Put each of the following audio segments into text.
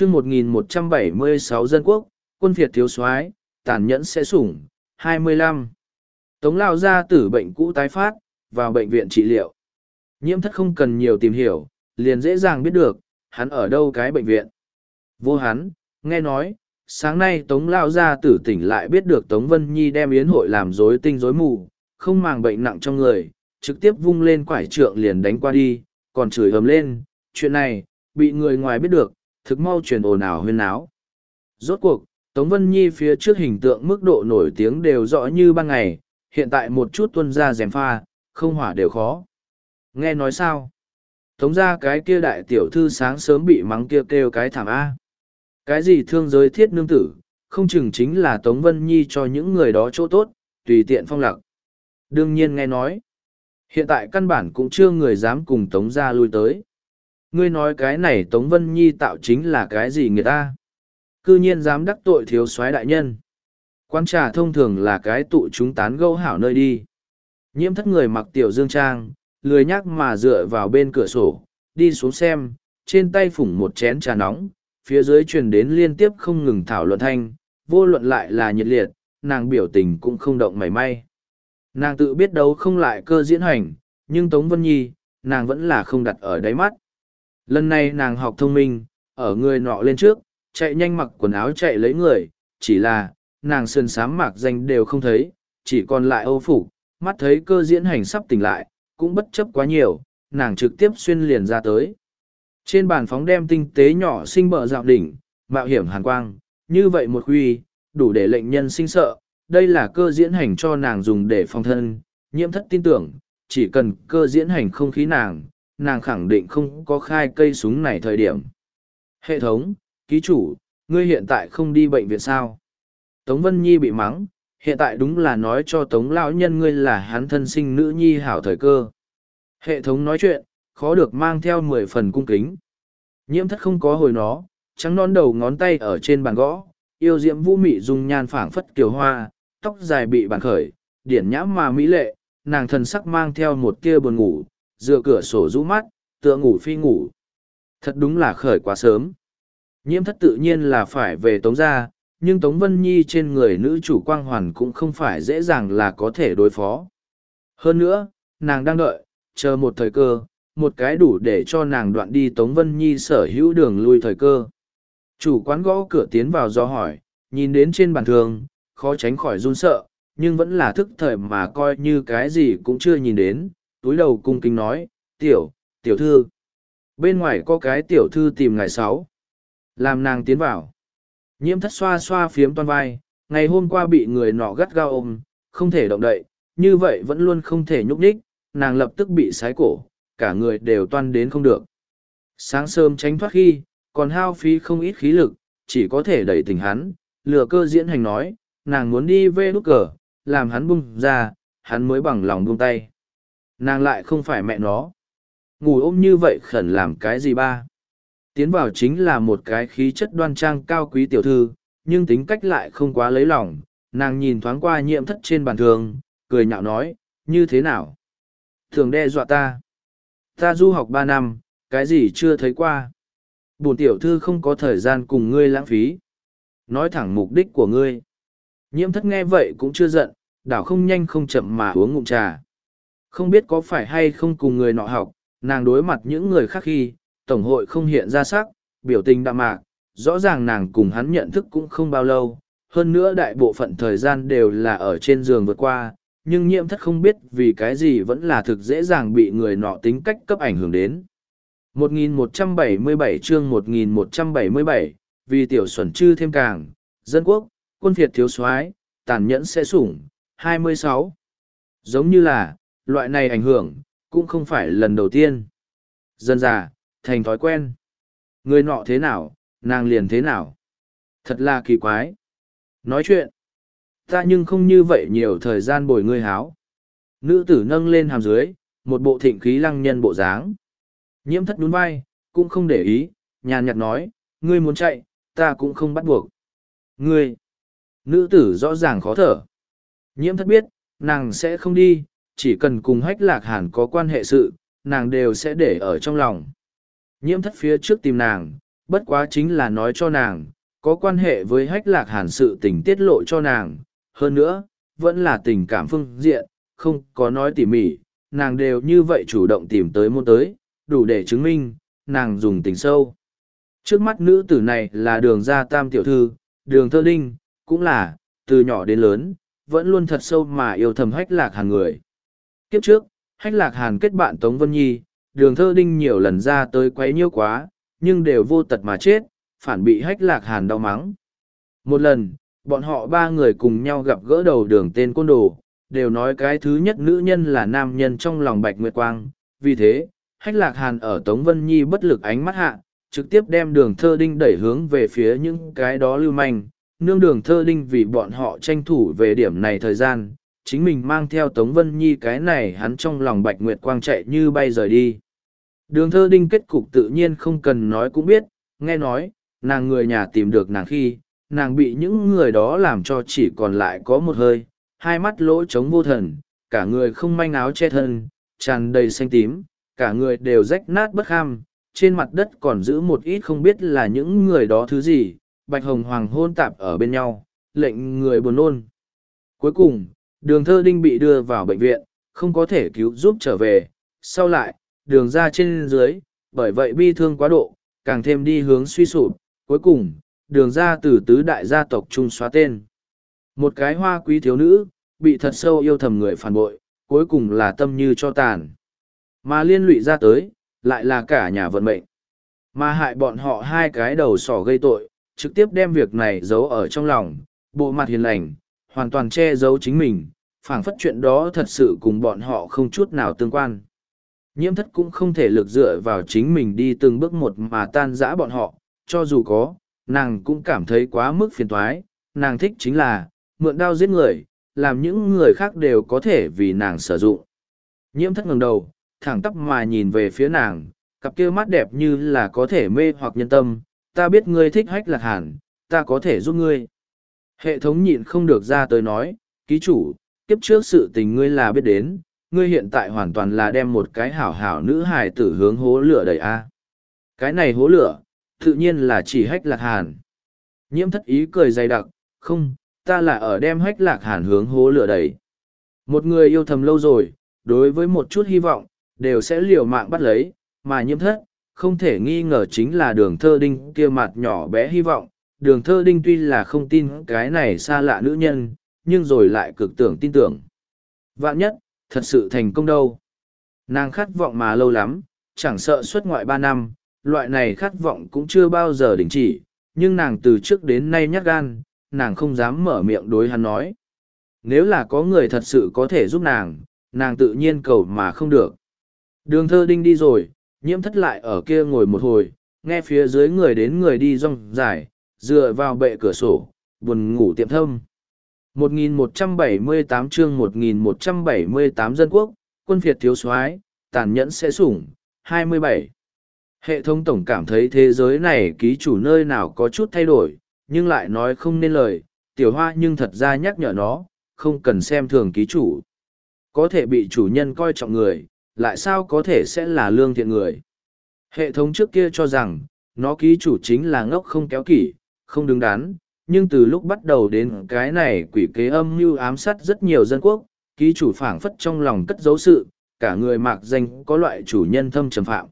chương 1176 dân quốc, quân Việt thiếu soái tàn nhẫn sẽ sủng, 25. Tống lao ra tử bệnh cũ tái phát, vào bệnh viện trị liệu. Nhiễm thất không cần nhiều tìm hiểu, liền dễ dàng biết được, hắn ở đâu cái bệnh viện. Vô hắn, nghe nói, sáng nay Tống lao ra tử tỉnh lại biết được Tống Vân Nhi đem yến hội làm rối tinh rối mù, không màng bệnh nặng trong người, trực tiếp vung lên quải trượng liền đánh qua đi, còn chửi ầm lên, chuyện này, bị người ngoài biết được, thực mau truyền ồn ào huyên náo. Rốt cuộc, Tống Vân Nhi phía trước hình tượng mức độ nổi tiếng đều rõ như ban ngày, hiện tại một chút tuân ra rèm pha, không hỏa đều khó. Nghe nói sao? Tống ra cái kia đại tiểu thư sáng sớm bị mắng kia kêu cái thảm A. Cái gì thương giới thiết nương tử, không chừng chính là Tống Vân Nhi cho những người đó chỗ tốt, tùy tiện phong lặc. Đương nhiên nghe nói. Hiện tại căn bản cũng chưa người dám cùng Tống ra lui tới. Ngươi nói cái này Tống Vân Nhi tạo chính là cái gì người ta? Cư nhiên dám đắc tội thiếu soái đại nhân. Quan trà thông thường là cái tụ chúng tán gẫu hảo nơi đi. Nhiễm thất người mặc tiểu dương trang, lười nhác mà dựa vào bên cửa sổ, đi xuống xem, trên tay phủng một chén trà nóng, phía dưới truyền đến liên tiếp không ngừng thảo luận thanh, vô luận lại là nhiệt liệt, nàng biểu tình cũng không động mảy may. Nàng tự biết đấu không lại cơ diễn hành, nhưng Tống Vân Nhi, nàng vẫn là không đặt ở đáy mắt. Lần này nàng học thông minh, ở người nọ lên trước, chạy nhanh mặc quần áo chạy lấy người, chỉ là, nàng sơn sám mạc danh đều không thấy, chỉ còn lại âu phục mắt thấy cơ diễn hành sắp tỉnh lại, cũng bất chấp quá nhiều, nàng trực tiếp xuyên liền ra tới. Trên bàn phóng đem tinh tế nhỏ sinh bờ dạo đỉnh, mạo hiểm hàn quang, như vậy một huy, đủ để lệnh nhân sinh sợ, đây là cơ diễn hành cho nàng dùng để phòng thân, nhiễm thất tin tưởng, chỉ cần cơ diễn hành không khí nàng, nàng khẳng định không có khai cây súng này thời điểm. Hệ thống, ký chủ, ngươi hiện tại không đi bệnh viện sao? Tống Vân Nhi bị mắng, hiện tại đúng là nói cho Tống Lão Nhân ngươi là hắn thân sinh nữ nhi hảo thời cơ. Hệ thống nói chuyện, khó được mang theo mười phần cung kính. Nhiễm thất không có hồi nó, trắng non đầu ngón tay ở trên bàn gõ, yêu diễm vũ mị dung nhan phảng phất kiều hoa, tóc dài bị bàn khởi, điển nhãm mà mỹ lệ, nàng thần sắc mang theo một kia buồn ngủ, dựa cửa sổ rũ mắt, tựa ngủ phi ngủ. Thật đúng là khởi quá sớm. Nhiễm thất tự nhiên là phải về Tống gia, nhưng Tống Vân Nhi trên người nữ chủ quang hoàn cũng không phải dễ dàng là có thể đối phó. Hơn nữa, nàng đang đợi, chờ một thời cơ, một cái đủ để cho nàng đoạn đi Tống Vân Nhi sở hữu đường lui thời cơ. Chủ quán gõ cửa tiến vào do hỏi, nhìn đến trên bàn thường, khó tránh khỏi run sợ, nhưng vẫn là thức thời mà coi như cái gì cũng chưa nhìn đến, túi đầu cung kính nói, tiểu, tiểu thư. Bên ngoài có cái tiểu thư tìm ngài sáu. Làm nàng tiến vào. Nhiễm thất xoa xoa phiếm toàn vai, ngày hôm qua bị người nọ gắt gao ôm, không thể động đậy, như vậy vẫn luôn không thể nhúc nhích, nàng lập tức bị sái cổ, cả người đều toan đến không được. Sáng sớm tránh thoát khi, còn hao phí không ít khí lực, chỉ có thể đẩy tỉnh hắn, lừa cơ diễn hành nói, nàng muốn đi về nút cờ, làm hắn bung ra, hắn mới bằng lòng buông tay. Nàng lại không phải mẹ nó. Ngủ ôm như vậy khẩn làm cái gì ba? Tiến vào chính là một cái khí chất đoan trang cao quý tiểu thư, nhưng tính cách lại không quá lấy lòng. Nàng nhìn thoáng qua nhiễm thất trên bàn thường, cười nhạo nói, như thế nào? Thường đe dọa ta. Ta du học ba năm, cái gì chưa thấy qua. Bổn tiểu thư không có thời gian cùng ngươi lãng phí. Nói thẳng mục đích của ngươi. Nhiễm thất nghe vậy cũng chưa giận, đảo không nhanh không chậm mà uống ngụm trà. Không biết có phải hay không cùng người nọ học, nàng đối mặt những người khác khi, Tổng hội không hiện ra sắc, biểu tình đạm mạc, rõ ràng nàng cùng hắn nhận thức cũng không bao lâu, hơn nữa đại bộ phận thời gian đều là ở trên giường vượt qua, nhưng nhiễm thất không biết vì cái gì vẫn là thực dễ dàng bị người nọ tính cách cấp ảnh hưởng đến. 1177 chương 1177, vì tiểu xuẩn chư thêm càng, dân quốc, quân phiệt thiếu soái tàn nhẫn sẽ sủng, 26. Giống như là, loại này ảnh hưởng, cũng không phải lần đầu tiên. Dân già, thành thói quen. Người nọ thế nào, nàng liền thế nào. Thật là kỳ quái. Nói chuyện. Ta nhưng không như vậy nhiều thời gian bồi ngươi háo. Nữ tử nâng lên hàm dưới, một bộ thịnh khí lăng nhân bộ dáng. Nhiễm thất nhún vai, cũng không để ý, nhàn nhạt nói, ngươi muốn chạy, ta cũng không bắt buộc. Ngươi. Nữ tử rõ ràng khó thở. Nhiễm thất biết, nàng sẽ không đi, chỉ cần cùng hách lạc hàn có quan hệ sự, nàng đều sẽ để ở trong lòng. Nhiễm thất phía trước tìm nàng, bất quá chính là nói cho nàng, có quan hệ với hách lạc hàn sự tình tiết lộ cho nàng, hơn nữa, vẫn là tình cảm phương diện, không có nói tỉ mỉ, nàng đều như vậy chủ động tìm tới môn tới, đủ để chứng minh, nàng dùng tình sâu. Trước mắt nữ tử này là đường gia tam tiểu thư, đường thơ đinh, cũng là, từ nhỏ đến lớn, vẫn luôn thật sâu mà yêu thầm hách lạc hàng người. Kiếp trước, hách lạc hàn kết bạn Tống Vân Nhi, đường thơ đinh nhiều lần ra tới quấy nhiêu quá, nhưng đều vô tật mà chết, phản bị hách lạc hàn đau mắng. Một lần, bọn họ ba người cùng nhau gặp gỡ đầu đường tên côn đồ, đều nói cái thứ nhất nữ nhân là nam nhân trong lòng Bạch Nguyệt Quang. Vì thế, hách lạc hàn ở Tống Vân Nhi bất lực ánh mắt hạ, trực tiếp đem đường thơ đinh đẩy hướng về phía những cái đó lưu manh. Nương đường thơ đinh vì bọn họ tranh thủ về điểm này thời gian, chính mình mang theo Tống Vân Nhi cái này hắn trong lòng Bạch Nguyệt Quang chạy như bay rời đi. Đường thơ đinh kết cục tự nhiên không cần nói cũng biết, nghe nói, nàng người nhà tìm được nàng khi, nàng bị những người đó làm cho chỉ còn lại có một hơi, hai mắt lỗ trống vô thần, cả người không manh áo che thân, tràn đầy xanh tím, cả người đều rách nát bất kham, trên mặt đất còn giữ một ít không biết là những người đó thứ gì, bạch hồng hoàng hôn tạp ở bên nhau, lệnh người buồn nôn. Cuối cùng, đường thơ đinh bị đưa vào bệnh viện, không có thể cứu giúp trở về, sau lại, đường ra trên dưới, bởi vậy bi thương quá độ, càng thêm đi hướng suy sụp, cuối cùng, đường ra từ tứ đại gia tộc trung xóa tên. Một cái hoa quý thiếu nữ, bị thật sâu yêu thầm người phản bội, cuối cùng là tâm như cho tàn. Mà liên lụy ra tới, lại là cả nhà vận mệnh. Mà hại bọn họ hai cái đầu sỏ gây tội, trực tiếp đem việc này giấu ở trong lòng, bộ mặt hiền lành, hoàn toàn che giấu chính mình, phảng phất chuyện đó thật sự cùng bọn họ không chút nào tương quan. Nhiễm thất cũng không thể lực dựa vào chính mình đi từng bước một mà tan rã bọn họ, cho dù có, nàng cũng cảm thấy quá mức phiền toái, nàng thích chính là, mượn đao giết người, làm những người khác đều có thể vì nàng sử dụng. Nhiễm thất ngẩng đầu, thẳng tắp mà nhìn về phía nàng, cặp kia mắt đẹp như là có thể mê hoặc nhân tâm, ta biết ngươi thích hách lạc hẳn, ta có thể giúp ngươi. Hệ thống nhịn không được ra tới nói, ký chủ, kiếp trước sự tình ngươi là biết đến, ngươi hiện tại hoàn toàn là đem một cái hảo hảo nữ hài tử hướng hố lửa đầy a. Cái này hố lửa, tự nhiên là chỉ hách lạc hàn. Nhiễm thất ý cười dày đặc, không, ta là ở đem hách lạc hàn hướng hố lửa đầy. Một người yêu thầm lâu rồi, đối với một chút hy vọng, đều sẽ liều mạng bắt lấy, mà nhiễm thất, không thể nghi ngờ chính là đường thơ đinh kia mặt nhỏ bé hy vọng. Đường thơ đinh tuy là không tin cái này xa lạ nữ nhân, nhưng rồi lại cực tưởng tin tưởng. Vạn nhất, thật sự thành công đâu. Nàng khát vọng mà lâu lắm, chẳng sợ xuất ngoại ba năm, loại này khát vọng cũng chưa bao giờ đình chỉ, nhưng nàng từ trước đến nay nhắc gan, nàng không dám mở miệng đối hắn nói. Nếu là có người thật sự có thể giúp nàng, nàng tự nhiên cầu mà không được. Đường thơ đinh đi rồi, nhiễm thất lại ở kia ngồi một hồi, nghe phía dưới người đến người đi rong dài, dựa vào bệ cửa sổ, buồn ngủ tiệm thâm. 1178 chương 1178 dân quốc, quân Việt thiếu soái tàn nhẫn sẽ sủng, 27. Hệ thống tổng cảm thấy thế giới này ký chủ nơi nào có chút thay đổi, nhưng lại nói không nên lời, tiểu hoa nhưng thật ra nhắc nhở nó, không cần xem thường ký chủ. Có thể bị chủ nhân coi trọng người, lại sao có thể sẽ là lương thiện người. Hệ thống trước kia cho rằng, nó ký chủ chính là ngốc không kéo kỷ, không đứng đắn, nhưng từ lúc bắt đầu đến cái này quỷ kế âm mưu ám sát rất nhiều dân quốc, ký chủ phảng phất trong lòng cất dấu sự, cả người mạc danh có loại chủ nhân thâm trầm phạm.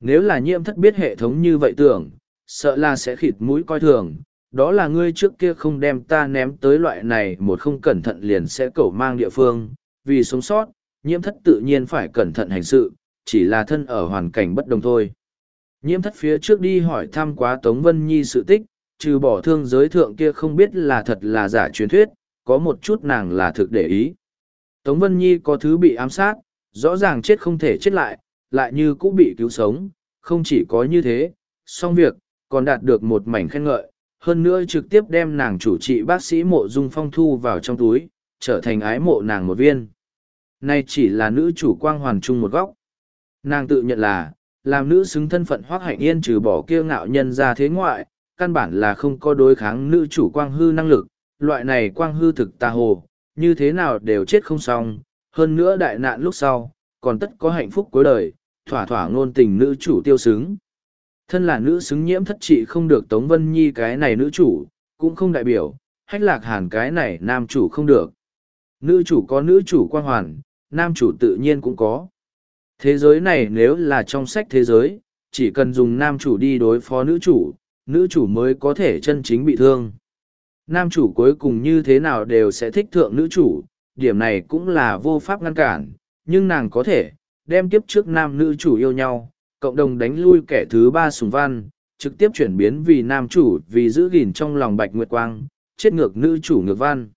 Nếu là nhiễm thất biết hệ thống như vậy tưởng, sợ là sẽ khịt mũi coi thường, đó là ngươi trước kia không đem ta ném tới loại này một không cẩn thận liền sẽ cẩu mang địa phương, vì sống sót, nhiễm thất tự nhiên phải cẩn thận hành sự, chỉ là thân ở hoàn cảnh bất đồng thôi. Nhiễm thất phía trước đi hỏi thăm quá Tống Vân Nhi sự tích, trừ bỏ thương giới thượng kia không biết là thật là giả truyền thuyết, có một chút nàng là thực để ý. Tống Vân Nhi có thứ bị ám sát, rõ ràng chết không thể chết lại, lại như cũng bị cứu sống, không chỉ có như thế, xong việc, còn đạt được một mảnh khen ngợi, hơn nữa trực tiếp đem nàng chủ trị bác sĩ mộ dung phong thu vào trong túi, trở thành ái mộ nàng một viên. Nay chỉ là nữ chủ quang hoàn trung một góc. Nàng tự nhận là, làm nữ xứng thân phận hoác hạnh yên trừ bỏ kia ngạo nhân ra thế ngoại, căn bản là không có đối kháng nữ chủ quang hư năng lực, loại này quang hư thực tà hồ, như thế nào đều chết không xong, hơn nữa đại nạn lúc sau, còn tất có hạnh phúc cuối đời, thỏa thỏa ngôn tình nữ chủ tiêu xứng. Thân là nữ xứng nhiễm thất trị không được Tống Vân Nhi cái này nữ chủ, cũng không đại biểu, hách lạc hàn cái này nam chủ không được. Nữ chủ có nữ chủ quang hoàn, nam chủ tự nhiên cũng có. Thế giới này nếu là trong sách thế giới, chỉ cần dùng nam chủ đi đối phó nữ chủ, nữ chủ mới có thể chân chính bị thương. Nam chủ cuối cùng như thế nào đều sẽ thích thượng nữ chủ, điểm này cũng là vô pháp ngăn cản, nhưng nàng có thể, đem kiếp trước nam nữ chủ yêu nhau, cộng đồng đánh lui kẻ thứ ba sùng văn, trực tiếp chuyển biến vì nam chủ vì giữ gìn trong lòng bạch nguyệt quang, chết ngược nữ chủ ngược văn.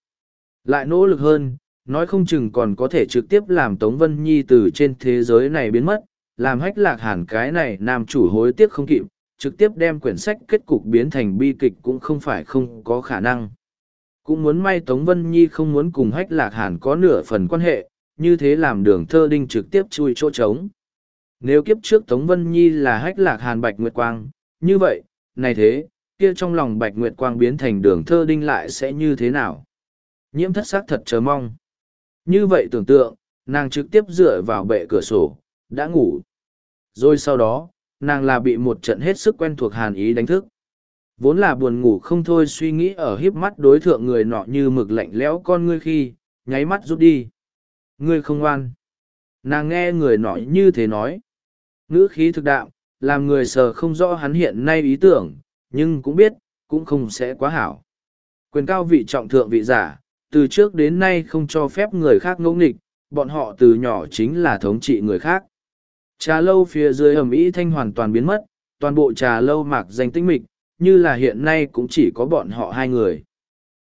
Lại nỗ lực hơn, nói không chừng còn có thể trực tiếp làm Tống Vân Nhi từ trên thế giới này biến mất, làm hách lạc hẳn cái này nam chủ hối tiếc không kịp, trực tiếp đem quyển sách kết cục biến thành bi kịch cũng không phải không có khả năng. Cũng muốn may Tống Vân Nhi không muốn cùng hách lạc hàn có nửa phần quan hệ, như thế làm đường thơ đinh trực tiếp chui chỗ trống. Nếu kiếp trước Tống Vân Nhi là hách lạc hàn Bạch Nguyệt Quang, như vậy, này thế, kia trong lòng Bạch Nguyệt Quang biến thành đường thơ đinh lại sẽ như thế nào? Nhiễm thất xác thật chờ mong. Như vậy tưởng tượng, nàng trực tiếp dựa vào bệ cửa sổ, đã ngủ. Rồi sau đó, nàng là bị một trận hết sức quen thuộc hàn ý đánh thức. Vốn là buồn ngủ không thôi suy nghĩ ở híp mắt đối thượng người nọ như mực lạnh lẽo con ngươi khi, nháy mắt rút đi. Ngươi không ngoan. Nàng nghe người nọ như thế nói. Ngữ khí thực đạo, làm người sờ không rõ hắn hiện nay ý tưởng, nhưng cũng biết, cũng không sẽ quá hảo. Quyền cao vị trọng thượng vị giả, từ trước đến nay không cho phép người khác ngẫu nghịch, bọn họ từ nhỏ chính là thống trị người khác. Trà lâu phía dưới ẩm ý thanh hoàn toàn biến mất, toàn bộ trà lâu mạc danh tinh mịch, như là hiện nay cũng chỉ có bọn họ hai người.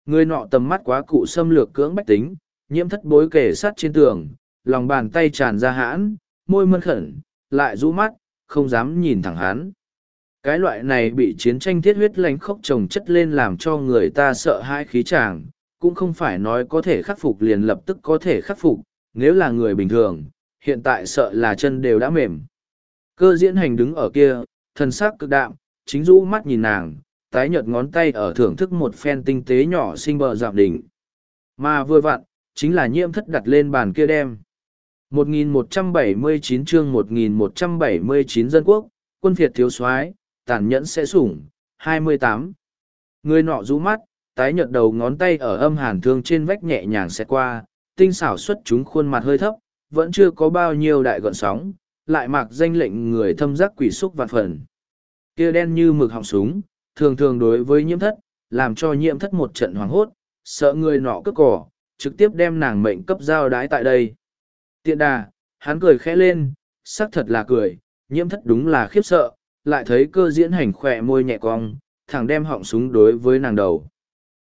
Người nọ tầm mắt quá cụ xâm lược cưỡng bách tính, nhiễm thất bối kể sắt trên tường, lòng bàn tay tràn ra hãn, môi mân khẩn, lại rũ mắt, không dám nhìn thẳng hắn. Cái loại này bị chiến tranh thiết huyết lánh khốc trồng chất lên làm cho người ta sợ hãi khí tràng, cũng không phải nói có thể khắc phục liền lập tức có thể khắc phục, nếu là người bình thường, hiện tại sợ là chân đều đã mềm. Cơ diễn hành đứng ở kia, thân sắc cực đạm, chính rũ mắt nhìn nàng, tái nhợt ngón tay ở thưởng thức một phen tinh tế nhỏ sinh bờ dạo đỉnh. Mà vừa vặn, chính là nhiễm thất đặt lên bàn kia đem. 1179 chương 1179 dân quốc, quân phiệt thiếu soái tàn nhẫn sẽ sủng, 28. Người nọ rũ mắt, tái nhợt đầu ngón tay ở âm hàn thương trên vách nhẹ nhàng xẹt qua, tinh xảo xuất chúng khuôn mặt hơi thấp, vẫn chưa có bao nhiêu đại gọn sóng, lại mặc danh lệnh người thâm giác quỷ xúc vạn phần. Kia đen như mực họng súng, thường thường đối với nhiễm thất, làm cho nhiễm thất một trận hoảng hốt, sợ người nọ cướp cỏ, trực tiếp đem nàng mệnh cấp giao đái tại đây. Tiện đà, hắn cười khẽ lên, xác thật là cười, nhiễm thất đúng là khiếp sợ, lại thấy cơ diễn hành khỏe môi nhẹ cong, thẳng đem họng súng đối với nàng đầu.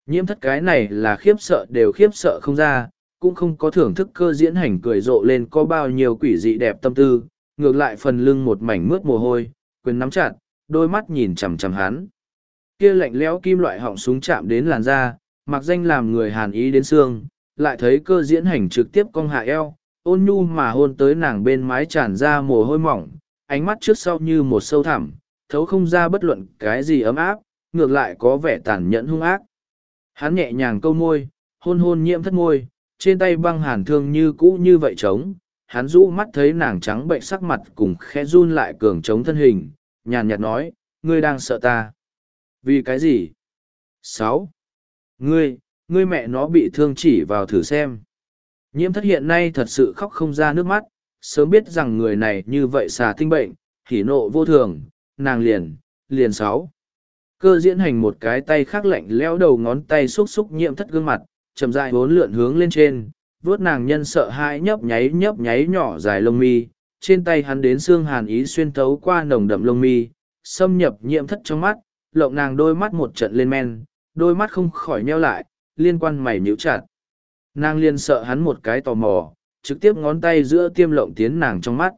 Nhiễm thất cái này là khiếp sợ đều khiếp sợ không ra, cũng không có thưởng thức cơ diễn hành cười rộ lên có bao nhiêu quỷ dị đẹp tâm tư, ngược lại phần lưng một mảnh mướt mồ hôi, quyền nắm chặt, đôi mắt nhìn chằm chằm hắn. Kia lạnh lẽo kim loại họng súng chạm đến làn da, mặc danh làm người hàn ý đến xương, lại thấy cơ diễn hành trực tiếp cong hạ eo, ôn nhu mà hôn tới nàng bên mái tràn ra mồ hôi mỏng, ánh mắt trước sau như một sâu thẳm, thấu không ra bất luận cái gì ấm áp, ngược lại có vẻ tàn nhẫn hung ác. Hắn nhẹ nhàng câu môi, hôn hôn nhiễm thất môi, trên tay băng hàn thương như cũ như vậy trống, hắn rũ mắt thấy nàng trắng bệnh sắc mặt cùng khẽ run lại cường trống thân hình, nhàn nhạt nói, ngươi đang sợ ta. Vì cái gì? sáu Ngươi, ngươi mẹ nó bị thương chỉ vào thử xem. Nhiễm thất hiện nay thật sự khóc không ra nước mắt, sớm biết rằng người này như vậy xà tinh bệnh, hỉ nộ vô thường, nàng liền, liền sáu. Cơ diễn hành một cái tay khác lạnh leo đầu ngón tay xúc xúc nhiễm thất gương mặt, chậm dại vốn lượn hướng lên trên, vuốt nàng nhân sợ hãi nhấp nháy nhấp nháy nhỏ dài lông mi, trên tay hắn đến xương hàn ý xuyên thấu qua nồng đậm lông mi, xâm nhập nhiễm thất trong mắt, lộng nàng đôi mắt một trận lên men, đôi mắt không khỏi nheo lại, liên quan mày nhíu chặt. Nàng liên sợ hắn một cái tò mò, trực tiếp ngón tay giữa tiêm lộng tiến nàng trong mắt.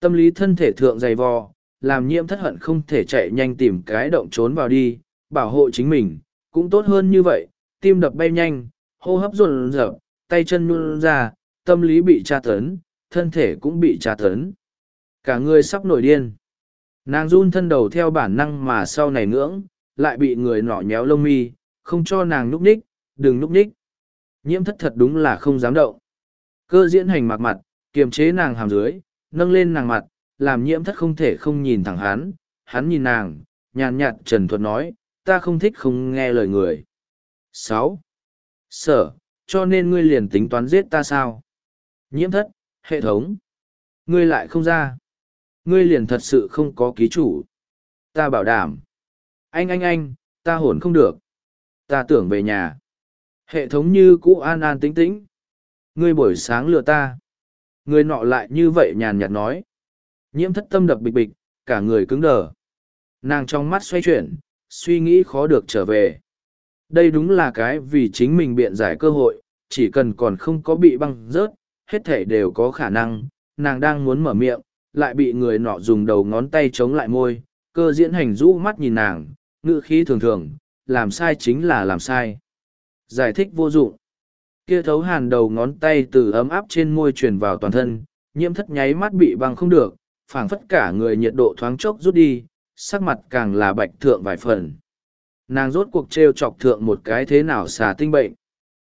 Tâm lý thân thể thượng dày vò, làm nhiễm thất hận không thể chạy nhanh tìm cái động trốn vào đi, bảo hộ chính mình, cũng tốt hơn như vậy, tim đập bay nhanh, hô hấp rộn rợp, tay chân run ra, tâm lý bị tra tấn, thân thể cũng bị tra tấn. Cả người sắp nổi điên. Nàng run thân đầu theo bản năng mà sau này ngưỡng, lại bị người nọ nhéo lông mi, không cho nàng núp ních, đừng núp ních. Nhiễm thất thật đúng là không dám động. Cơ diễn hành mặt mặt, kiềm chế nàng hàm dưới, nâng lên nàng mặt, làm nhiễm thất không thể không nhìn thẳng hắn, hắn nhìn nàng, nhàn nhạt trần thuật nói, ta không thích không nghe lời người. sáu Sở, cho nên ngươi liền tính toán giết ta sao? Nhiễm thất, hệ thống. Ngươi lại không ra. Ngươi liền thật sự không có ký chủ. Ta bảo đảm. Anh anh anh, ta hồn không được. Ta tưởng về nhà. Hệ thống như cũ an an tĩnh tĩnh. Ngươi buổi sáng lừa ta. Ngươi nọ lại như vậy nhàn nhạt nói. Nhiễm thất tâm đập bịch bịch, cả người cứng đờ. Nàng trong mắt xoay chuyển, suy nghĩ khó được trở về. Đây đúng là cái vì chính mình biện giải cơ hội, chỉ cần còn không có bị băng rớt, hết thể đều có khả năng. Nàng đang muốn mở miệng, lại bị người nọ dùng đầu ngón tay chống lại môi, cơ diễn hành rũ mắt nhìn nàng, ngữ khí thường thường, làm sai chính là làm sai. Giải thích vô dụng. Kia thấu hàn đầu ngón tay từ ấm áp trên môi truyền vào toàn thân, nhiễm thất nháy mắt bị băng không được, phảng phất cả người nhiệt độ thoáng chốc rút đi, sắc mặt càng là bạch thượng vài phần. Nàng rốt cuộc trêu chọc thượng một cái thế nào xà tinh bệnh.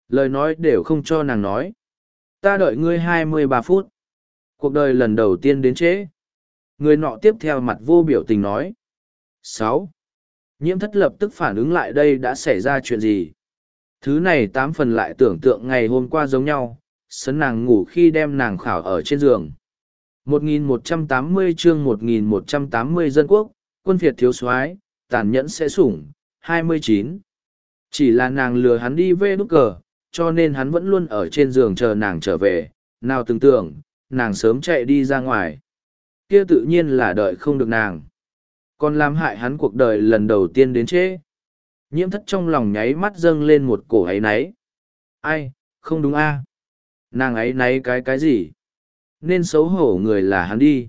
Lời nói đều không cho nàng nói. Ta đợi ngươi hai mươi ba phút. Cuộc đời lần đầu tiên đến trễ. Người nọ tiếp theo mặt vô biểu tình nói. sáu Nhiễm thất lập tức phản ứng lại đây đã xảy ra chuyện gì. Thứ này tám phần lại tưởng tượng ngày hôm qua giống nhau, sấn nàng ngủ khi đem nàng khảo ở trên giường. 1180 chương 1180 dân quốc, quân Việt thiếu soái tàn nhẫn sẽ sủng, 29. Chỉ là nàng lừa hắn đi về nút cờ, cho nên hắn vẫn luôn ở trên giường chờ nàng trở về, nào tưởng tượng, nàng sớm chạy đi ra ngoài. Kia tự nhiên là đợi không được nàng. Còn làm hại hắn cuộc đời lần đầu tiên đến chế. Nhiễm thất trong lòng nháy mắt dâng lên một cổ ấy náy. Ai, không đúng a à? Nàng ấy náy cái cái gì? Nên xấu hổ người là hắn đi.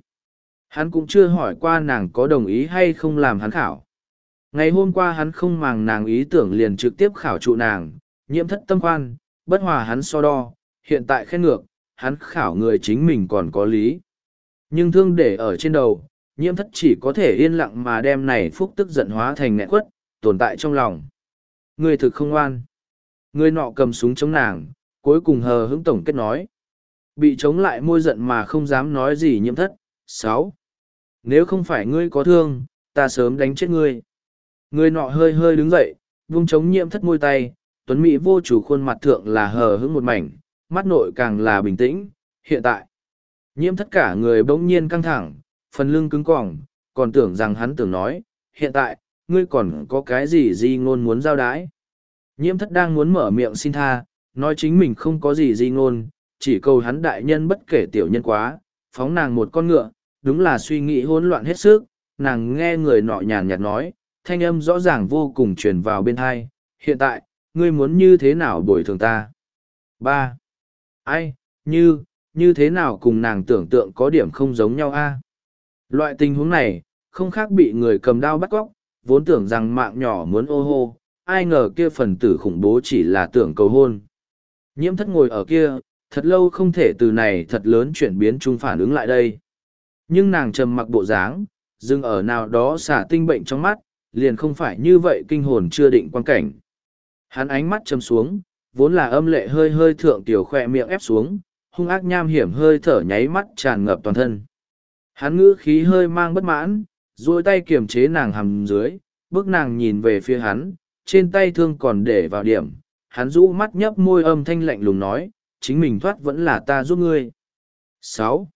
Hắn cũng chưa hỏi qua nàng có đồng ý hay không làm hắn khảo. Ngày hôm qua hắn không màng nàng ý tưởng liền trực tiếp khảo trụ nàng, nhiễm thất tâm khoan, bất hòa hắn so đo, hiện tại khen ngược, hắn khảo người chính mình còn có lý. Nhưng thương để ở trên đầu, nhiễm thất chỉ có thể yên lặng mà đem này phúc tức giận hóa thành nghẹn quất, tồn tại trong lòng. Người thực không oan. Người nọ cầm súng chống nàng, cuối cùng hờ hững tổng kết nói. Bị chống lại môi giận mà không dám nói gì nhiễm thất. sáu Nếu không phải ngươi có thương, ta sớm đánh chết ngươi. Người nọ hơi hơi đứng dậy, vung chống nhiễm thất môi tay, tuấn mỹ vô chủ khuôn mặt thượng là hờ hững một mảnh, mắt nội càng là bình tĩnh. Hiện tại, nhiễm thất cả người bỗng nhiên căng thẳng, phần lưng cứng cỏng, còn tưởng rằng hắn tưởng nói, hiện tại, ngươi còn có cái gì di ngôn muốn giao đái. Nhiễm thất đang muốn mở miệng xin tha, nói chính mình không có gì di ngôn, chỉ cầu hắn đại nhân bất kể tiểu nhân quá, phóng nàng một con ngựa, đúng là suy nghĩ hỗn loạn hết sức, nàng nghe người nọ nhàn nhạt nói, thanh âm rõ ràng vô cùng truyền vào bên hai, hiện tại, ngươi muốn như thế nào bồi thường ta? ba Ai, như, như thế nào cùng nàng tưởng tượng có điểm không giống nhau a Loại tình huống này, không khác bị người cầm đao bắt cóc, vốn tưởng rằng mạng nhỏ muốn ô hô, ai ngờ kia phần tử khủng bố chỉ là tưởng cầu hôn. Nhiễm thất ngồi ở kia, thật lâu không thể từ này thật lớn chuyển biến chung phản ứng lại đây. Nhưng nàng trầm mặc bộ dáng, dừng ở nào đó xả tinh bệnh trong mắt, liền không phải như vậy kinh hồn chưa định quan cảnh. Hắn ánh mắt châm xuống, vốn là âm lệ hơi hơi thượng tiểu khoe miệng ép xuống, hung ác nham hiểm hơi thở nháy mắt tràn ngập toàn thân. Hắn ngữ khí hơi mang bất mãn, duỗi tay kiềm chế nàng hầm dưới, bước nàng nhìn về phía hắn, trên tay thương còn để vào điểm. Hắn rũ mắt nhấp môi âm thanh lạnh lùng nói, chính mình thoát vẫn là ta giúp ngươi. sáu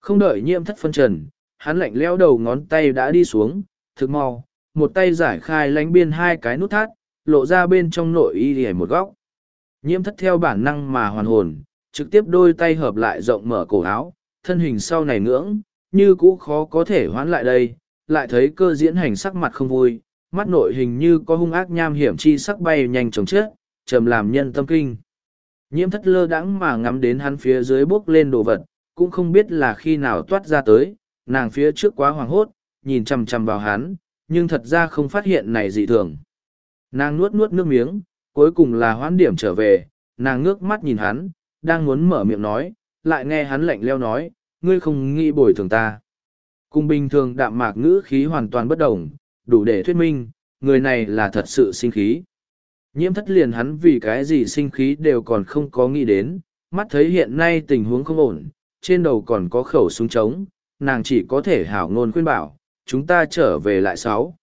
Không đợi nhiễm thất phân trần, hắn lạnh leo đầu ngón tay đã đi xuống, thực mau, một tay giải khai lánh biên hai cái nút thắt, lộ ra bên trong nội y hề một góc. Nhiễm thất theo bản năng mà hoàn hồn, trực tiếp đôi tay hợp lại rộng mở cổ áo, thân hình sau này ngưỡng, như cũ khó có thể hoán lại đây, lại thấy cơ diễn hành sắc mặt không vui, mắt nội hình như có hung ác nham hiểm chi sắc bay nhanh chóng chết, trầm làm nhân tâm kinh. Nhiễm thất lơ đãng mà ngắm đến hắn phía dưới bốc lên đồ vật, cũng không biết là khi nào toát ra tới, nàng phía trước quá hoàng hốt, nhìn chằm chằm vào hắn, nhưng thật ra không phát hiện này dị thường. Nàng nuốt nuốt nước miếng, cuối cùng là hoãn điểm trở về, nàng ngước mắt nhìn hắn, đang muốn mở miệng nói, lại nghe hắn lạnh leo nói, ngươi không nghĩ bồi thường ta. Cùng bình thường đạm mạc ngữ khí hoàn toàn bất đồng, đủ để thuyết minh, người này là thật sự sinh khí. Nhiễm thất liền hắn vì cái gì sinh khí đều còn không có nghĩ đến, mắt thấy hiện nay tình huống không ổn, trên đầu còn có khẩu súng trống, nàng chỉ có thể hảo ngôn khuyên bảo, chúng ta trở về lại sáu.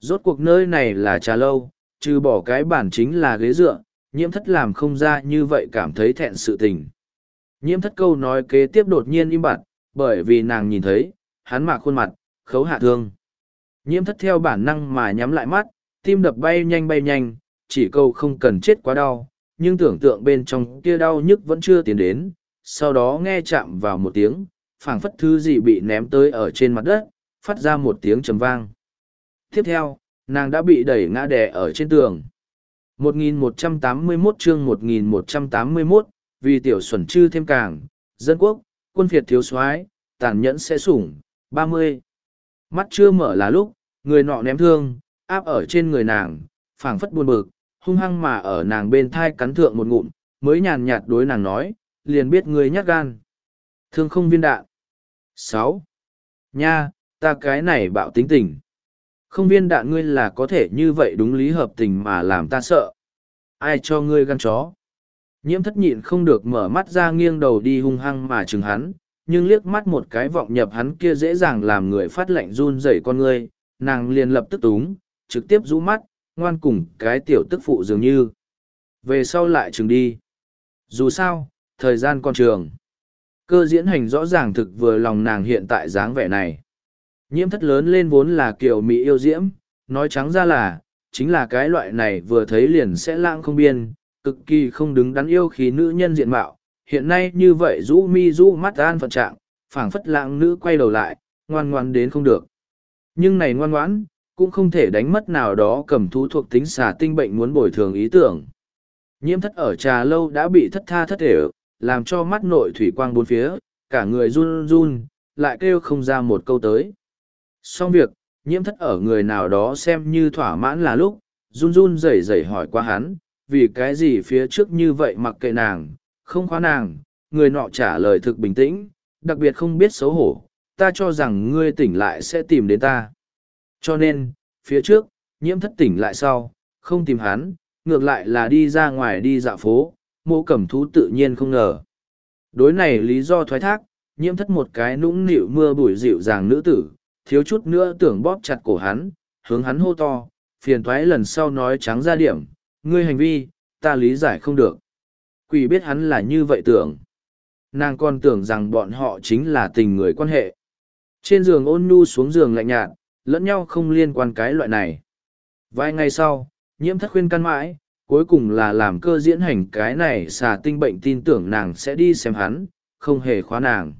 Rốt cuộc nơi này là trà lâu, trừ bỏ cái bản chính là ghế dựa, nhiễm thất làm không ra như vậy cảm thấy thẹn sự tình. Nhiễm thất câu nói kế tiếp đột nhiên im bặt, bởi vì nàng nhìn thấy, hắn mạc khuôn mặt, khấu hạ thương. Nhiễm thất theo bản năng mà nhắm lại mắt, tim đập bay nhanh bay nhanh, chỉ câu không cần chết quá đau, nhưng tưởng tượng bên trong kia đau nhức vẫn chưa tiến đến, sau đó nghe chạm vào một tiếng, phảng phất thứ gì bị ném tới ở trên mặt đất, phát ra một tiếng trầm vang. Tiếp theo, nàng đã bị đẩy ngã đè ở trên tường. 1181 chương 1181, vì tiểu xuẩn chư thêm càng, dân quốc, quân phiệt thiếu soái tàn nhẫn sẽ sủng, 30. Mắt chưa mở là lúc, người nọ ném thương, áp ở trên người nàng, phảng phất buồn bực, hung hăng mà ở nàng bên thai cắn thượng một ngụm, mới nhàn nhạt đối nàng nói, liền biết người nhát gan. Thương không viên đạn. 6. Nha, ta cái này bạo tính tình. Không viên đạn ngươi là có thể như vậy đúng lý hợp tình mà làm ta sợ. Ai cho ngươi gan chó? Nhiễm thất nhịn không được mở mắt ra nghiêng đầu đi hung hăng mà chừng hắn, nhưng liếc mắt một cái vọng nhập hắn kia dễ dàng làm người phát lệnh run rẩy con ngươi, nàng liền lập tức túng, trực tiếp rũ mắt, ngoan cùng cái tiểu tức phụ dường như. Về sau lại chừng đi. Dù sao, thời gian còn trường. Cơ diễn hành rõ ràng thực vừa lòng nàng hiện tại dáng vẻ này. Nhiễm thất lớn lên vốn là kiểu mỹ yêu diễm, nói trắng ra là, chính là cái loại này vừa thấy liền sẽ lãng không biên, cực kỳ không đứng đắn yêu khí nữ nhân diện mạo. Hiện nay như vậy rũ mi rũ mắt an phận trạng, phảng phất lãng nữ quay đầu lại, ngoan ngoan đến không được. Nhưng này ngoan ngoãn, cũng không thể đánh mất nào đó cầm thú thuộc tính xà tinh bệnh muốn bồi thường ý tưởng. Nhiễm thất ở trà lâu đã bị thất tha thất thể, làm cho mắt nội thủy quang bốn phía, cả người run run, lại kêu không ra một câu tới. Xong việc, nhiễm thất ở người nào đó xem như thỏa mãn là lúc, run run rẩy rẩy hỏi qua hắn, vì cái gì phía trước như vậy mặc kệ nàng, không khóa nàng, người nọ trả lời thực bình tĩnh, đặc biệt không biết xấu hổ, ta cho rằng ngươi tỉnh lại sẽ tìm đến ta. Cho nên, phía trước, nhiễm thất tỉnh lại sau, không tìm hắn, ngược lại là đi ra ngoài đi dạo phố, mô cẩm thú tự nhiên không ngờ. Đối này lý do thoái thác, nhiễm thất một cái nũng nịu mưa bụi dịu dàng nữ tử, thiếu chút nữa tưởng bóp chặt cổ hắn, hướng hắn hô to, phiền thoái lần sau nói trắng ra điểm, ngươi hành vi, ta lý giải không được. Quỷ biết hắn là như vậy tưởng. Nàng còn tưởng rằng bọn họ chính là tình người quan hệ. Trên giường ôn nhu xuống giường lạnh nhạt, lẫn nhau không liên quan cái loại này. Vài ngày sau, nhiễm thất khuyên căn mãi, cuối cùng là làm cơ diễn hành cái này xà tinh bệnh tin tưởng nàng sẽ đi xem hắn, không hề khóa nàng.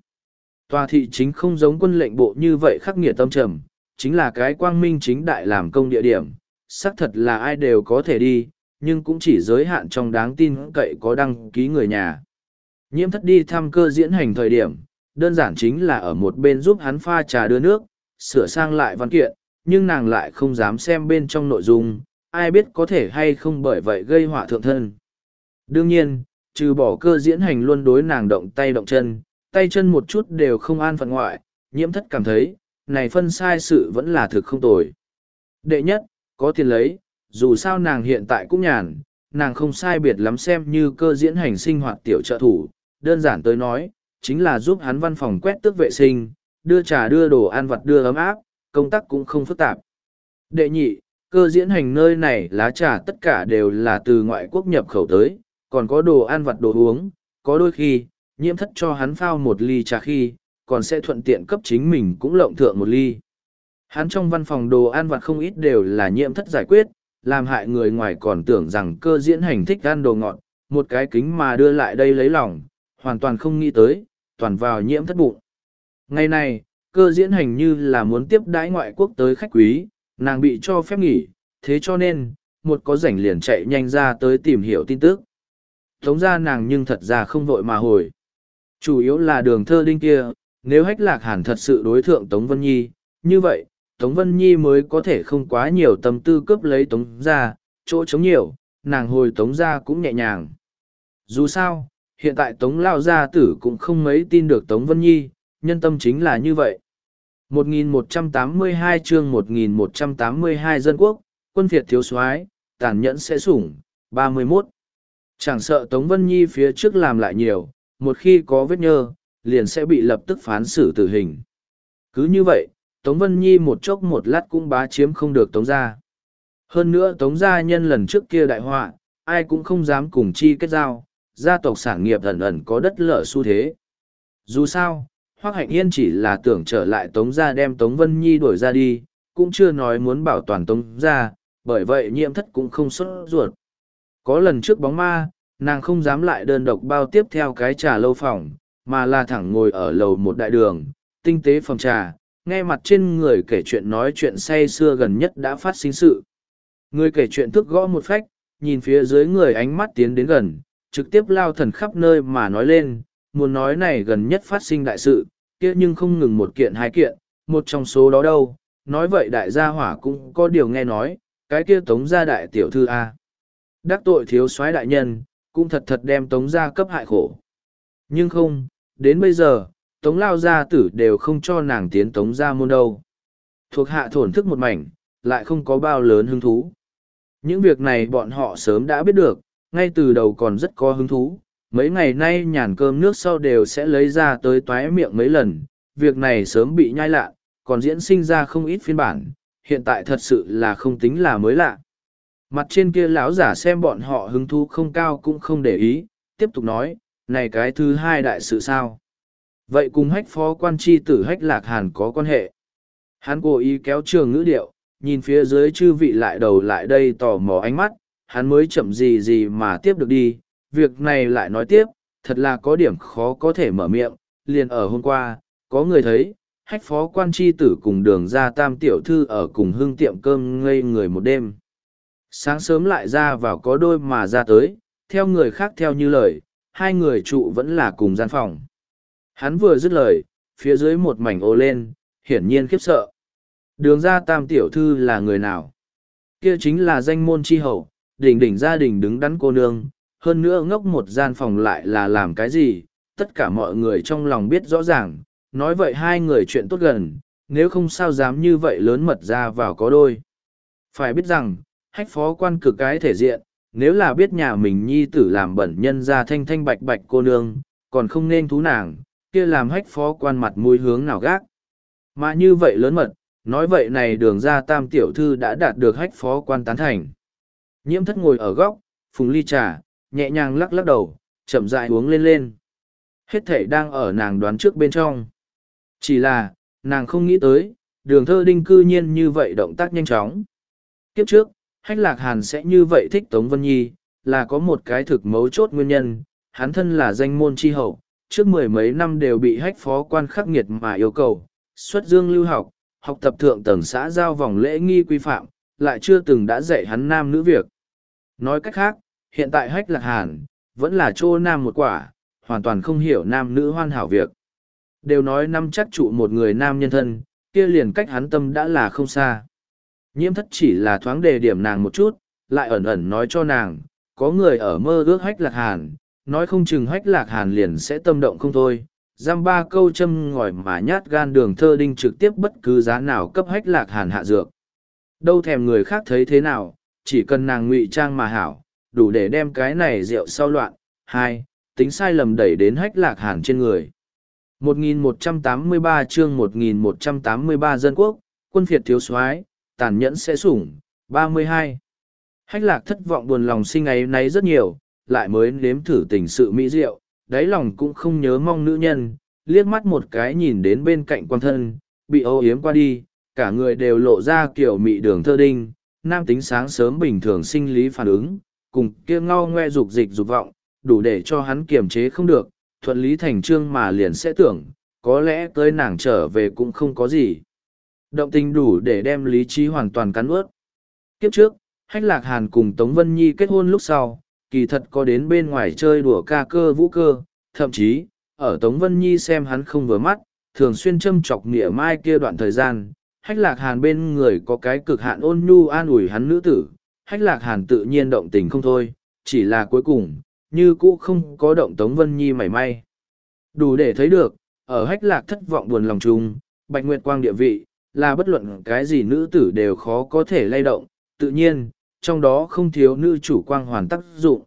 Tòa thị chính không giống quân lệnh bộ như vậy khắc nghiệt tâm trầm, chính là cái quang minh chính đại làm công địa điểm, xác thật là ai đều có thể đi, nhưng cũng chỉ giới hạn trong đáng tin cậy có đăng ký người nhà. Nhiễm thất đi thăm cơ diễn hành thời điểm, đơn giản chính là ở một bên giúp hắn pha trà đưa nước, sửa sang lại văn kiện, nhưng nàng lại không dám xem bên trong nội dung, ai biết có thể hay không bởi vậy gây họa thượng thân. Đương nhiên, trừ bỏ cơ diễn hành luôn đối nàng động tay động chân, tay chân một chút đều không an phận ngoại, nhiễm thất cảm thấy, này phân sai sự vẫn là thực không tồi. Đệ nhất, có tiền lấy, dù sao nàng hiện tại cũng nhàn, nàng không sai biệt lắm xem như cơ diễn hành sinh hoạt tiểu trợ thủ, đơn giản tới nói, chính là giúp hắn văn phòng quét tước vệ sinh, đưa trà đưa đồ ăn vặt đưa ấm áp, công tác cũng không phức tạp. Đệ nhị, cơ diễn hành nơi này lá trà tất cả đều là từ ngoại quốc nhập khẩu tới, còn có đồ ăn vặt đồ uống, có đôi khi, nhiễm thất cho hắn phao một ly trà khi, còn sẽ thuận tiện cấp chính mình cũng lộng thượng một ly. Hắn trong văn phòng đồ ăn vặt không ít đều là nhiễm thất giải quyết, làm hại người ngoài còn tưởng rằng cơ diễn hành thích ăn đồ ngọt, một cái kính mà đưa lại đây lấy lòng, hoàn toàn không nghĩ tới, toàn vào nhiễm thất bụng. Ngày này, cơ diễn hành như là muốn tiếp đãi ngoại quốc tới khách quý, nàng bị cho phép nghỉ, thế cho nên, một có rảnh liền chạy nhanh ra tới tìm hiểu tin tức. Tống ra nàng nhưng thật ra không vội mà hồi. Chủ yếu là đường thơ đinh kia, nếu hách lạc Hàn thật sự đối thượng Tống Vân Nhi, như vậy, Tống Vân Nhi mới có thể không quá nhiều tâm tư cướp lấy Tống ra, chỗ chống nhiều, nàng hồi Tống ra cũng nhẹ nhàng. Dù sao, hiện tại Tống Lao Gia Tử cũng không mấy tin được Tống Vân Nhi, nhân tâm chính là như vậy. 1182 chương 1182 dân quốc, quân Việt thiếu soái tàn nhẫn sẽ sủng, 31. Chẳng sợ Tống Vân Nhi phía trước làm lại nhiều, một khi có vết nhơ, liền sẽ bị lập tức phán xử tử hình. Cứ như vậy, Tống Vân Nhi một chốc một lát cũng bá chiếm không được Tống gia. Hơn nữa Tống gia nhân lần trước kia đại họa, ai cũng không dám cùng chi kết giao, gia tộc sản nghiệp ẩn ẩn có đất lở xu thế. Dù sao, Hoác Hạnh Yên chỉ là tưởng trở lại Tống gia đem Tống Vân Nhi đuổi ra đi, cũng chưa nói muốn bảo toàn Tống gia, bởi vậy nhiễm thất cũng không xuất ruột. Có lần trước bóng ma, nàng không dám lại đơn độc bao tiếp theo cái trà lâu phòng, mà là thẳng ngồi ở lầu một đại đường, tinh tế phòng trà, nghe mặt trên người kể chuyện nói chuyện say xưa gần nhất đã phát sinh sự. Người kể chuyện thức gõ một phách, nhìn phía dưới người ánh mắt tiến đến gần, trực tiếp lao thần khắp nơi mà nói lên, muốn nói này gần nhất phát sinh đại sự, kia nhưng không ngừng một kiện hai kiện, một trong số đó đâu, nói vậy đại gia hỏa cũng có điều nghe nói, cái kia tống gia đại tiểu thư A. Đắc tội thiếu soái đại nhân, cũng thật thật đem tống gia cấp hại khổ. Nhưng không, đến bây giờ, tống lao gia tử đều không cho nàng tiến tống gia môn đâu. Thuộc hạ thổn thức một mảnh, lại không có bao lớn hứng thú. Những việc này bọn họ sớm đã biết được, ngay từ đầu còn rất có hứng thú. Mấy ngày nay nhàn cơm nước sau đều sẽ lấy ra tới toái miệng mấy lần, việc này sớm bị nhai lạ, còn diễn sinh ra không ít phiên bản, hiện tại thật sự là không tính là mới lạ. Mặt trên kia lão giả xem bọn họ hứng thú không cao cũng không để ý, tiếp tục nói, này cái thứ hai đại sự sao? Vậy cùng hách phó quan tri tử hách lạc hàn có quan hệ. Hắn cố ý kéo trường ngữ điệu, nhìn phía dưới chư vị lại đầu lại đây tò mò ánh mắt, hắn mới chậm gì gì mà tiếp được đi, việc này lại nói tiếp, thật là có điểm khó có thể mở miệng, liền ở hôm qua, có người thấy, hách phó quan tri tử cùng đường ra tam tiểu thư ở cùng hương tiệm cơm ngây người một đêm. Sáng sớm lại ra vào có đôi mà ra tới, theo người khác theo như lời, hai người trụ vẫn là cùng gian phòng. Hắn vừa dứt lời, phía dưới một mảnh ô lên, hiển nhiên khiếp sợ. Đường ra tam tiểu thư là người nào? Kia chính là danh môn chi hậu, đỉnh đỉnh gia đình đứng đắn cô nương, hơn nữa ngốc một gian phòng lại là làm cái gì? Tất cả mọi người trong lòng biết rõ ràng, nói vậy hai người chuyện tốt gần, nếu không sao dám như vậy lớn mật ra vào có đôi. Phải biết rằng, hách phó quan cực cái thể diện, nếu là biết nhà mình nhi tử làm bẩn nhân ra thanh thanh bạch bạch cô nương, còn không nên thú nàng, kia làm hách phó quan mặt mũi hướng nào gác. Mà như vậy lớn mật, nói vậy này đường ra tam tiểu thư đã đạt được hách phó quan tán thành. Nhiễm thất ngồi ở góc, phùng ly trà, nhẹ nhàng lắc lắc đầu, chậm rãi uống lên lên. Hết thể đang ở nàng đoán trước bên trong. Chỉ là, nàng không nghĩ tới, đường thơ đinh cư nhiên như vậy động tác nhanh chóng. Kiếp trước, hách lạc hàn sẽ như vậy thích Tống Vân Nhi, là có một cái thực mấu chốt nguyên nhân, hắn thân là danh môn tri hậu, trước mười mấy năm đều bị hách phó quan khắc nghiệt mà yêu cầu, xuất dương lưu học, học tập thượng tầng xã giao vòng lễ nghi quy phạm, lại chưa từng đã dạy hắn nam nữ việc. Nói cách khác, hiện tại hách lạc hàn, vẫn là chỗ nam một quả, hoàn toàn không hiểu nam nữ hoan hảo việc. Đều nói năm chắc trụ một người nam nhân thân, kia liền cách hắn tâm đã là không xa. Nhiễm thất chỉ là thoáng đề điểm nàng một chút, lại ẩn ẩn nói cho nàng, có người ở mơ ước hách lạc hàn, nói không chừng hách lạc hàn liền sẽ tâm động không thôi. Giam ba câu châm ngòi mà nhát gan đường thơ đinh trực tiếp bất cứ giá nào cấp hách lạc hàn hạ dược. Đâu thèm người khác thấy thế nào, chỉ cần nàng ngụy trang mà hảo, đủ để đem cái này rượu sau loạn. Hai, tính sai lầm đẩy đến hách lạc hàn trên người. 1183 chương 1183 dân quốc, quân phiệt thiếu soái tàn nhẫn sẽ sủng. 32. Hách lạc thất vọng buồn lòng sinh ấy nấy rất nhiều, lại mới nếm thử tình sự mỹ diệu, đáy lòng cũng không nhớ mong nữ nhân, liếc mắt một cái nhìn đến bên cạnh quan thân, bị ô yếm qua đi, cả người đều lộ ra kiểu mị đường thơ đinh, nam tính sáng sớm bình thường sinh lý phản ứng, cùng kia ngao ngoe dục dịch dục vọng, đủ để cho hắn kiềm chế không được, thuận lý thành trương mà liền sẽ tưởng, có lẽ tới nàng trở về cũng không có gì. Động tình đủ để đem lý trí hoàn toàn cắn ướt. Kiếp trước, Hách Lạc Hàn cùng Tống Vân Nhi kết hôn lúc sau, kỳ thật có đến bên ngoài chơi đùa ca cơ vũ cơ, thậm chí, ở Tống Vân Nhi xem hắn không vừa mắt, thường xuyên châm chọc nghĩa mai kia đoạn thời gian, Hách Lạc Hàn bên người có cái cực hạn ôn nhu an ủi hắn nữ tử, Hách Lạc Hàn tự nhiên động tình không thôi, chỉ là cuối cùng, như cũ không có động Tống Vân Nhi mảy may. Đủ để thấy được, ở Hách Lạc thất vọng buồn lòng chung, Bạch Nguyệt Quang địa vị, là bất luận cái gì nữ tử đều khó có thể lay động, tự nhiên, trong đó không thiếu nữ chủ quang hoàn tác dụng.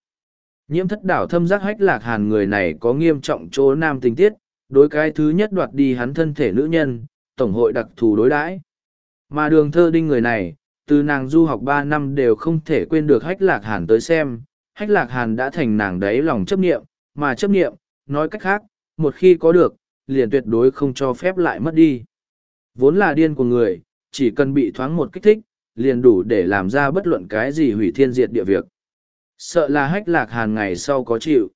Nhiễm thất đảo thâm giác hách lạc hàn người này có nghiêm trọng chỗ nam tình tiết, đối cái thứ nhất đoạt đi hắn thân thể nữ nhân, tổng hội đặc thù đối đãi mà đường thơ đinh người này từ nàng du học ba năm đều không thể quên được hách lạc hàn tới xem hách lạc hàn đã thành nàng đáy lòng chấp nghiệm mà chấp nghiệm nói cách khác một khi có được liền tuyệt đối không cho phép lại mất đi vốn là điên của người, chỉ cần bị thoáng một kích thích, liền đủ để làm ra bất luận cái gì hủy thiên diệt địa việc. Sợ là hách lạc hàn ngày sau có chịu.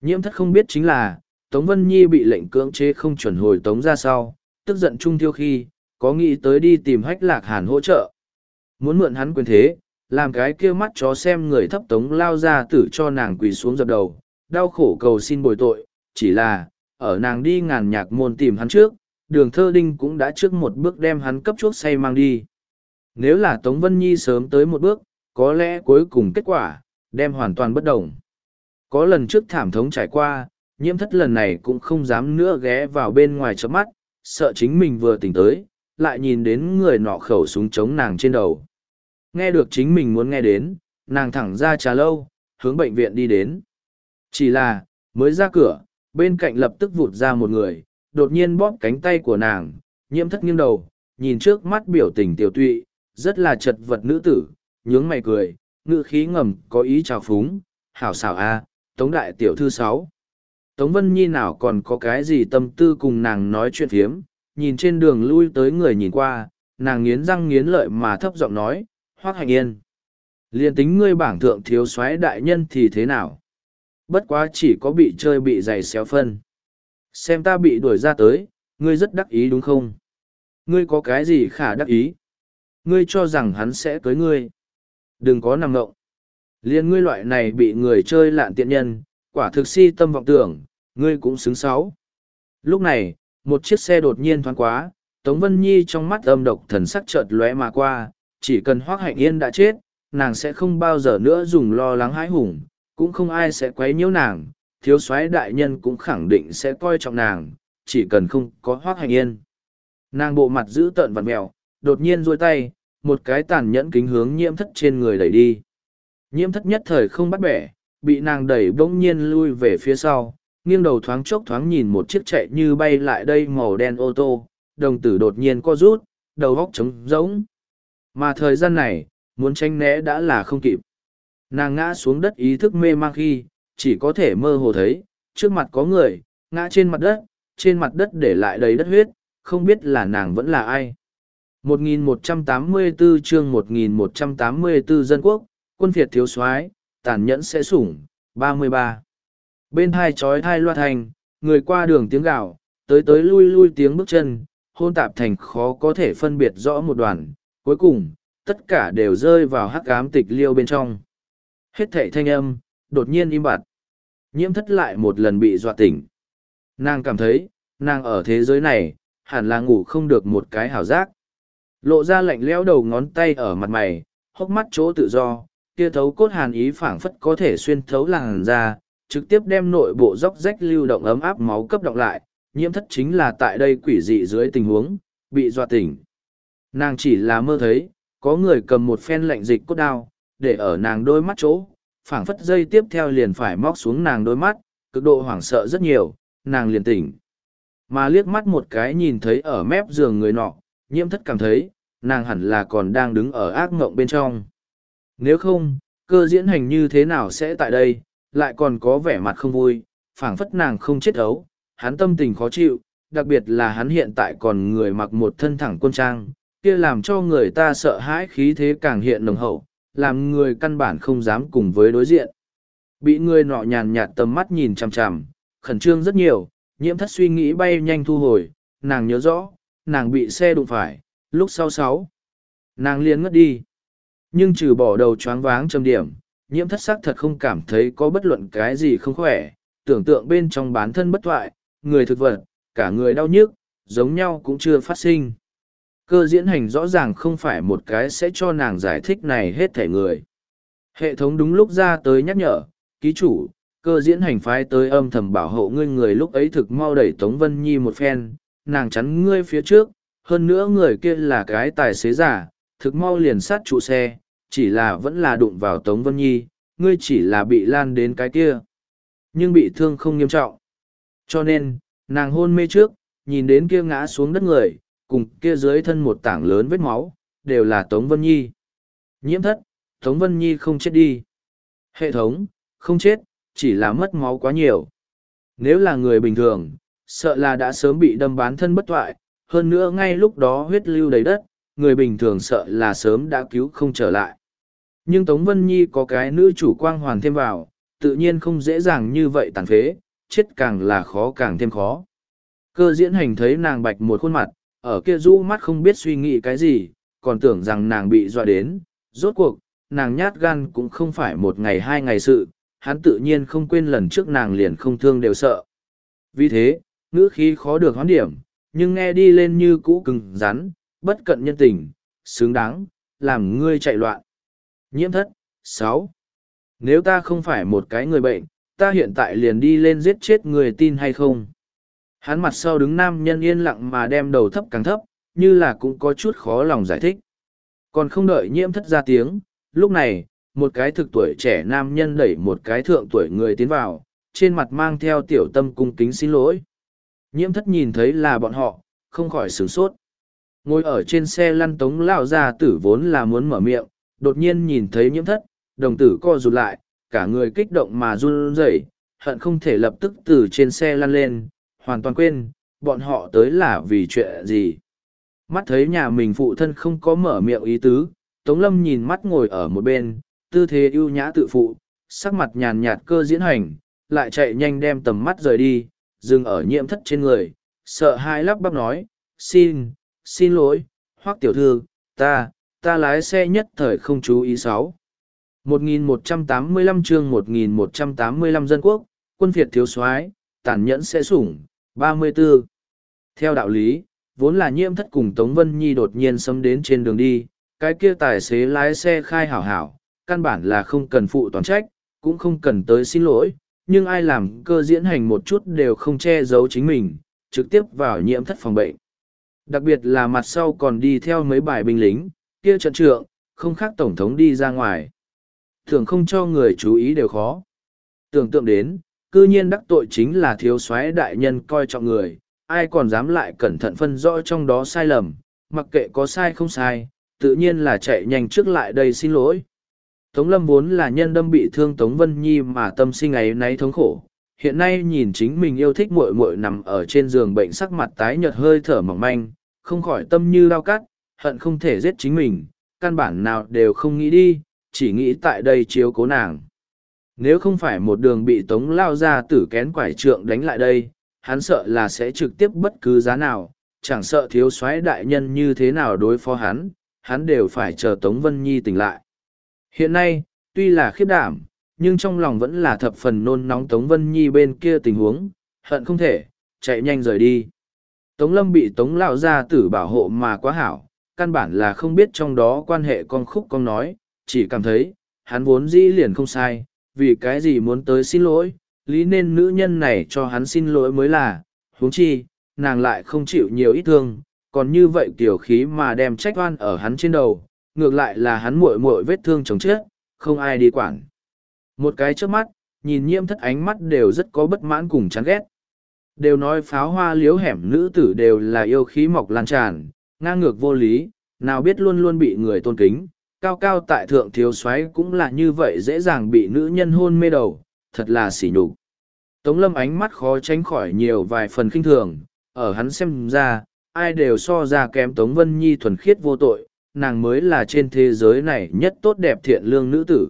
Nhiễm thất không biết chính là, tống vân nhi bị lệnh cưỡng chế không chuẩn hồi tống ra sau, tức giận trung thiêu khi, có nghĩ tới đi tìm hách lạc hàn hỗ trợ. Muốn mượn hắn quyền thế, làm cái kia mắt chó xem người thấp tống lao ra tử cho nàng quỳ xuống dập đầu, đau khổ cầu xin bồi tội, chỉ là, ở nàng đi ngàn nhạc môn tìm hắn trước đường thơ đinh cũng đã trước một bước đem hắn cấp chuốc say mang đi. Nếu là tống vân nhi sớm tới một bước, có lẽ cuối cùng kết quả, đem hoàn toàn bất đồng có lần trước thảm thống trải qua, nhiễm thất lần này cũng không dám nữa ghé vào bên ngoài chớp mắt, sợ chính mình vừa tỉnh tới, lại nhìn đến người nọ khẩu súng chống nàng trên đầu. Nghe được chính mình muốn nghe đến, nàng thẳng ra trà lâu, hướng bệnh viện đi đến. Chỉ là, mới ra cửa, bên cạnh lập tức vụt ra một người đột nhiên bóp cánh tay của nàng, nhiễm thất nghiêng đầu, nhìn trước mắt biểu tình tiểu tụy, rất là chật vật nữ tử, nhướng mày cười ngự khí ngầm có ý trào phúng, hảo xảo a, tống đại tiểu thư sáu. Tống vân nhi nào còn có cái gì tâm tư cùng nàng nói chuyện phiếm, nhìn trên đường lui tới người nhìn qua, nàng nghiến răng nghiến lợi mà thấp giọng nói, hoác hạnh yên, liền tính ngươi bảng thượng thiếu soái đại nhân thì thế nào? Bất quá chỉ có bị chơi bị giày xéo phân xem ta bị đuổi ra tới, ngươi rất đắc ý đúng không? Ngươi có cái gì khả đắc ý? Ngươi cho rằng hắn sẽ cưới ngươi. Đừng có nằm ngộng. Liên ngươi loại này bị người chơi lạn tiện nhân, quả thực si tâm vọng tưởng, ngươi cũng xứng sáu. Lúc này, một chiếc xe đột nhiên thoáng quá, tống vân nhi trong mắt âm độc thần sắc chợt lóe mà qua, chỉ cần hoác hạnh yên đã chết, nàng sẽ không bao giờ nữa dùng lo lắng hãi hùng, cũng không ai sẽ quấy nhiễu nàng thiếu soái đại nhân cũng khẳng định sẽ coi trọng nàng, chỉ cần không có hoác hành yên. Nàng bộ mặt giữ tợn vặt mẹo đột nhiên rôi tay, một cái tàn nhẫn kính hướng nhiễm thất trên người đẩy đi. Nhiễm thất nhất thời không bắt bẻ, bị nàng đẩy bỗng nhiên lui về phía sau, nghiêng đầu thoáng chốc thoáng nhìn một chiếc chạy như bay lại đây màu đen ô tô, đồng tử đột nhiên co rút, đầu góc trống rỗng. Mà thời gian này, muốn tranh né đã là không kịp. Nàng ngã xuống đất ý thức mê mang khi chỉ có thể mơ hồ thấy, trước mặt có người, ngã trên mặt đất, trên mặt đất để lại đầy đất huyết, không biết là nàng vẫn là ai. 1184 chương 1184 dân quốc, quân phiệt thiếu soái, tàn nhẫn sẽ sủng 33. bên hai chói thai loa thành, người qua đường tiếng gạo tới tới lui lui tiếng bước chân, hôn tạp thành khó có thể phân biệt rõ một đoàn. Cuối cùng, tất cả đều rơi vào hắc ám tịch liêu bên trong. Hết thệ thanh âm đột nhiên im bặt. Nhiễm thất lại một lần bị dọa tỉnh. Nàng cảm thấy nàng ở thế giới này hẳn là ngủ không được một cái hảo giác. Lộ ra lạnh lẽo đầu ngón tay ở mặt mày hốc mắt chỗ tự do kia thấu cốt hàn ý phảng phất có thể xuyên thấu làn da, trực tiếp đem nội bộ róc rách lưu động ấm áp máu cấp động lại. Nhiễm thất chính là tại đây quỷ dị dưới tình huống bị dọa tỉnh. Nàng chỉ là mơ thấy có người cầm một phen lạnh dịch cốt đao để ở nàng đôi mắt chỗ phảng phất dây tiếp theo liền phải móc xuống nàng đôi mắt, cực độ hoảng sợ rất nhiều, nàng liền tỉnh. Mà liếc mắt một cái nhìn thấy ở mép giường người nọ, nhiễm thất cảm thấy, nàng hẳn là còn đang đứng ở ác ngộng bên trong. Nếu không, cơ diễn hành như thế nào sẽ tại đây, lại còn có vẻ mặt không vui, phảng phất nàng không chết ấu, hắn tâm tình khó chịu, đặc biệt là hắn hiện tại còn người mặc một thân thẳng quân trang, kia làm cho người ta sợ hãi khí thế càng hiện nồng hậu làm người căn bản không dám cùng với đối diện. Bị người nọ nhàn nhạt tầm mắt nhìn chằm chằm, khẩn trương rất nhiều, nhiễm thất suy nghĩ bay nhanh thu hồi, nàng nhớ rõ, nàng bị xe đụng phải, lúc sau sáu, nàng liền ngất đi. Nhưng trừ bỏ đầu choáng váng trầm điểm, nhiễm thất sắc thật không cảm thấy có bất luận cái gì không khỏe, tưởng tượng bên trong bán thân bất thoại, người thực vật, cả người đau nhức, giống nhau cũng chưa phát sinh cơ diễn hành rõ ràng không phải một cái sẽ cho nàng giải thích này hết thể người. Hệ thống đúng lúc ra tới nhắc nhở, ký chủ, cơ diễn hành phái tới âm thầm bảo hộ ngươi người lúc ấy thực mau đẩy tống vân nhi một phen, nàng chắn ngươi phía trước, hơn nữa người kia là cái tài xế giả, thực mau liền sát trụ xe, chỉ là vẫn là đụng vào tống vân nhi, ngươi chỉ là bị lan đến cái kia, nhưng bị thương không nghiêm trọng. Cho nên, nàng hôn mê trước, nhìn đến kia ngã xuống đất người cùng kia dưới thân một tảng lớn vết máu, đều là Tống Vân Nhi. Nhiễm thất, Tống Vân Nhi không chết đi. Hệ thống, không chết, chỉ là mất máu quá nhiều. Nếu là người bình thường, sợ là đã sớm bị đâm bán thân bất toại, hơn nữa ngay lúc đó huyết lưu đầy đất, người bình thường sợ là sớm đã cứu không trở lại. Nhưng Tống Vân Nhi có cái nữ chủ quang hoàn thêm vào, tự nhiên không dễ dàng như vậy tàn phế, chết càng là khó càng thêm khó. Cơ diễn hành thấy nàng bạch một khuôn mặt, ở kia rũ mắt không biết suy nghĩ cái gì, còn tưởng rằng nàng bị dọa đến. Rốt cuộc, nàng nhát gan cũng không phải một ngày hai ngày sự, hắn tự nhiên không quên lần trước nàng liền không thương đều sợ. Vì thế, ngữ khí khó được hoán điểm, nhưng nghe đi lên như cũ cứng rắn, bất cận nhân tình, xứng đáng, làm ngươi chạy loạn. Nhiễm thất, sáu Nếu ta không phải một cái người bệnh, ta hiện tại liền đi lên giết chết người tin hay không? Hắn mặt sau đứng nam nhân yên lặng mà đem đầu thấp càng thấp, như là cũng có chút khó lòng giải thích. Còn không đợi nhiễm thất ra tiếng, lúc này, một cái thực tuổi trẻ nam nhân đẩy một cái thượng tuổi người tiến vào, trên mặt mang theo tiểu tâm cung kính xin lỗi. Nhiễm thất nhìn thấy là bọn họ, không khỏi sửng sốt. Ngồi ở trên xe lăn tống lao ra tử vốn là muốn mở miệng, đột nhiên nhìn thấy nhiễm thất, đồng tử co rụt lại, cả người kích động mà run rẩy, hận không thể lập tức từ trên xe lăn lên, hoàn toàn quên, bọn họ tới là vì chuyện gì. Mắt thấy nhà mình phụ thân không có mở miệng ý tứ, Tống Lâm nhìn mắt ngồi ở một bên, tư thế ưu nhã tự phụ, sắc mặt nhàn nhạt cơ diễn hành, lại chạy nhanh đem tầm mắt rời đi, dừng ở nhiễm thất trên người, sợ hai lắp bắp nói, xin, xin lỗi, hoắc tiểu thư, ta, ta lái xe nhất thời không chú ý sáu. 1185 chương 1185 dân quốc, quân phiệt thiếu soái tàn nhẫn sẽ sủng, 34. Theo đạo lý, vốn là nhiễm thất cùng Tống Vân Nhi đột nhiên xâm đến trên đường đi, cái kia tài xế lái xe khai hảo hảo, căn bản là không cần phụ toàn trách, cũng không cần tới xin lỗi, nhưng ai làm cơ diễn hành một chút đều không che giấu chính mình, trực tiếp vào nhiễm thất phòng bệnh. Đặc biệt là mặt sau còn đi theo mấy bài binh lính, kia trận trượng, không khác tổng thống đi ra ngoài. Thường không cho người chú ý đều khó. Tưởng tượng đến, cư nhiên đắc tội chính là thiếu soái đại nhân coi trọng người, ai còn dám lại cẩn thận phân rõ trong đó sai lầm, mặc kệ có sai không sai, tự nhiên là chạy nhanh trước lại đây xin lỗi. Tống Lâm vốn là nhân đâm bị thương Tống Vân Nhi mà tâm sinh ấy náy thống khổ. Hiện nay nhìn chính mình yêu thích muội muội nằm ở trên giường bệnh sắc mặt tái nhợt hơi thở mỏng manh, không khỏi tâm như lao cắt, hận không thể giết chính mình, căn bản nào đều không nghĩ đi, chỉ nghĩ tại đây chiếu cố nàng. Nếu không phải một đường bị Tống lao ra tử kén quải trượng đánh lại đây, hắn sợ là sẽ trực tiếp bất cứ giá nào, chẳng sợ thiếu soái đại nhân như thế nào đối phó hắn, hắn đều phải chờ Tống Vân Nhi tỉnh lại. Hiện nay, tuy là khiếp đảm, nhưng trong lòng vẫn là thập phần nôn nóng Tống Vân Nhi bên kia tình huống, hận không thể, chạy nhanh rời đi. Tống Lâm bị Tống Lão Gia tử bảo hộ mà quá hảo, căn bản là không biết trong đó quan hệ con khúc con nói, chỉ cảm thấy, hắn vốn dĩ liền không sai, vì cái gì muốn tới xin lỗi, lý nên nữ nhân này cho hắn xin lỗi mới là, huống chi, nàng lại không chịu nhiều ít thương, còn như vậy tiểu khí mà đem trách oan ở hắn trên đầu, ngược lại là hắn muội muội vết thương chồng chết, không ai đi quản. Một cái trước mắt, nhìn nhiễm thất ánh mắt đều rất có bất mãn cùng chán ghét. Đều nói pháo hoa liếu hẻm nữ tử đều là yêu khí mọc lan tràn, ngang ngược vô lý, nào biết luôn luôn bị người tôn kính, cao cao tại thượng thiếu soái cũng là như vậy dễ dàng bị nữ nhân hôn mê đầu, thật là xỉ nhục. Tống lâm ánh mắt khó tránh khỏi nhiều vài phần kinh thường, ở hắn xem ra, ai đều so ra kém Tống Vân Nhi thuần khiết vô tội, nàng mới là trên thế giới này nhất tốt đẹp thiện lương nữ tử.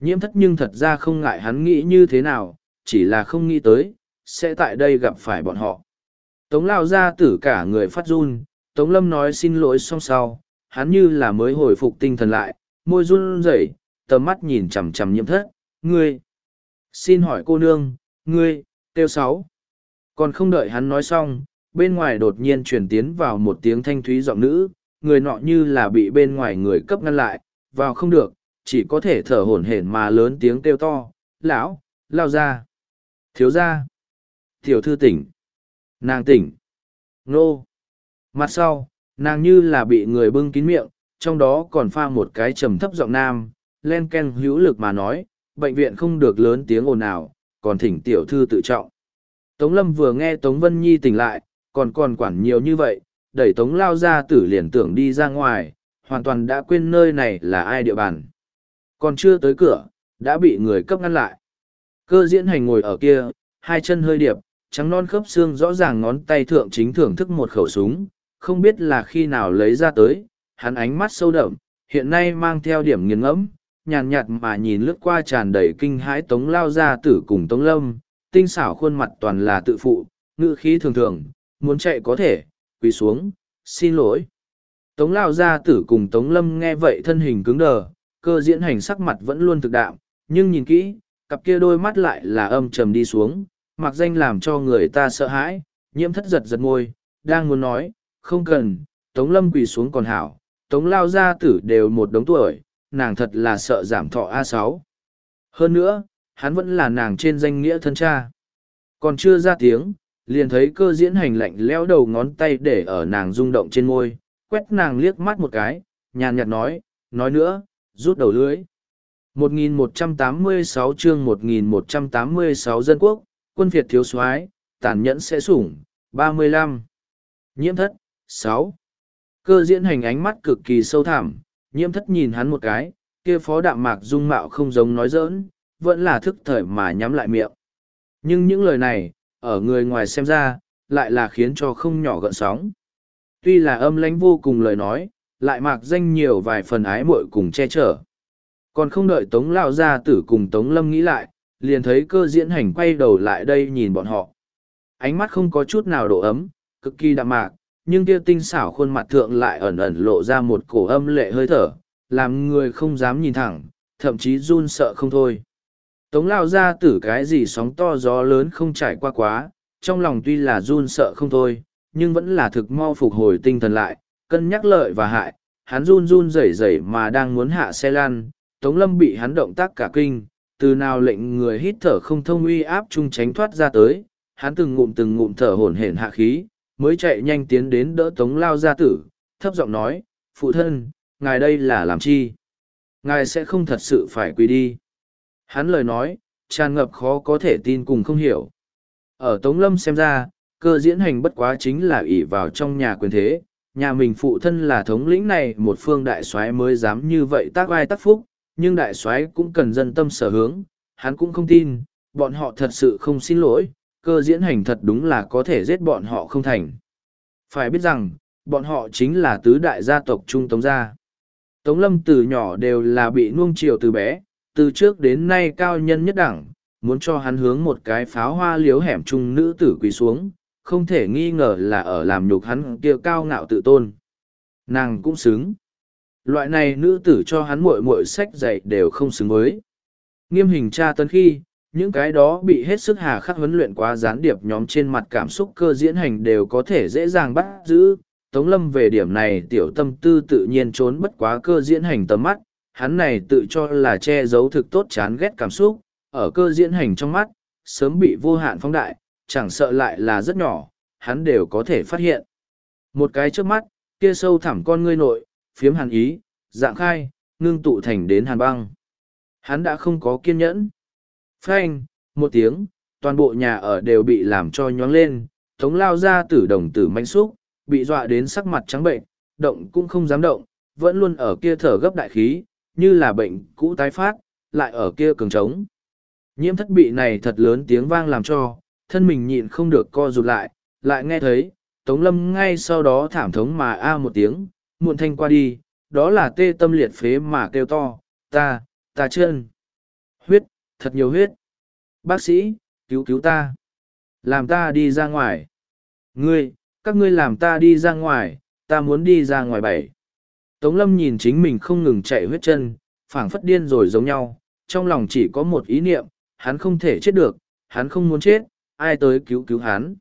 Nhiễm thất nhưng thật ra không ngại hắn nghĩ như thế nào, chỉ là không nghĩ tới, sẽ tại đây gặp phải bọn họ. Tống lao ra tử cả người phát run, Tống lâm nói xin lỗi xong sau, hắn như là mới hồi phục tinh thần lại, môi run rẩy, tầm mắt nhìn chằm chằm nhiễm thất, ngươi. Xin hỏi cô nương, ngươi, tiêu sáu. Còn không đợi hắn nói xong, bên ngoài đột nhiên chuyển tiến vào một tiếng thanh thúy giọng nữ, người nọ như là bị bên ngoài người cấp ngăn lại, vào không được, chỉ có thể thở hổn hển mà lớn tiếng kêu to, lão, lao ra, thiếu ra, tiểu thư tỉnh, nàng tỉnh, nô. Mặt sau, nàng như là bị người bưng kín miệng, trong đó còn pha một cái trầm thấp giọng nam, len ken hữu lực mà nói, bệnh viện không được lớn tiếng ồn ào, còn thỉnh tiểu thư tự trọng. Tống Lâm vừa nghe Tống Vân Nhi tỉnh lại, còn còn quản nhiều như vậy, đẩy tống lao ra tử liền tưởng đi ra ngoài, hoàn toàn đã quên nơi này là ai địa bàn. Còn chưa tới cửa, đã bị người cấp ngăn lại. Cơ diễn hành ngồi ở kia, hai chân hơi điệp, trắng non khớp xương rõ ràng ngón tay thượng chính thưởng thức một khẩu súng, không biết là khi nào lấy ra tới, hắn ánh mắt sâu đậm, hiện nay mang theo điểm nghiền ngẫm, nhàn nhạt mà nhìn lướt qua tràn đầy kinh hãi tống lao ra tử cùng tống lâm, tinh xảo khuôn mặt toàn là tự phụ, ngữ khí thường thường, muốn chạy có thể, quỳ xuống, xin lỗi. Tống lao ra tử cùng tống lâm nghe vậy thân hình cứng đờ, cơ diễn hành sắc mặt vẫn luôn thực đạm, nhưng nhìn kỹ, cặp kia đôi mắt lại là âm trầm đi xuống, mặc danh làm cho người ta sợ hãi, nhiễm thất giật giật môi, đang muốn nói, không cần, tống lâm quỳ xuống còn hảo, tống lao gia tử đều một đống tuổi, nàng thật là sợ giảm thọ a sáu. Hơn nữa hắn vẫn là nàng trên danh nghĩa thân cha. Còn chưa ra tiếng liền thấy cơ diễn hành lạnh leo đầu ngón tay để ở nàng rung động trên môi quét nàng liếc mắt một cái nhàn nhạt nói nói nữa rút đầu lưới 1186 chương 1186 dân quốc quân việt thiếu soái tàn nhẫn sẽ sủng 35. nhiễm thất. 6. cơ diễn hành ánh mắt cực kỳ sâu thẳm nhiễm thất nhìn hắn một cái, kia phó đạm mạc dung mạo không giống nói giỡn, vẫn là thức thời mà nhắm lại miệng. Nhưng những lời này, ở người ngoài xem ra, lại là khiến cho không nhỏ gợn sóng. Tuy là âm lãnh vô cùng lời nói, lại mạc danh nhiều vài phần ái muội cùng che chở. Còn không đợi Tống Lao ra tử cùng Tống Lâm nghĩ lại, liền thấy cơ diễn hành quay đầu lại đây nhìn bọn họ. Ánh mắt không có chút nào độ ấm, cực kỳ đạm mạc, nhưng kia tinh xảo khuôn mặt thượng lại ẩn ẩn lộ ra một cổ âm lệ hơi thở, làm người không dám nhìn thẳng, thậm chí run sợ không thôi. Tống lao ra tử cái gì sóng to gió lớn không trải qua quá, trong lòng tuy là run sợ không thôi, nhưng vẫn là thực mau phục hồi tinh thần lại, cân nhắc lợi và hại, hắn run run rẩy rẩy mà đang muốn hạ xe lan, Tống Lâm bị hắn động tác cả kinh, từ nào lệnh người hít thở không thông uy áp chung tránh thoát ra tới, hắn từng ngụm từng ngụm thở hổn hển hạ khí, mới chạy nhanh tiến đến đỡ tống lao gia tử, thấp giọng nói, phụ thân, ngài đây là làm chi? Ngài sẽ không thật sự phải quỳ đi. Hắn lời nói, tràn ngập khó có thể tin cùng không hiểu. Ở Tống Lâm xem ra, cơ diễn hành bất quá chính là ỷ vào trong nhà quyền thế, nhà mình phụ thân là thống lĩnh này một phương đại soái mới dám như vậy tác vai tác phúc, nhưng đại soái cũng cần dân tâm sở hướng, hắn cũng không tin, bọn họ thật sự không xin lỗi, cơ diễn hành thật đúng là có thể giết bọn họ không thành. Phải biết rằng, bọn họ chính là tứ đại gia tộc Trung Tống Gia. Tống Lâm từ nhỏ đều là bị nuông chiều từ bé, từ trước đến nay cao nhân nhất đẳng, muốn cho hắn hướng một cái pháo hoa liếu hẻm trung nữ tử quỳ xuống, không thể nghi ngờ là ở làm nhục hắn kia cao ngạo tự tôn. Nàng cũng xứng. Loại này nữ tử cho hắn muội muội sách dạy đều không xứng với. Nghiêm hình tra tấn khi, những cái đó bị hết sức hà khắc huấn luyện quá gián điệp nhóm trên mặt cảm xúc cơ diễn hành đều có thể dễ dàng bắt giữ. Tống lâm về điểm này tiểu tâm tư tự nhiên trốn bất quá cơ diễn hành tầm mắt, hắn này tự cho là che giấu thực tốt chán ghét cảm xúc, ở cơ diễn hành trong mắt, sớm bị vô hạn phóng đại, chẳng sợ lại là rất nhỏ, hắn đều có thể phát hiện. Một cái trước mắt, kia sâu thẳm con ngươi nội, phiếm hàn ý, dạng khai, ngưng tụ thành đến hàn băng. Hắn đã không có kiên nhẫn. Phanh, một tiếng, toàn bộ nhà ở đều bị làm cho nhoáng lên, tống lao ra tử đồng tử manh xúc, bị dọa đến sắc mặt trắng bệnh, động cũng không dám động, vẫn luôn ở kia thở gấp đại khí, như là bệnh cũ tái phát, lại ở kia cường trống. Nhiễm thất bị này thật lớn tiếng vang làm cho, thân mình nhịn không được co rụt lại, lại nghe thấy, Tống Lâm ngay sau đó thảm thống mà a một tiếng, muộn thanh qua đi, đó là tê tâm liệt phế mà kêu to, ta, ta chân. Huyết, thật nhiều huyết. Bác sĩ, cứu cứu ta. Làm ta đi ra ngoài. Ngươi, các ngươi làm ta đi ra ngoài, ta muốn đi ra ngoài bảy. Tống lâm nhìn chính mình không ngừng chạy huyết chân, phảng phất điên rồi giống nhau, trong lòng chỉ có một ý niệm, hắn không thể chết được, hắn không muốn chết, ai tới cứu cứu hắn.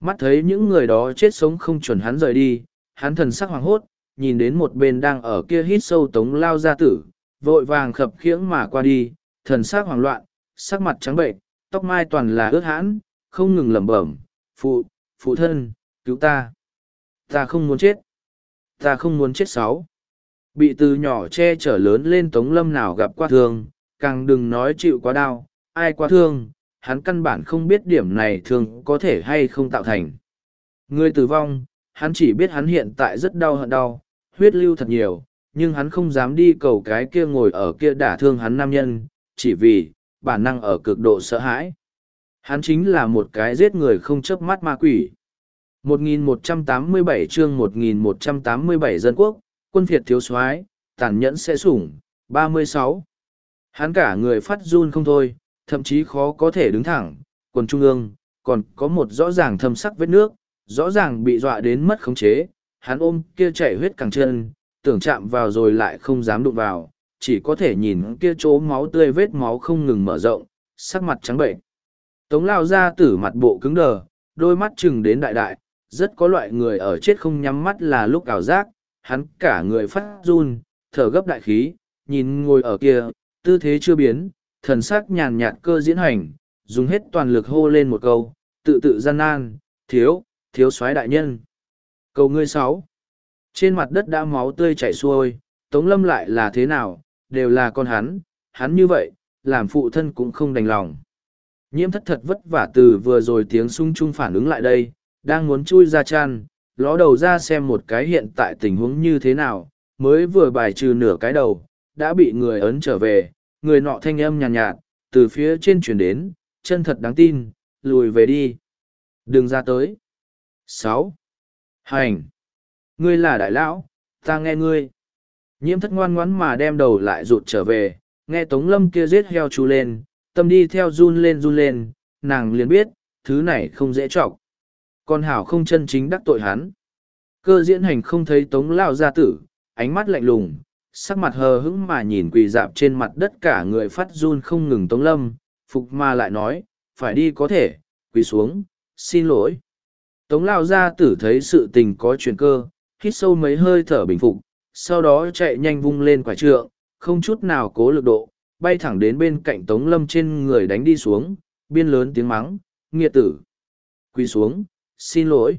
Mắt thấy những người đó chết sống không chuẩn hắn rời đi, hắn thần sắc hoàng hốt, nhìn đến một bên đang ở kia hít sâu tống lao ra tử, vội vàng khập khiễng mà qua đi, thần sắc hoảng loạn, sắc mặt trắng bệnh, tóc mai toàn là ướt hãn, không ngừng lẩm bẩm, phụ, phụ thân, cứu ta. Ta không muốn chết. Ta không muốn chết sáu. Bị từ nhỏ che chở lớn lên tống lâm nào gặp qua thương, càng đừng nói chịu quá đau, ai quá thương, hắn căn bản không biết điểm này thường có thể hay không tạo thành. Người tử vong, hắn chỉ biết hắn hiện tại rất đau hận đau, huyết lưu thật nhiều, nhưng hắn không dám đi cầu cái kia ngồi ở kia đả thương hắn nam nhân, chỉ vì, bản năng ở cực độ sợ hãi. Hắn chính là một cái giết người không chớp mắt ma quỷ. 1187 chương 1187 dân quốc, quân phiệt thiếu soái tàn nhẫn sẽ sủng, 36. Hắn cả người phát run không thôi, thậm chí khó có thể đứng thẳng, quần trung ương, còn có một rõ ràng thâm sắc vết nước, rõ ràng bị dọa đến mất khống chế, hắn ôm kia chảy huyết càng chân, tưởng chạm vào rồi lại không dám đụng vào, chỉ có thể nhìn kia chỗ máu tươi vết máu không ngừng mở rộng, sắc mặt trắng bệnh. Tống lao ra tử mặt bộ cứng đờ, đôi mắt chừng đến đại đại, rất có loại người ở chết không nhắm mắt là lúc ảo giác, hắn cả người phát run, thở gấp đại khí, nhìn ngồi ở kia, tư thế chưa biến, thần sắc nhàn nhạt cơ diễn hành, dùng hết toàn lực hô lên một câu, tự tự gian nan, thiếu, thiếu soái đại nhân. Cầu ngươi sáu. Trên mặt đất đã máu tươi chảy xuôi, Tống Lâm lại là thế nào, đều là con hắn, hắn như vậy, làm phụ thân cũng không đành lòng. Nhiễm thất thật vất vả từ vừa rồi tiếng sung chung phản ứng lại đây, đang muốn chui ra chăn, ló đầu ra xem một cái hiện tại tình huống như thế nào, mới vừa bài trừ nửa cái đầu, đã bị người ấn trở về, người nọ thanh âm nhàn nhạt, nhạt, từ phía trên chuyển đến, chân thật đáng tin, lùi về đi. Đừng ra tới. sáu Hành. Ngươi là đại lão, ta nghe ngươi. Nhiễm thất ngoan ngoãn mà đem đầu lại rụt trở về, nghe Tống Lâm kia giết heo chú lên, tâm đi theo run lên run lên, nàng liền biết, thứ này không dễ trọc. Con hảo không chân chính đắc tội hắn. Cơ diễn hành không thấy Tống Lao gia tử, ánh mắt lạnh lùng, sắc mặt hờ hững mà nhìn quỳ dạp trên mặt đất cả người phát run không ngừng Tống Lâm, phục ma lại nói, phải đi có thể, quỳ xuống, xin lỗi. Tống Lao gia tử thấy sự tình có chuyển cơ, hít sâu mấy hơi thở bình phục, sau đó chạy nhanh vung lên quả trượng, không chút nào cố lực độ, bay thẳng đến bên cạnh Tống Lâm trên người đánh đi xuống, biên lớn tiếng mắng, nghiệt tử. Quỳ xuống, xin lỗi.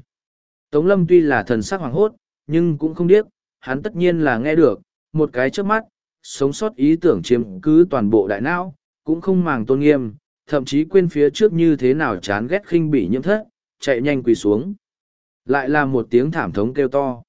Tống Lâm tuy là thần sắc hoàng hốt, nhưng cũng không điếc, hắn tất nhiên là nghe được, một cái trước mắt, sống sót ý tưởng chiếm cứ toàn bộ đại não, cũng không màng tôn nghiêm, thậm chí quên phía trước như thế nào chán ghét khinh bỉ nhiễm thất, chạy nhanh quỳ xuống. Lại là một tiếng thảm thống kêu to.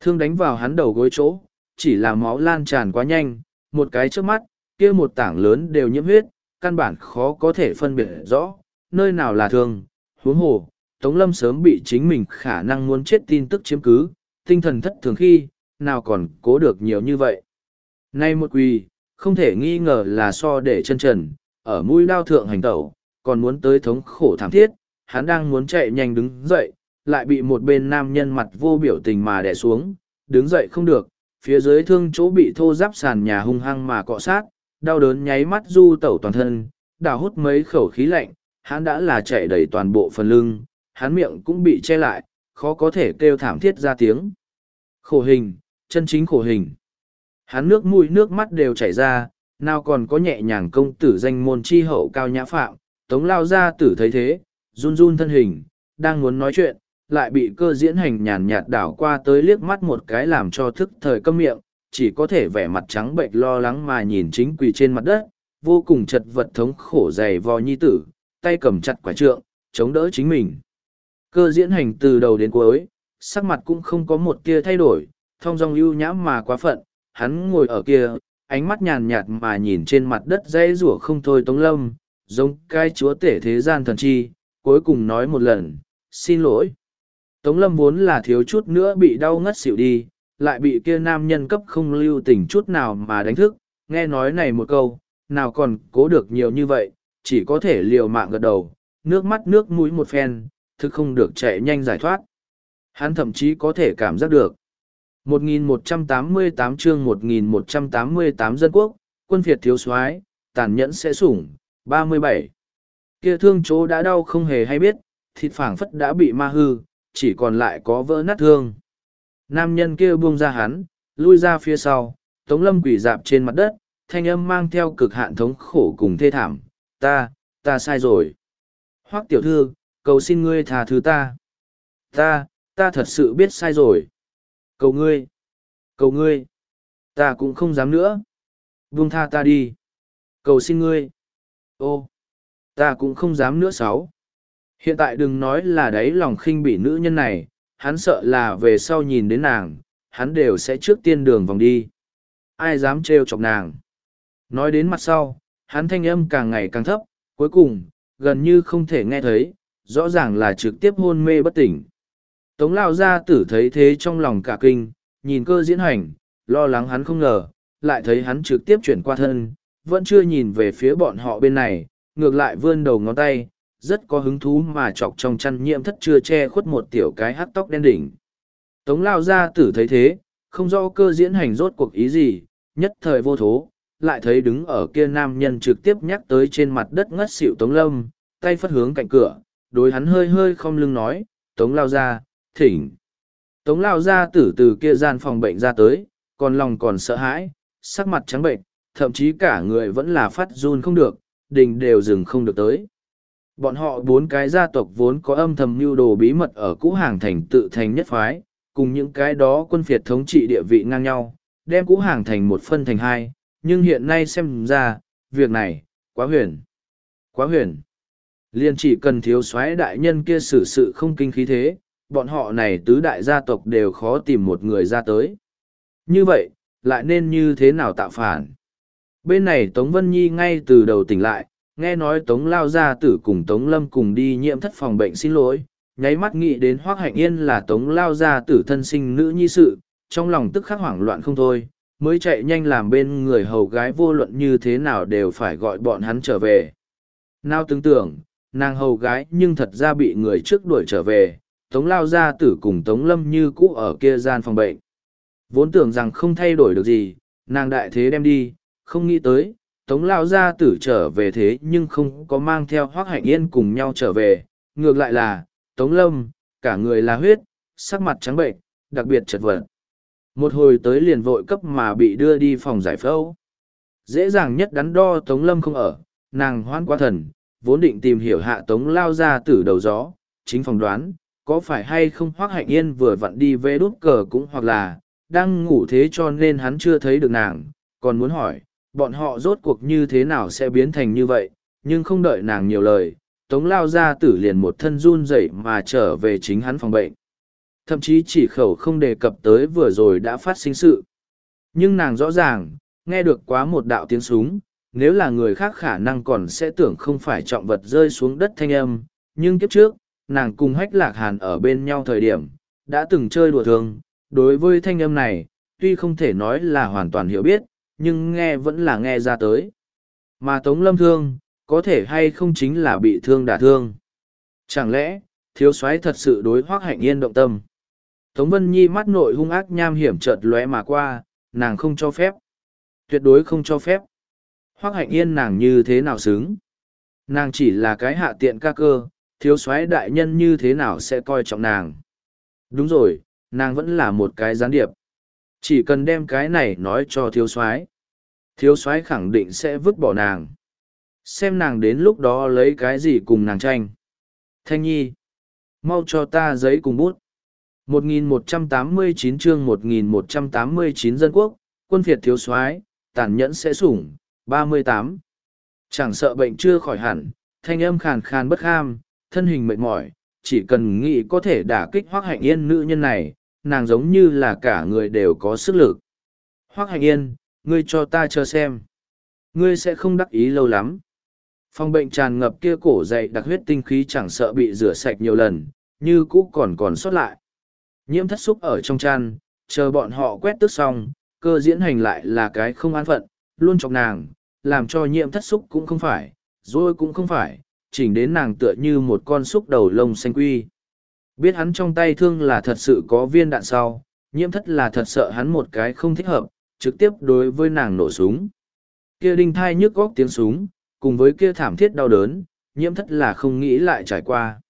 Thương đánh vào hắn đầu gối chỗ, chỉ là máu lan tràn quá nhanh, một cái trước mắt, kia một tảng lớn đều nhiễm huyết, căn bản khó có thể phân biệt rõ, nơi nào là thương, huống hồ. Tống Lâm sớm bị chính mình khả năng muốn chết tin tức chiếm cứ, tinh thần thất thường khi, nào còn cố được nhiều như vậy. Nay một quỳ, không thể nghi ngờ là so để chân trần, ở mũi lao thượng hành tẩu, còn muốn tới thống khổ thảm thiết, hắn đang muốn chạy nhanh đứng dậy, lại bị một bên nam nhân mặt vô biểu tình mà đè xuống, đứng dậy không được, phía dưới thương chỗ bị thô giáp sàn nhà hung hăng mà cọ sát, đau đớn nháy mắt du tẩu toàn thân, đào hút mấy khẩu khí lạnh, hắn đã là chạy đầy toàn bộ phần lưng, hắn miệng cũng bị che lại, khó có thể kêu thảm thiết ra tiếng. Khổ hình, chân chính khổ hình. Hắn nước mũi nước mắt đều chảy ra, nào còn có nhẹ nhàng công tử danh môn chi hậu cao nhã phạm, tống lao ra tử thấy thế, run run thân hình, đang muốn nói chuyện, lại bị cơ diễn hành nhàn nhạt đảo qua tới liếc mắt một cái làm cho thức thời câm miệng, chỉ có thể vẻ mặt trắng bệnh lo lắng mà nhìn chính quỳ trên mặt đất, vô cùng chật vật thống khổ dày vò nhi tử, tay cầm chặt quả trượng, chống đỡ chính mình. Cơ diễn hành từ đầu đến cuối, sắc mặt cũng không có một tia thay đổi, thong dong ưu nhãm mà quá phận, hắn ngồi ở kia, ánh mắt nhàn nhạt mà nhìn trên mặt đất dây rủa không thôi tống lâm, giống cái chúa tể thế gian thần chi, cuối cùng nói một lần, xin lỗi. Tống lâm vốn là thiếu chút nữa bị đau ngất xỉu đi, lại bị kia nam nhân cấp không lưu tình chút nào mà đánh thức, nghe nói này một câu, nào còn cố được nhiều như vậy, chỉ có thể liều mạng gật đầu, nước mắt nước mũi một phen, thực không được chạy nhanh giải thoát. Hắn thậm chí có thể cảm giác được. 1188 chương 1188 dân quốc, quân phiệt thiếu soái tàn nhẫn sẽ sủng, 37. Kia thương chỗ đã đau không hề hay biết, thịt phảng phất đã bị ma hư, chỉ còn lại có vỡ nát thương. Nam nhân kia buông ra hắn, lui ra phía sau, Tống Lâm quỷ dạp trên mặt đất, thanh âm mang theo cực hạn thống khổ cùng thê thảm. Ta, ta sai rồi. Hoắc tiểu thư, cầu xin ngươi tha thứ ta. Ta, ta thật sự biết sai rồi. Cầu ngươi, cầu ngươi, ta cũng không dám nữa. Buông tha ta đi. Cầu xin ngươi. Ô, ta cũng không dám nữa sáu. Hiện tại đừng nói là đấy lòng khinh bị nữ nhân này, hắn sợ là về sau nhìn đến nàng, hắn đều sẽ trước tiên đường vòng đi. Ai dám trêu chọc nàng. Nói đến mặt sau, hắn thanh âm càng ngày càng thấp, cuối cùng, gần như không thể nghe thấy, rõ ràng là trực tiếp hôn mê bất tỉnh. Tống lao gia tử thấy thế trong lòng cả kinh, nhìn cơ diễn hành, lo lắng hắn không ngờ, lại thấy hắn trực tiếp chuyển qua thân, vẫn chưa nhìn về phía bọn họ bên này, ngược lại vươn đầu ngón tay, rất có hứng thú mà chọc trong chăn nhiễm thất chưa che khuất một tiểu cái hắt tóc đen đỉnh. Tống lao ra tử thấy thế, không rõ cơ diễn hành rốt cuộc ý gì, nhất thời vô thố, lại thấy đứng ở kia nam nhân trực tiếp nhắc tới trên mặt đất ngất xỉu Tống Lâm, tay phất hướng cạnh cửa, đối hắn hơi hơi không lưng nói, Tống lao ra, thỉnh. Tống lao ra tử từ kia gian phòng bệnh ra tới, còn lòng còn sợ hãi, sắc mặt trắng bệnh, thậm chí cả người vẫn là phát run không được, đình đều dừng không được tới. Bọn họ bốn cái gia tộc vốn có âm thầm mưu đồ bí mật ở cũ hàng thành tự thành nhất phái, cùng những cái đó quân phiệt thống trị địa vị ngang nhau, đem cũ hàng thành một phân thành hai, nhưng hiện nay xem ra, việc này, quá huyền. Quá huyền. Liên chỉ cần thiếu soái đại nhân kia xử sự không kinh khí thế, bọn họ này tứ đại gia tộc đều khó tìm một người ra tới. Như vậy, lại nên như thế nào tạo phản? Bên này Tống Vân Nhi ngay từ đầu tỉnh lại, nghe nói Tống Lao Gia Tử cùng Tống Lâm cùng đi nhiễm thất phòng bệnh xin lỗi, nháy mắt nghĩ đến Hoác Hạnh Yên là Tống Lao Gia Tử thân sinh nữ nhi sự, trong lòng tức khắc hoảng loạn không thôi, mới chạy nhanh làm bên người hầu gái vô luận như thế nào đều phải gọi bọn hắn trở về. Nào tưởng tưởng, nàng hầu gái nhưng thật ra bị người trước đuổi trở về, Tống Lao Gia Tử cùng Tống Lâm như cũ ở kia gian phòng bệnh. Vốn tưởng rằng không thay đổi được gì, nàng đại thế đem đi, không nghĩ tới, Tống Lao Gia Tử trở về thế nhưng không có mang theo Hoác Hạnh Yên cùng nhau trở về, ngược lại là, Tống Lâm, cả người là huyết, sắc mặt trắng bệnh, đặc biệt chật vật. Một hồi tới liền vội cấp mà bị đưa đi phòng giải phẫu. Dễ dàng nhất đắn đo Tống Lâm không ở, nàng hoan quá thần, vốn định tìm hiểu hạ Tống Lao Gia Tử đầu gió, chính phòng đoán, có phải hay không Hoác Hạnh Yên vừa vặn đi về đút cờ cũng hoặc là, đang ngủ thế cho nên hắn chưa thấy được nàng, còn muốn hỏi, bọn họ rốt cuộc như thế nào sẽ biến thành như vậy, nhưng không đợi nàng nhiều lời, tống lao ra tử liền một thân run rẩy mà trở về chính hắn phòng bệnh. Thậm chí chỉ khẩu không đề cập tới vừa rồi đã phát sinh sự. Nhưng nàng rõ ràng, nghe được quá một đạo tiếng súng, nếu là người khác khả năng còn sẽ tưởng không phải trọng vật rơi xuống đất thanh âm, nhưng kiếp trước, nàng cùng hách lạc hàn ở bên nhau thời điểm, đã từng chơi đùa thường, đối với thanh âm này, tuy không thể nói là hoàn toàn hiểu biết, nhưng nghe vẫn là nghe ra tới. Mà Tống Lâm thương, có thể hay không chính là bị thương đả thương. Chẳng lẽ, thiếu soái thật sự đối hoác hạnh yên động tâm. Tống Vân Nhi mắt nội hung ác nham hiểm chợt lóe mà qua, nàng không cho phép. Tuyệt đối không cho phép. Hoác hạnh yên nàng như thế nào xứng. Nàng chỉ là cái hạ tiện ca cơ, thiếu soái đại nhân như thế nào sẽ coi trọng nàng. Đúng rồi, nàng vẫn là một cái gián điệp chỉ cần đem cái này nói cho thiếu soái thiếu soái khẳng định sẽ vứt bỏ nàng. Xem nàng đến lúc đó lấy cái gì cùng nàng tranh. Thanh nhi, mau cho ta giấy cùng bút. 1189 chương 1189 dân quốc, quân phiệt thiếu soái, tàn nhẫn sẽ sủng 38. chẳng sợ bệnh chưa khỏi hẳn, thanh âm khàn khàn bất kham, thân hình mệt mỏi, chỉ cần nghĩ có thể đả kích hoác hạnh yên nữ nhân này nàng giống như là cả người đều có sức lực. Hoác hạnh yên, ngươi cho ta chờ xem. Ngươi sẽ không đắc ý lâu lắm. Phòng bệnh tràn ngập kia cổ dậy đặc huyết tinh khí chẳng sợ bị rửa sạch nhiều lần, như cũ còn còn sót lại. Nhiễm thất xúc ở trong chăn, chờ bọn họ quét tức xong, cơ diễn hành lại là cái không an phận, luôn chọc nàng, làm cho nhiễm thất xúc cũng không phải, rồi cũng không phải, chỉnh đến nàng tựa như một con xúc đầu lông xanh quy. Biết hắn trong tay thương là thật sự có viên đạn sau, nhiễm thất là thật sợ hắn một cái không thích hợp, trực tiếp đối với nàng nổ súng. Kia đinh thai nhức góc tiếng súng, cùng với kia thảm thiết đau đớn, nhiễm thất là không nghĩ lại trải qua.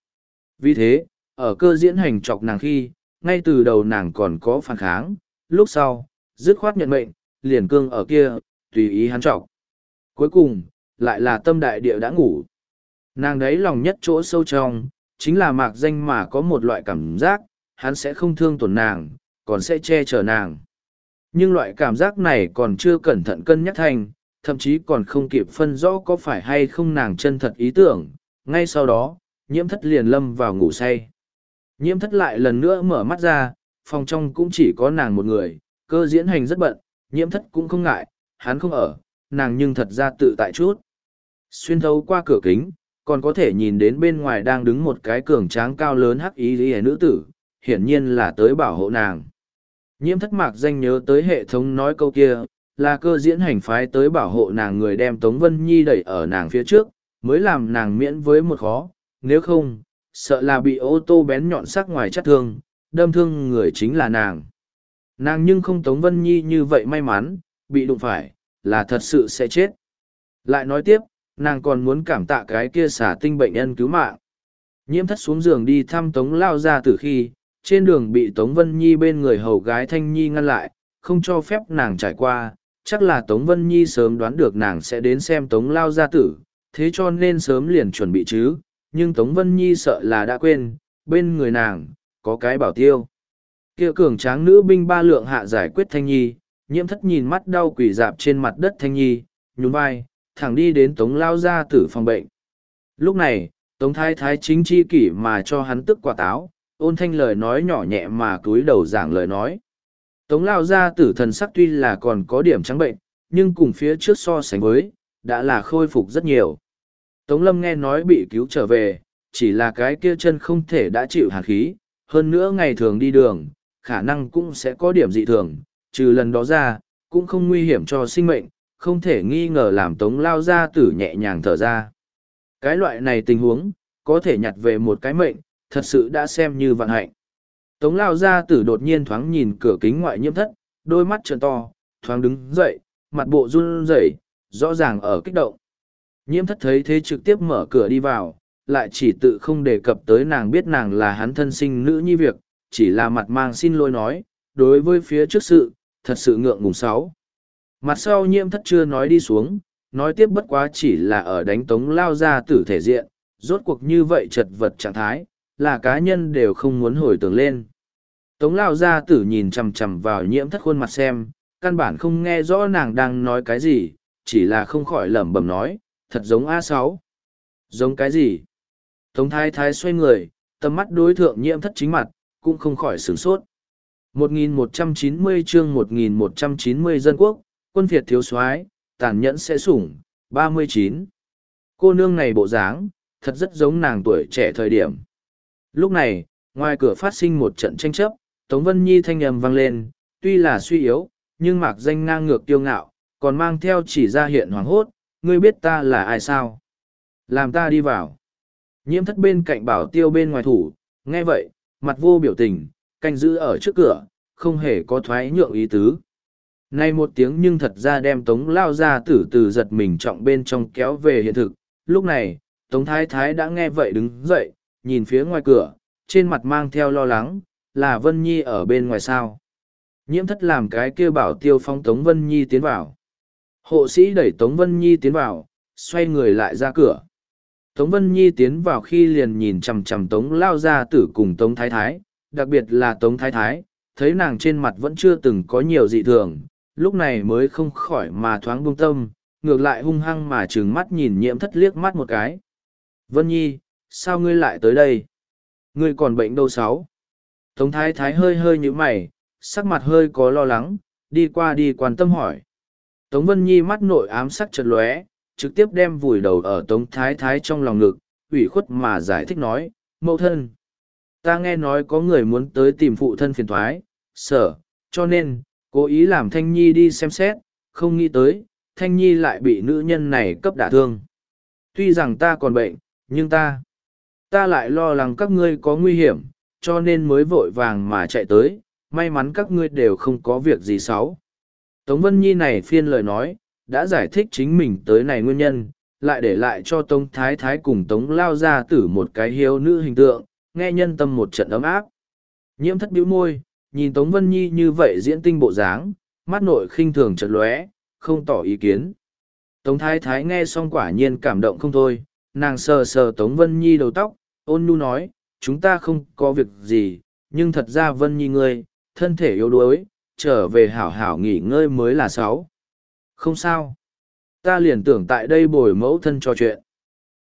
Vì thế, ở cơ diễn hành chọc nàng khi, ngay từ đầu nàng còn có phản kháng, lúc sau, dứt khoát nhận mệnh, liền cương ở kia, tùy ý hắn chọc. Cuối cùng, lại là tâm đại địa đã ngủ. Nàng đấy lòng nhất chỗ sâu trong, chính là mạc danh mà có một loại cảm giác, hắn sẽ không thương tổn nàng, còn sẽ che chở nàng. Nhưng loại cảm giác này còn chưa cẩn thận cân nhắc thành, thậm chí còn không kịp phân rõ có phải hay không nàng chân thật ý tưởng, ngay sau đó, nhiễm thất liền lâm vào ngủ say. Nhiễm thất lại lần nữa mở mắt ra, phòng trong cũng chỉ có nàng một người, cơ diễn hành rất bận, nhiễm thất cũng không ngại, hắn không ở, nàng nhưng thật ra tự tại chút. Xuyên thấu qua cửa kính, còn có thể nhìn đến bên ngoài đang đứng một cái cường tráng cao lớn hắc ý lý nữ tử, hiển nhiên là tới bảo hộ nàng. Nhiễm thất mạc danh nhớ tới hệ thống nói câu kia, là cơ diễn hành phái tới bảo hộ nàng người đem Tống Vân Nhi đẩy ở nàng phía trước, mới làm nàng miễn với một khó, nếu không, sợ là bị ô tô bén nhọn sắc ngoài chất thương, đâm thương người chính là nàng. Nàng nhưng không Tống Vân Nhi như vậy may mắn, bị đụng phải, là thật sự sẽ chết. Lại nói tiếp, nàng còn muốn cảm tạ cái kia xả tinh bệnh nhân cứu mạng. Nhiễm thất xuống giường đi thăm Tống lao ra từ khi, trên đường bị Tống Vân Nhi bên người hầu gái Thanh Nhi ngăn lại, không cho phép nàng trải qua, chắc là Tống Vân Nhi sớm đoán được nàng sẽ đến xem Tống lao gia tử, thế cho nên sớm liền chuẩn bị chứ, nhưng Tống Vân Nhi sợ là đã quên, bên người nàng, có cái bảo tiêu. Kia cường tráng nữ binh ba lượng hạ giải quyết Thanh Nhi, nhiễm thất nhìn mắt đau quỷ dạp trên mặt đất Thanh Nhi, nhún vai, thẳng đi đến Tống lao gia tử phòng bệnh. Lúc này, Tống thái thái chính chi kỷ mà cho hắn tức quả táo, ôn thanh lời nói nhỏ nhẹ mà cúi đầu giảng lời nói. Tống lao gia tử thần sắc tuy là còn có điểm trắng bệnh, nhưng cùng phía trước so sánh với, đã là khôi phục rất nhiều. Tống lâm nghe nói bị cứu trở về, chỉ là cái kia chân không thể đã chịu hàn khí, hơn nữa ngày thường đi đường, khả năng cũng sẽ có điểm dị thường, trừ lần đó ra, cũng không nguy hiểm cho sinh mệnh, không thể nghi ngờ làm tống lao gia tử nhẹ nhàng thở ra. Cái loại này tình huống, có thể nhặt về một cái mệnh, thật sự đã xem như vận hạnh. Tống lao gia tử đột nhiên thoáng nhìn cửa kính ngoại nhiễm thất, đôi mắt trợn to, thoáng đứng dậy, mặt bộ run rẩy, rõ ràng ở kích động. Nhiễm thất thấy thế trực tiếp mở cửa đi vào, lại chỉ tự không đề cập tới nàng biết nàng là hắn thân sinh nữ nhi việc, chỉ là mặt mang xin lỗi nói, đối với phía trước sự, thật sự ngượng ngùng sáu. Mặt sau nhiễm thất chưa nói đi xuống, nói tiếp bất quá chỉ là ở đánh tống lao ra tử thể diện, rốt cuộc như vậy chật vật trạng thái, là cá nhân đều không muốn hồi tưởng lên. Tống lao gia tử nhìn chằm chằm vào nhiễm thất khuôn mặt xem, căn bản không nghe rõ nàng đang nói cái gì, chỉ là không khỏi lẩm bẩm nói, thật giống a sáu Giống cái gì? Tống thái thái xoay người, tầm mắt đối thượng nhiễm thất chính mặt, cũng không khỏi sửng sốt. 1190 chương 1190 dân quốc, quân Việt thiếu soái tàn nhẫn sẽ sủng, 39. Cô nương này bộ dáng, thật rất giống nàng tuổi trẻ thời điểm. Lúc này, ngoài cửa phát sinh một trận tranh chấp, Tống Vân Nhi thanh âm vang lên, tuy là suy yếu, nhưng mạc danh ngang ngược kiêu ngạo, còn mang theo chỉ ra hiện hoàng hốt, ngươi biết ta là ai sao? Làm ta đi vào. Nhiễm thất bên cạnh bảo tiêu bên ngoài thủ, nghe vậy, mặt vô biểu tình, canh giữ ở trước cửa, không hề có thoái nhượng ý tứ. Nay một tiếng nhưng thật ra đem Tống lao ra tử từ giật mình trọng bên trong kéo về hiện thực. Lúc này, Tống Thái Thái đã nghe vậy đứng dậy, nhìn phía ngoài cửa, trên mặt mang theo lo lắng, là Vân Nhi ở bên ngoài sao. Nhiễm thất làm cái kêu bảo tiêu phong Tống Vân Nhi tiến vào. Hộ sĩ đẩy Tống Vân Nhi tiến vào, xoay người lại ra cửa. Tống Vân Nhi tiến vào khi liền nhìn chằm chằm Tống lao ra tử cùng Tống Thái Thái, đặc biệt là Tống Thái Thái, thấy nàng trên mặt vẫn chưa từng có nhiều dị thường, lúc này mới không khỏi mà thoáng buông tâm, ngược lại hung hăng mà trừng mắt nhìn nhiễm thất liếc mắt một cái. Vân Nhi, sao ngươi lại tới đây? Ngươi còn bệnh đâu sáu? Tống thái thái hơi hơi như mày, sắc mặt hơi có lo lắng, đi qua đi quan tâm hỏi. Tống Vân Nhi mắt nội ám sắc chật lóe, trực tiếp đem vùi đầu ở Tống Thái Thái trong lòng ngực, ủy khuất mà giải thích nói, mẫu thân. Ta nghe nói có người muốn tới tìm phụ thân phiền thoái, sở, cho nên, cố ý làm Thanh Nhi đi xem xét, không nghĩ tới, Thanh Nhi lại bị nữ nhân này cấp đả thương. Tuy rằng ta còn bệnh, nhưng ta, ta lại lo lắng các ngươi có nguy hiểm, cho nên mới vội vàng mà chạy tới, may mắn các ngươi đều không có việc gì xấu. Tống Vân Nhi này phiên lời nói, đã giải thích chính mình tới này nguyên nhân, lại để lại cho Tống Thái Thái cùng Tống Lao ra tử một cái hiếu nữ hình tượng, nghe nhân tâm một trận ấm áp. Nhiễm thất bĩu môi, nhìn Tống Vân Nhi như vậy diễn tinh bộ dáng, mắt nội khinh thường chợt lóe, không tỏ ý kiến. Tống Thái Thái nghe xong quả nhiên cảm động không thôi, nàng sờ sờ Tống Vân Nhi đầu tóc, ôn nhu nói, chúng ta không có việc gì, nhưng thật ra Vân Nhi ngươi, thân thể yếu đuối, trở về hảo hảo nghỉ ngơi mới là sáu. Không sao. Ta liền tưởng tại đây bồi mẫu thân cho chuyện.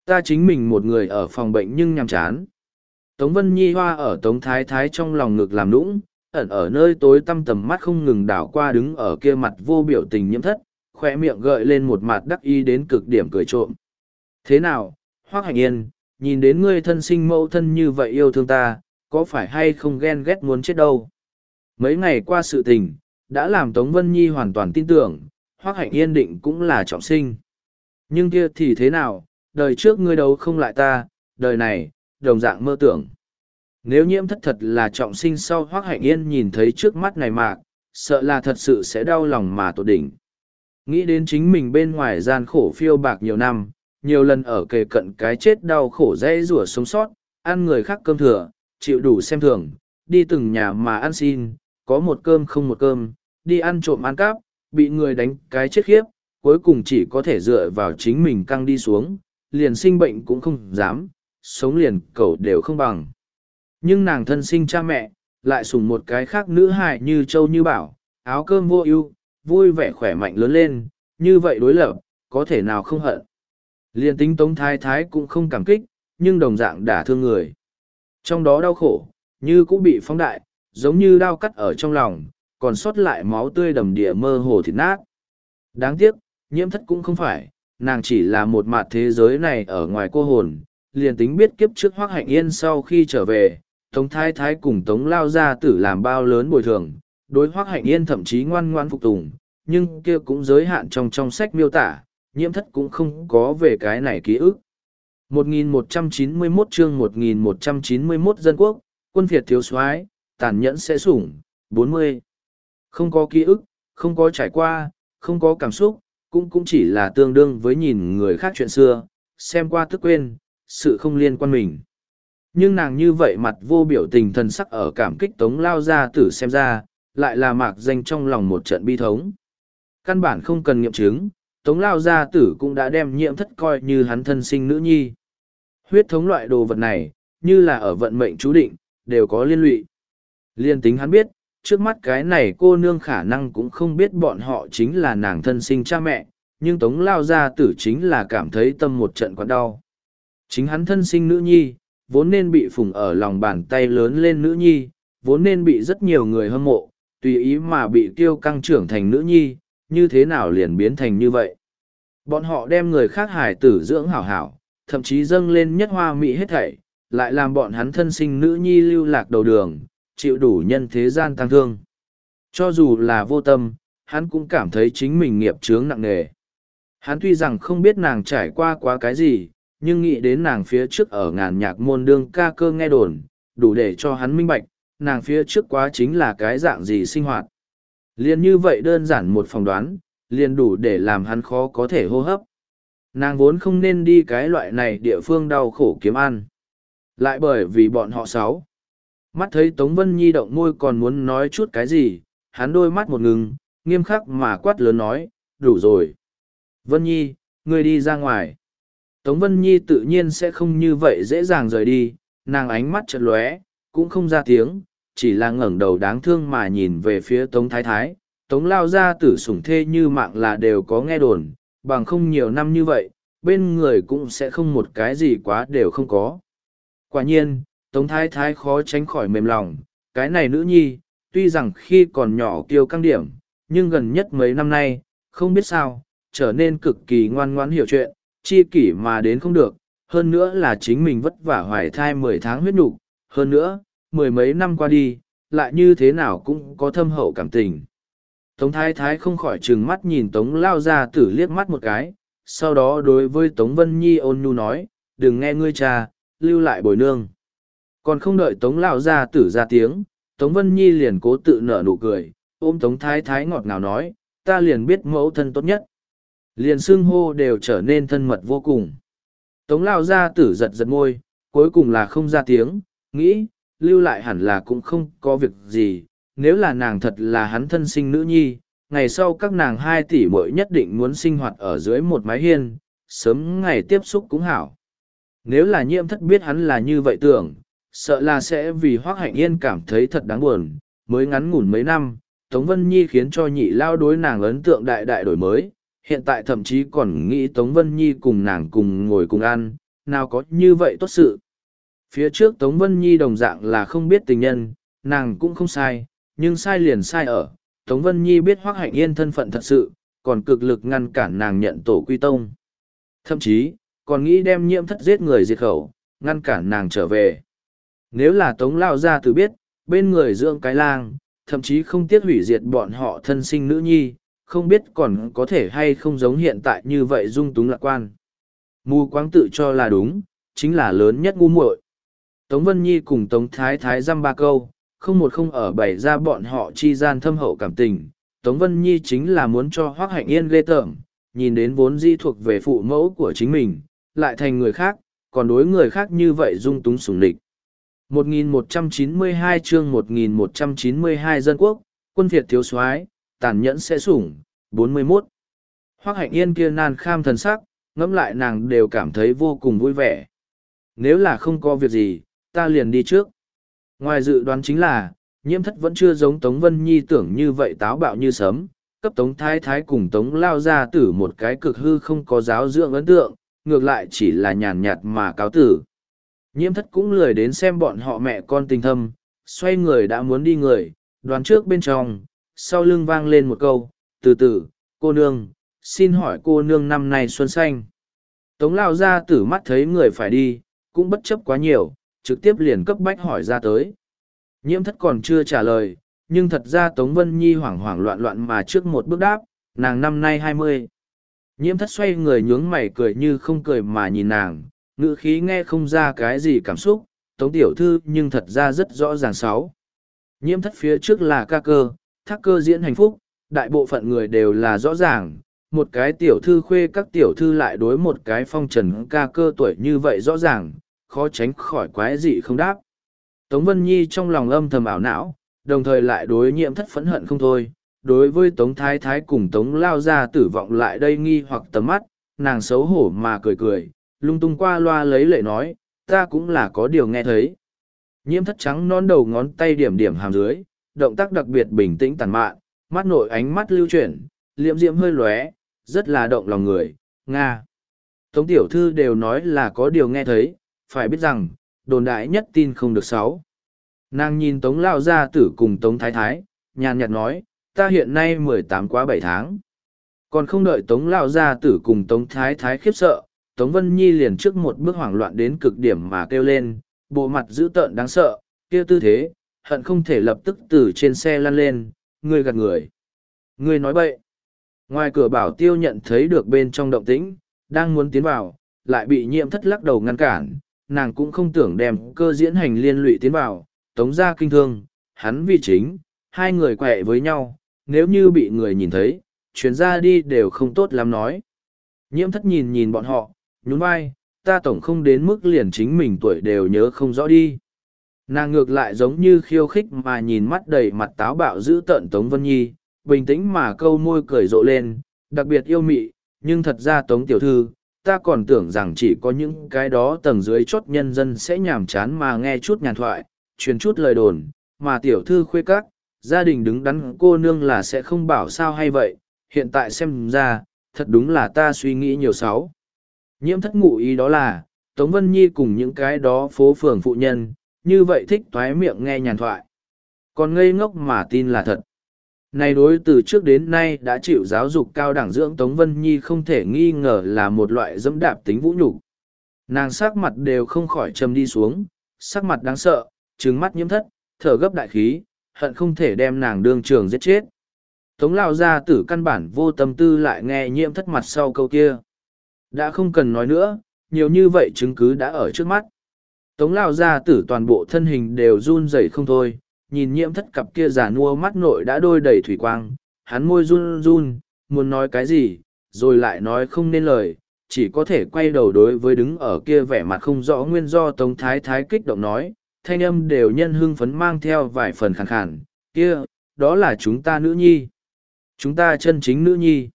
Ta chính mình một người ở phòng bệnh nhưng nhằm chán. Tống Vân Nhi hoa ở Tống Thái Thái trong lòng ngực làm nũng, ẩn ở nơi tối tăm tầm mắt không ngừng đảo qua đứng ở kia mặt vô biểu tình nhiễm thất, khoe miệng gợi lên một mặt đắc y đến cực điểm cười trộm. Thế nào, Hoác Hành Yên, nhìn đến ngươi thân sinh mẫu thân như vậy yêu thương ta, có phải hay không ghen ghét muốn chết đâu? Mấy ngày qua sự tình, đã làm Tống Vân Nhi hoàn toàn tin tưởng, Hoác Hạnh Yên định cũng là trọng sinh. Nhưng kia thì thế nào, đời trước ngươi đấu không lại ta, đời này, đồng dạng mơ tưởng. Nếu nhiễm thất thật là trọng sinh sau Hoác Hạnh Yên nhìn thấy trước mắt này mạc, sợ là thật sự sẽ đau lòng mà tột đỉnh. Nghĩ đến chính mình bên ngoài gian khổ phiêu bạc nhiều năm, nhiều lần ở kề cận cái chết đau khổ dễ rủa sống sót, ăn người khác cơm thừa, chịu đủ xem thường, đi từng nhà mà ăn xin, có một cơm không một cơm, đi ăn trộm ăn cắp, bị người đánh cái chết khiếp, cuối cùng chỉ có thể dựa vào chính mình căng đi xuống, liền sinh bệnh cũng không dám, sống liền cầu đều không bằng. Nhưng nàng thân sinh cha mẹ, lại sùng một cái khác nữ hài như châu như bảo, áo cơm vô ưu, vui vẻ khỏe mạnh lớn lên, như vậy đối lập, có thể nào không hận. Liền tính tống thái thái cũng không cảm kích, nhưng đồng dạng đả thương người. Trong đó đau khổ, như cũng bị phóng đại, giống như đau cắt ở trong lòng, còn sót lại máu tươi đầm địa mơ hồ thịt nát. Đáng tiếc, nhiễm thất cũng không phải, nàng chỉ là một mặt thế giới này ở ngoài cô hồn, liền tính biết kiếp trước hoác hạnh yên sau khi trở về, Tống Thái Thái cùng Tống Lao Gia Tử làm bao lớn bồi thường, đối hoác hạnh yên thậm chí ngoan ngoan phục tùng, nhưng kia cũng giới hạn trong trong sách miêu tả, nhiễm thất cũng không có về cái này ký ức. 1191 chương 1191 dân quốc, quân Việt thiếu soái tàn nhẫn sẽ sủng, 40. Không có ký ức, không có trải qua, không có cảm xúc, cũng cũng chỉ là tương đương với nhìn người khác chuyện xưa, xem qua tức quên, sự không liên quan mình. Nhưng nàng như vậy mặt vô biểu tình thần sắc ở cảm kích tống lao ra tử xem ra, lại là mạc danh trong lòng một trận bi thống. Căn bản không cần nghiệm chứng, tống lao gia tử cũng đã đem nhiễm thất coi như hắn thân sinh nữ nhi. Huyết thống loại đồ vật này, như là ở vận mệnh chú định, đều có liên lụy. Liên tính hắn biết, trước mắt cái này cô nương khả năng cũng không biết bọn họ chính là nàng thân sinh cha mẹ, nhưng tống lao gia tử chính là cảm thấy tâm một trận quặn đau. Chính hắn thân sinh nữ nhi, vốn nên bị phùng ở lòng bàn tay lớn lên nữ nhi, vốn nên bị rất nhiều người hâm mộ, tùy ý mà bị tiêu căng trưởng thành nữ nhi, như thế nào liền biến thành như vậy. Bọn họ đem người khác hài tử dưỡng hảo hảo, thậm chí dâng lên nhất hoa mỹ hết thảy, lại làm bọn hắn thân sinh nữ nhi lưu lạc đầu đường, chịu đủ nhân thế gian tăng thương. Cho dù là vô tâm, hắn cũng cảm thấy chính mình nghiệp chướng nặng nề. Hắn tuy rằng không biết nàng trải qua quá cái gì, nhưng nghĩ đến nàng phía trước ở ngàn nhạc môn đương ca cơ nghe đồn, đủ để cho hắn minh bạch, nàng phía trước quá chính là cái dạng gì sinh hoạt. Liền như vậy đơn giản một phỏng đoán, liền đủ để làm hắn khó có thể hô hấp. Nàng vốn không nên đi cái loại này địa phương đau khổ kiếm ăn. Lại bởi vì bọn họ sáu. Mắt thấy Tống Vân Nhi động môi còn muốn nói chút cái gì, hắn đôi mắt một ngừng, nghiêm khắc mà quát lớn nói, đủ rồi. Vân Nhi, ngươi đi ra ngoài. Tống Vân Nhi tự nhiên sẽ không như vậy dễ dàng rời đi, nàng ánh mắt chợt lóe, cũng không ra tiếng, chỉ là ngẩng đầu đáng thương mà nhìn về phía Tống Thái Thái. Tống lao ra tử sủng thê như mạng là đều có nghe đồn, bằng không nhiều năm như vậy, bên người cũng sẽ không một cái gì quá đều không có. Quả nhiên, Tống Thái Thái khó tránh khỏi mềm lòng, cái này nữ nhi, tuy rằng khi còn nhỏ kiêu căng điểm, nhưng gần nhất mấy năm nay, không biết sao, trở nên cực kỳ ngoan ngoãn hiểu chuyện, chi kỷ mà đến không được, hơn nữa là chính mình vất vả hoài thai mười tháng huyết nhục hơn nữa, mười mấy năm qua đi, lại như thế nào cũng có thâm hậu cảm tình. Tống Thái Thái không khỏi trừng mắt nhìn Tống Lao ra tử liếc mắt một cái, sau đó đối với Tống Vân Nhi ôn nhu nói, đừng nghe ngươi cha, lưu lại bồi nương. Còn không đợi Tống Lao ra tử ra tiếng, Tống Vân Nhi liền cố tự nở nụ cười, ôm Tống Thái Thái ngọt ngào nói, ta liền biết mẫu thân tốt nhất. Liền xưng hô đều trở nên thân mật vô cùng. Tống Lao ra tử giật giật môi, cuối cùng là không ra tiếng, nghĩ, lưu lại hẳn là cũng không có việc gì, nếu là nàng thật là hắn thân sinh nữ nhi, ngày sau các nàng hai tỷ muội nhất định muốn sinh hoạt ở dưới một mái hiên, sớm ngày tiếp xúc cũng hảo. Nếu là nhiễm thất biết hắn là như vậy tưởng, sợ là sẽ vì hoác hạnh yên cảm thấy thật đáng buồn, mới ngắn ngủn mấy năm, Tống Vân Nhi khiến cho nhị lao đối nàng ấn tượng đại đại đổi mới, hiện tại thậm chí còn nghĩ Tống Vân Nhi cùng nàng cùng ngồi cùng ăn, nào có như vậy tốt sự. Phía trước Tống Vân Nhi đồng dạng là không biết tình nhân, nàng cũng không sai, nhưng sai liền sai ở. Tống Vân Nhi biết Hoác Hạnh Yên thân phận thật sự, còn cực lực ngăn cản nàng nhận tổ quy tông. Thậm chí, còn nghĩ đem nhiễm thất giết người diệt khẩu, ngăn cản nàng trở về. Nếu là Tống Lao Gia từ biết, bên người dưỡng cái lang, thậm chí không tiếc hủy diệt bọn họ thân sinh nữ nhi, không biết còn có thể hay không giống hiện tại như vậy dung túng lạc quan. Mù quáng tự cho là đúng, chính là lớn nhất ngu muội. Tống Vân Nhi cùng Tống Thái Thái dăm ba câu, không một không ở bày ra bọn họ chi gian thâm hậu cảm tình. Tống Vân Nhi chính là muốn cho Hoác Hạnh Yên ghê tởm, nhìn đến vốn di thuộc về phụ mẫu của chính mình, lại thành người khác, còn đối người khác như vậy dung túng sủng địch. 1192 chương 1192 dân quốc, quân Việt thiếu soái tàn nhẫn sẽ sủng, 41. Hoác hạnh yên kia nan kham thần sắc, ngẫm lại nàng đều cảm thấy vô cùng vui vẻ. Nếu là không có việc gì, ta liền đi trước. Ngoài dự đoán chính là, nhiễm thất vẫn chưa giống Tống Vân Nhi tưởng như vậy táo bạo như sớm, cấp Tống Thái Thái cùng Tống Lao ra tử một cái cực hư không có giáo dưỡng ấn tượng, ngược lại chỉ là nhàn nhạt mà cáo tử. Nhiễm thất cũng lười đến xem bọn họ mẹ con tình thâm, xoay người đã muốn đi người, đoán trước bên trong, sau lưng vang lên một câu, từ từ, cô nương, xin hỏi cô nương năm nay xuân xanh. Tống lao ra tử mắt thấy người phải đi, cũng bất chấp quá nhiều, trực tiếp liền cấp bách hỏi ra tới. Nhiễm thất còn chưa trả lời, nhưng thật ra Tống Vân Nhi hoảng hoảng loạn loạn mà trước một bước đáp, nàng năm nay hai mươi. Nhiễm thất xoay người nhướng mày cười như không cười mà nhìn nàng, ngữ khí nghe không ra cái gì cảm xúc, Tống Tiểu Thư nhưng thật ra rất rõ ràng sáu. Nhiễm thất phía trước là ca cơ, thác cơ diễn hạnh phúc, đại bộ phận người đều là rõ ràng, một cái tiểu thư khuê các tiểu thư lại đối một cái phong trần ca cơ tuổi như vậy rõ ràng, khó tránh khỏi quái gì không đáp. Tống Vân Nhi trong lòng âm thầm ảo não, đồng thời lại đối nhiễm thất phẫn hận không thôi. Đối với Tống Thái Thái cùng Tống Lao ra tử vọng lại đây nghi hoặc tầm mắt, nàng xấu hổ mà cười cười, lung tung qua loa lấy lệ nói, ta cũng là có điều nghe thấy. Nhiễm thất trắng non đầu ngón tay điểm điểm hàm dưới, động tác đặc biệt bình tĩnh tàn mạn, mắt nội ánh mắt lưu chuyển, liệm diễm hơi lóe, rất là động lòng người, Nga. Tống tiểu thư đều nói là có điều nghe thấy, phải biết rằng, đồn đại nhất tin không được sáu. Nàng nhìn Tống Lao Gia tử cùng Tống Thái Thái, nhàn nhạt nói, ta hiện nay mười tám quá bảy tháng. Còn không đợi Tống Lao Gia tử cùng Tống Thái Thái khiếp sợ, Tống Vân Nhi liền trước một bước hoảng loạn đến cực điểm mà kêu lên, bộ mặt dữ tợn đáng sợ, kia tư thế, hận không thể lập tức từ trên xe lăn lên, người gạt người. Người nói bậy. Ngoài cửa bảo tiêu nhận thấy được bên trong động tĩnh, đang muốn tiến vào, lại bị nhiễm thất lắc đầu ngăn cản, nàng cũng không tưởng đem cơ diễn hành liên lụy tiến vào, tống ra kinh thương, hắn vì chính, hai người quẹ với nhau, nếu như bị người nhìn thấy, chuyến ra đi đều không tốt lắm nói. Nhiễm thất nhìn nhìn bọn họ, nhún vai, ta tổng không đến mức liền chính mình tuổi đều nhớ không rõ đi. Nàng ngược lại giống như khiêu khích mà nhìn mắt đầy mặt táo bạo giữ tợn Tống Vân Nhi, bình tĩnh mà câu môi cười rộ lên, đặc biệt yêu mị, nhưng thật ra Tống Tiểu Thư, ta còn tưởng rằng chỉ có những cái đó tầng dưới chốt nhân dân sẽ nhàm chán mà nghe chút nhàn thoại, truyền chút lời đồn, mà Tiểu Thư khuê các, gia đình đứng đắn cô nương là sẽ không bảo sao hay vậy, hiện tại xem ra, thật đúng là ta suy nghĩ nhiều sáu. Nhiễm thất ngụ ý đó là, Tống Vân Nhi cùng những cái đó phố phường phụ nhân, như vậy thích thoái miệng nghe nhàn thoại. Còn ngây ngốc mà tin là thật. Này đối từ trước đến nay đã chịu giáo dục cao đẳng dưỡng Tống Vân Nhi không thể nghi ngờ là một loại dẫm đạp tính vũ nhục Nàng sắc mặt đều không khỏi trầm đi xuống, sắc mặt đáng sợ, trừng mắt nhiễm thất, thở gấp đại khí, hận không thể đem nàng đương trường giết chết. Tống lao ra tử căn bản vô tâm tư lại nghe nhiễm thất mặt sau câu kia. Đã không cần nói nữa, nhiều như vậy chứng cứ đã ở trước mắt. Tống lao ra tử toàn bộ thân hình đều run rẩy không thôi, nhìn nhiễm thất cặp kia giả nua mắt nội đã đôi đầy thủy quang, hắn môi run run, muốn nói cái gì, rồi lại nói không nên lời, chỉ có thể quay đầu đối với đứng ở kia vẻ mặt không rõ nguyên do Tống Thái Thái kích động nói, thanh âm đều nhân hưng phấn mang theo vài phần khàn khàn, kia, đó là chúng ta nữ nhi. Chúng ta chân chính nữ nhi.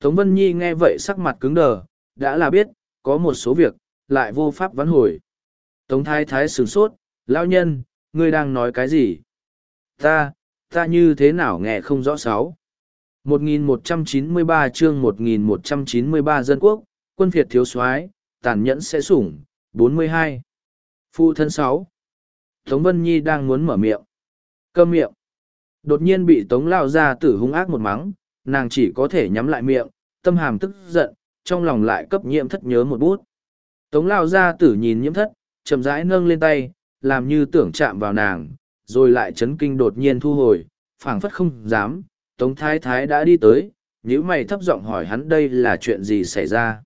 Tống Vân Nhi nghe vậy sắc mặt cứng đờ, đã là biết, có một số việc, lại vô pháp vãn hồi. Tống Thái Thái sửng sốt, lão nhân, ngươi đang nói cái gì? Ta, ta như thế nào nghe không rõ sáu. 1193 chương 1193 dân quốc, quân Việt thiếu soái tàn nhẫn sẽ sủng, 42. Phu thân sáu. Tống Vân Nhi đang muốn mở miệng. Câm miệng. Đột nhiên bị Tống Lao ra tử hung ác một mắng, nàng chỉ có thể nhắm lại miệng, tâm hàm tức giận, trong lòng lại cấp nhiễm thất nhớ một bút. Tống Lao ra tử nhìn nhiễm thất, chậm rãi nâng lên tay, làm như tưởng chạm vào nàng, rồi lại chấn kinh đột nhiên thu hồi, phảng phất không dám. Tống Thái Thái đã đi tới, nhíu mày thấp giọng hỏi hắn đây là chuyện gì xảy ra.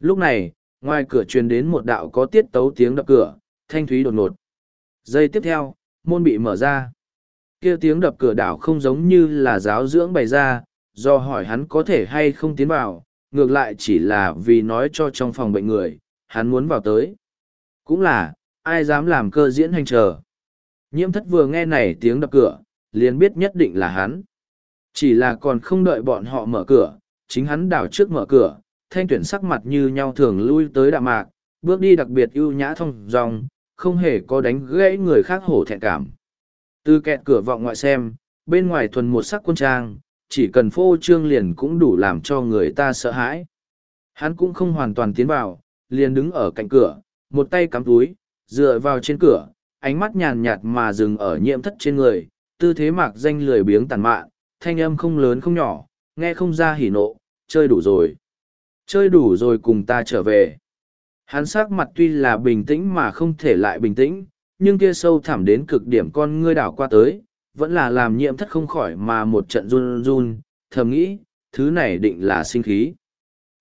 Lúc này, ngoài cửa truyền đến một đạo có tiết tấu tiếng đập cửa, thanh thúy đột ngột. Giây tiếp theo, môn bị mở ra. Kia tiếng đập cửa đảo không giống như là giáo dưỡng bày ra, do hỏi hắn có thể hay không tiến vào, ngược lại chỉ là vì nói cho trong phòng bệnh người, hắn muốn vào tới. Cũng là, ai dám làm cơ diễn hành chờ. Nhiễm thất vừa nghe này tiếng đập cửa, liền biết nhất định là hắn. Chỉ là còn không đợi bọn họ mở cửa, chính hắn đảo trước mở cửa, thanh tuyển sắc mặt như nhau thường lui tới đạm mạc, bước đi đặc biệt ưu nhã thông dòng, không hề có đánh gãy người khác hổ thẹn cảm. Từ kẹt cửa vọng ngoại xem, bên ngoài thuần một sắc quân trang, chỉ cần phô trương liền cũng đủ làm cho người ta sợ hãi. Hắn cũng không hoàn toàn tiến vào, liền đứng ở cạnh cửa, một tay cắm túi, dựa vào trên cửa, ánh mắt nhàn nhạt mà dừng ở nhiễm thất trên người, tư thế mạc danh lười biếng tàn mạn, thanh âm không lớn không nhỏ, nghe không ra hỉ nộ, chơi đủ rồi. Chơi đủ rồi cùng ta trở về. Hắn sắc mặt tuy là bình tĩnh mà không thể lại bình tĩnh, nhưng kia sâu thẳm đến cực điểm con ngươi đảo qua tới, vẫn là làm nhiễm thất không khỏi mà một trận run run, thầm nghĩ, thứ này định là sinh khí.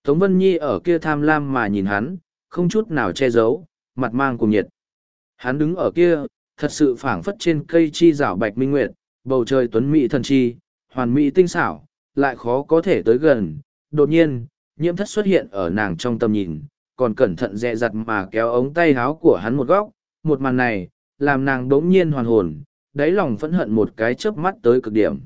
Tống Vân Nhi ở kia tham lam mà nhìn hắn, không chút nào che giấu, mặt mang cùng nhiệt. Hắn đứng ở kia, thật sự phảng phất trên cây chi rảo bạch minh nguyệt, bầu trời tuấn mỹ thần chi, hoàn mỹ tinh xảo, lại khó có thể tới gần. Đột nhiên, nhiễm thất xuất hiện ở nàng trong tầm nhìn, còn cẩn thận dè dặt mà kéo ống tay háo của hắn một góc. Một màn này, làm nàng đống nhiên hoàn hồn, đáy lòng phẫn hận một cái chớp mắt tới cực điểm.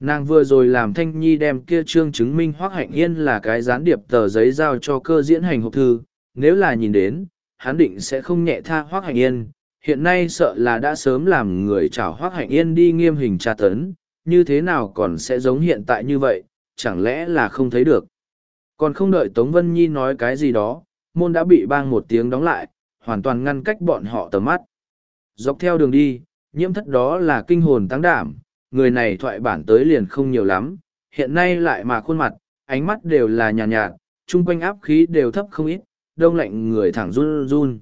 Nàng vừa rồi làm thanh nhi đem kia trương chứng minh hoác hạnh yên là cái gián điệp tờ giấy giao cho cơ diễn hành hộp thư, nếu là nhìn đến, hắn định sẽ không nhẹ tha hoác hạnh yên, hiện nay sợ là đã sớm làm người chào hoác hạnh yên đi nghiêm hình tra tấn, như thế nào còn sẽ giống hiện tại như vậy, chẳng lẽ là không thấy được. Còn không đợi Tống Vân Nhi nói cái gì đó, môn đã bị bang một tiếng đóng lại, hoàn toàn ngăn cách bọn họ tầm mắt. Dọc theo đường đi, nhiễm thất đó là kinh hồn tăng đảm, người này thoại bản tới liền không nhiều lắm, hiện nay lại mà khuôn mặt, ánh mắt đều là nhàn nhạt, nhạt, chung quanh áp khí đều thấp không ít, đông lạnh người thẳng run run.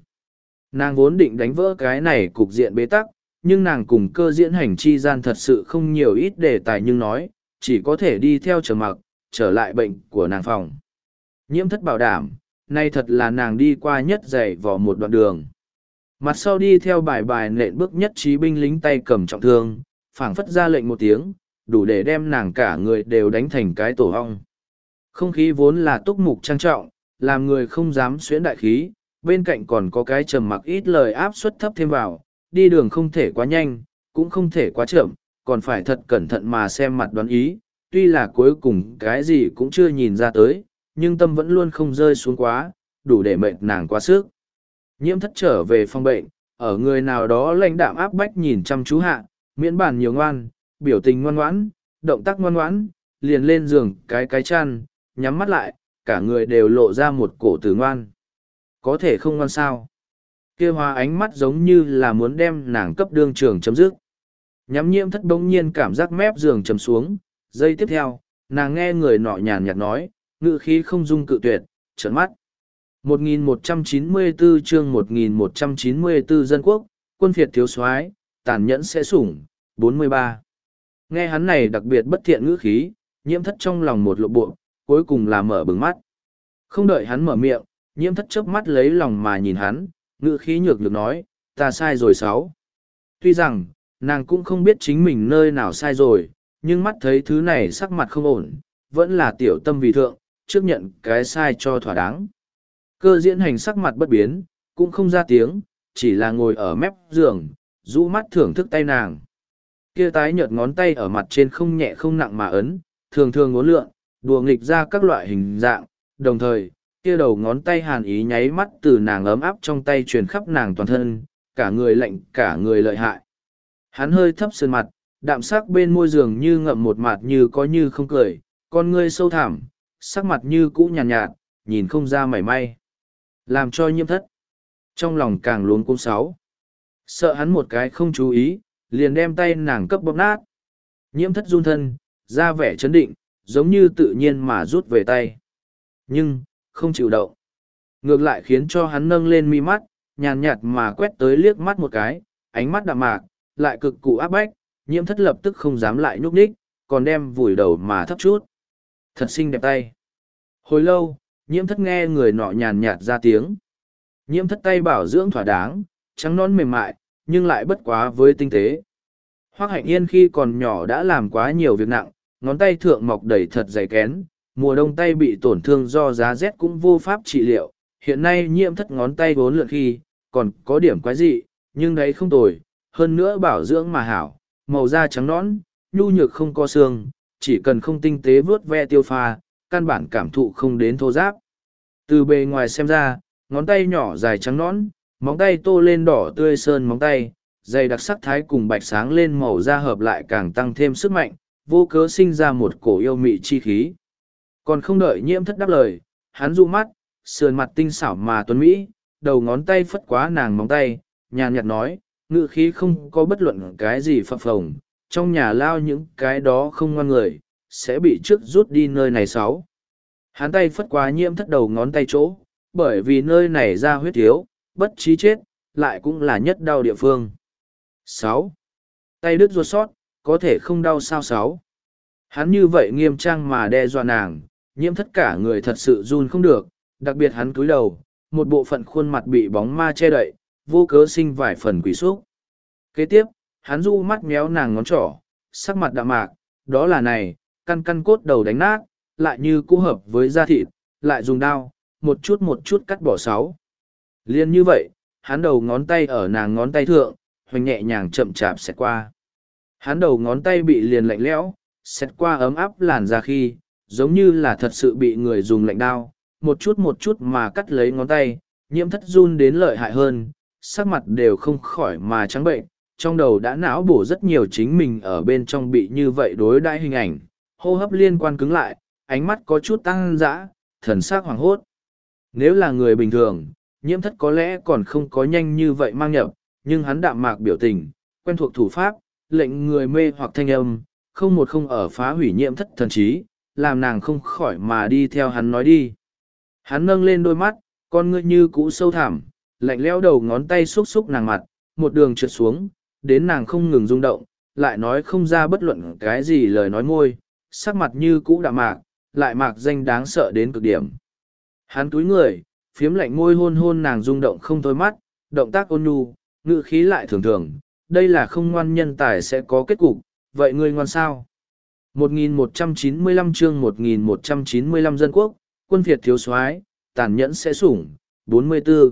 Nàng vốn định đánh vỡ cái này cục diện bế tắc, nhưng nàng cùng cơ diễn hành chi gian thật sự không nhiều ít đề tài nhưng nói, chỉ có thể đi theo trở mặc, trở lại bệnh của nàng phòng. Nhiễm thất bảo đảm, nay thật là nàng đi qua nhất dày vò một đoạn đường. Mặt sau đi theo bài bài nện bước nhất trí binh lính tay cầm trọng thương, phảng phất ra lệnh một tiếng, đủ để đem nàng cả người đều đánh thành cái tổ hong. Không khí vốn là túc mục trang trọng, làm người không dám xuyễn đại khí, bên cạnh còn có cái trầm mặc ít lời áp suất thấp thêm vào, đi đường không thể quá nhanh, cũng không thể quá chậm, còn phải thật cẩn thận mà xem mặt đoán ý, tuy là cuối cùng cái gì cũng chưa nhìn ra tới, nhưng tâm vẫn luôn không rơi xuống quá, đủ để mệt nàng quá sức. Nhiễm thất trở về phòng bệnh, ở người nào đó lãnh đạm áp bách nhìn chăm chú hạ, miễn bản nhiều ngoan, biểu tình ngoan ngoãn, động tác ngoan ngoãn, liền lên giường cái cái chăn, nhắm mắt lại, cả người đều lộ ra một cổ tử ngoan. Có thể không ngoan sao. kia hoa ánh mắt giống như là muốn đem nàng cấp đương trường chấm dứt. Nhắm nhiễm thất bỗng nhiên cảm giác mép giường chấm xuống, giây tiếp theo, nàng nghe người nọ nhàn nhạt nói, ngự khí không dung cự tuyệt, trợn mắt. 1194 chương 1194 dân quốc, quân phiệt thiếu soái tàn nhẫn sẽ sủng, 43. Nghe hắn này đặc biệt bất thiện ngữ khí, nhiễm thất trong lòng một lộ bộ, cuối cùng là mở bừng mắt. Không đợi hắn mở miệng, nhiễm thất chớp mắt lấy lòng mà nhìn hắn, ngữ khí nhược được nói, ta sai rồi sáu. Tuy rằng, nàng cũng không biết chính mình nơi nào sai rồi, nhưng mắt thấy thứ này sắc mặt không ổn, vẫn là tiểu tâm vì thượng, trước nhận cái sai cho thỏa đáng. Cơ diễn hành sắc mặt bất biến, cũng không ra tiếng, chỉ là ngồi ở mép giường, rũ mắt thưởng thức tay nàng. Kia tái nhợt ngón tay ở mặt trên không nhẹ không nặng mà ấn, thường thường ngốn lượn, đùa nghịch ra các loại hình dạng, đồng thời, kia đầu ngón tay hàn ý nháy mắt từ nàng ấm áp trong tay truyền khắp nàng toàn thân, cả người lạnh cả người lợi hại. Hắn hơi thấp sơn mặt, đạm sắc bên môi giường như ngậm một mặt như có như không cười, con ngươi sâu thẳm, sắc mặt như cũ nhàn nhạt, nhạt, nhìn không ra mảy may. Làm cho nhiễm thất. Trong lòng càng luống cung sáu. Sợ hắn một cái không chú ý, liền đem tay nàng cấp bóp nát. Nhiễm thất run thân, ra vẻ chấn định, giống như tự nhiên mà rút về tay. Nhưng, không chịu động. Ngược lại khiến cho hắn nâng lên mi mắt, nhàn nhạt mà quét tới liếc mắt một cái, ánh mắt đạm mạc, lại cực cụ áp bách, nhiễm thất lập tức không dám lại nhúc nhích, còn đem vùi đầu mà thấp chút. Thật xinh đẹp tay. Hồi lâu, nhiễm thất nghe người nọ nhàn nhạt ra tiếng. Nhiễm thất tay bảo dưỡng thỏa đáng, trắng non mềm mại, nhưng lại bất quá với tinh tế. Hoác hạnh yên khi còn nhỏ đã làm quá nhiều việc nặng, ngón tay thượng mọc đầy thật dày kén, mùa đông tay bị tổn thương do giá rét cũng vô pháp trị liệu. Hiện nay nhiễm thất ngón tay vốn lượn khi, còn có điểm quái dị, nhưng đấy không tồi, hơn nữa bảo dưỡng mà hảo, màu da trắng nõn, nhu nhược không có xương, chỉ cần không tinh tế vớt ve tiêu pha, căn bản cảm thụ không đến thô giáp. Từ bề ngoài xem ra, ngón tay nhỏ dài trắng nõn, móng tay tô lên đỏ tươi sơn móng tay, dày đặc sắc thái cùng bạch sáng lên màu da hợp lại càng tăng thêm sức mạnh, vô cớ sinh ra một cổ yêu mị chi khí. Còn không đợi nhiễm thất đáp lời, hắn dụ mắt, sườn mặt tinh xảo mà tuấn Mỹ, đầu ngón tay phất quá nàng móng tay, nhàn nhạt nói, ngự khí không có bất luận cái gì phập phồng, trong nhà lao những cái đó không ngoan người, sẽ bị trước rút đi nơi này sáu. Hắn tay phất quá nhiễm thất đầu ngón tay chỗ, bởi vì nơi này ra huyết thiếu, bất trí chết, lại cũng là nhất đau địa phương. sáu Tay đứt ruột sót, có thể không đau sao sáu. Hắn như vậy nghiêm trang mà đe dọa nàng, nhiễm tất cả người thật sự run không được, đặc biệt hắn cúi đầu, một bộ phận khuôn mặt bị bóng ma che đậy, vô cớ sinh vài phần quỷ xúc. Kế tiếp, hắn du mắt méo nàng ngón trỏ, sắc mặt đạm mạc, đó là này, căn căn cốt đầu đánh nát, lại như cũ hợp với da thịt, lại dùng đao, một chút một chút cắt bỏ sáu. Liên như vậy, hắn đầu ngón tay ở nàng ngón tay thượng, hoành nhẹ nhàng chậm chạp xẹt qua. Hắn đầu ngón tay bị liền lạnh lẽo, xét qua ấm áp làn ra khi, giống như là thật sự bị người dùng lạnh đao, một chút một chút mà cắt lấy ngón tay, nhiễm thất run đến lợi hại hơn, sắc mặt đều không khỏi mà trắng bệnh, trong đầu đã não bổ rất nhiều chính mình ở bên trong bị như vậy đối đãi hình ảnh, hô hấp liên quan cứng lại, ánh mắt có chút tăng dã, thần sắc hoàng hốt. Nếu là người bình thường, nhiễm thất có lẽ còn không có nhanh như vậy mang nhập, nhưng hắn đạm mạc biểu tình, quen thuộc thủ pháp, lệnh người mê hoặc thanh âm, không một không ở phá hủy nhiễm thất thần trí, làm nàng không khỏi mà đi theo hắn nói đi. Hắn nâng lên đôi mắt, con ngươi như cũ sâu thẳm, lạnh lẽo đầu ngón tay xúc xúc nàng mặt, một đường trượt xuống, đến nàng không ngừng rung động, lại nói không ra bất luận cái gì lời nói môi, sắc mặt như cũ đạm mạc, lại mạc danh đáng sợ đến cực điểm. Hắn túi người, phiếm lạnh môi hôn hôn nàng rung động không thôi mắt, động tác ôn nhu, ngữ khí lại thường thường, đây là không ngoan nhân tài sẽ có kết cục, vậy ngươi ngoan sao? 1195 chương 1195 dân quốc, quân Việt thiếu soái tàn nhẫn sẽ sủng, 44.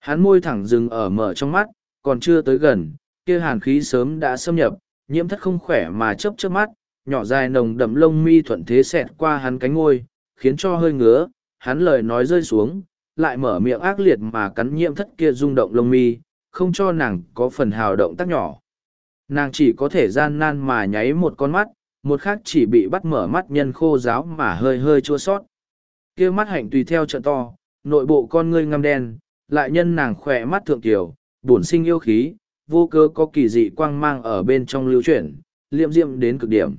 Hắn môi thẳng dừng ở mở trong mắt, còn chưa tới gần, kia hàn khí sớm đã xâm nhập, nhiễm thất không khỏe mà chớp chớp mắt, nhỏ dài nồng đậm lông mi thuận thế xẹt qua hắn cánh ngôi, khiến cho hơi ngứa, hắn lời nói rơi xuống, lại mở miệng ác liệt mà cắn nhiễm thất kia rung động lông mi, không cho nàng có phần hào động tác nhỏ. Nàng chỉ có thể gian nan mà nháy một con mắt, một khác chỉ bị bắt mở mắt nhân khô giáo mà hơi hơi chua sót. kia mắt hạnh tùy theo trận to, nội bộ con ngươi ngăm đen, lại nhân nàng khỏe mắt thượng tiểu, bổn sinh yêu khí, vô cơ có kỳ dị quang mang ở bên trong lưu chuyển, liệm diệm đến cực điểm.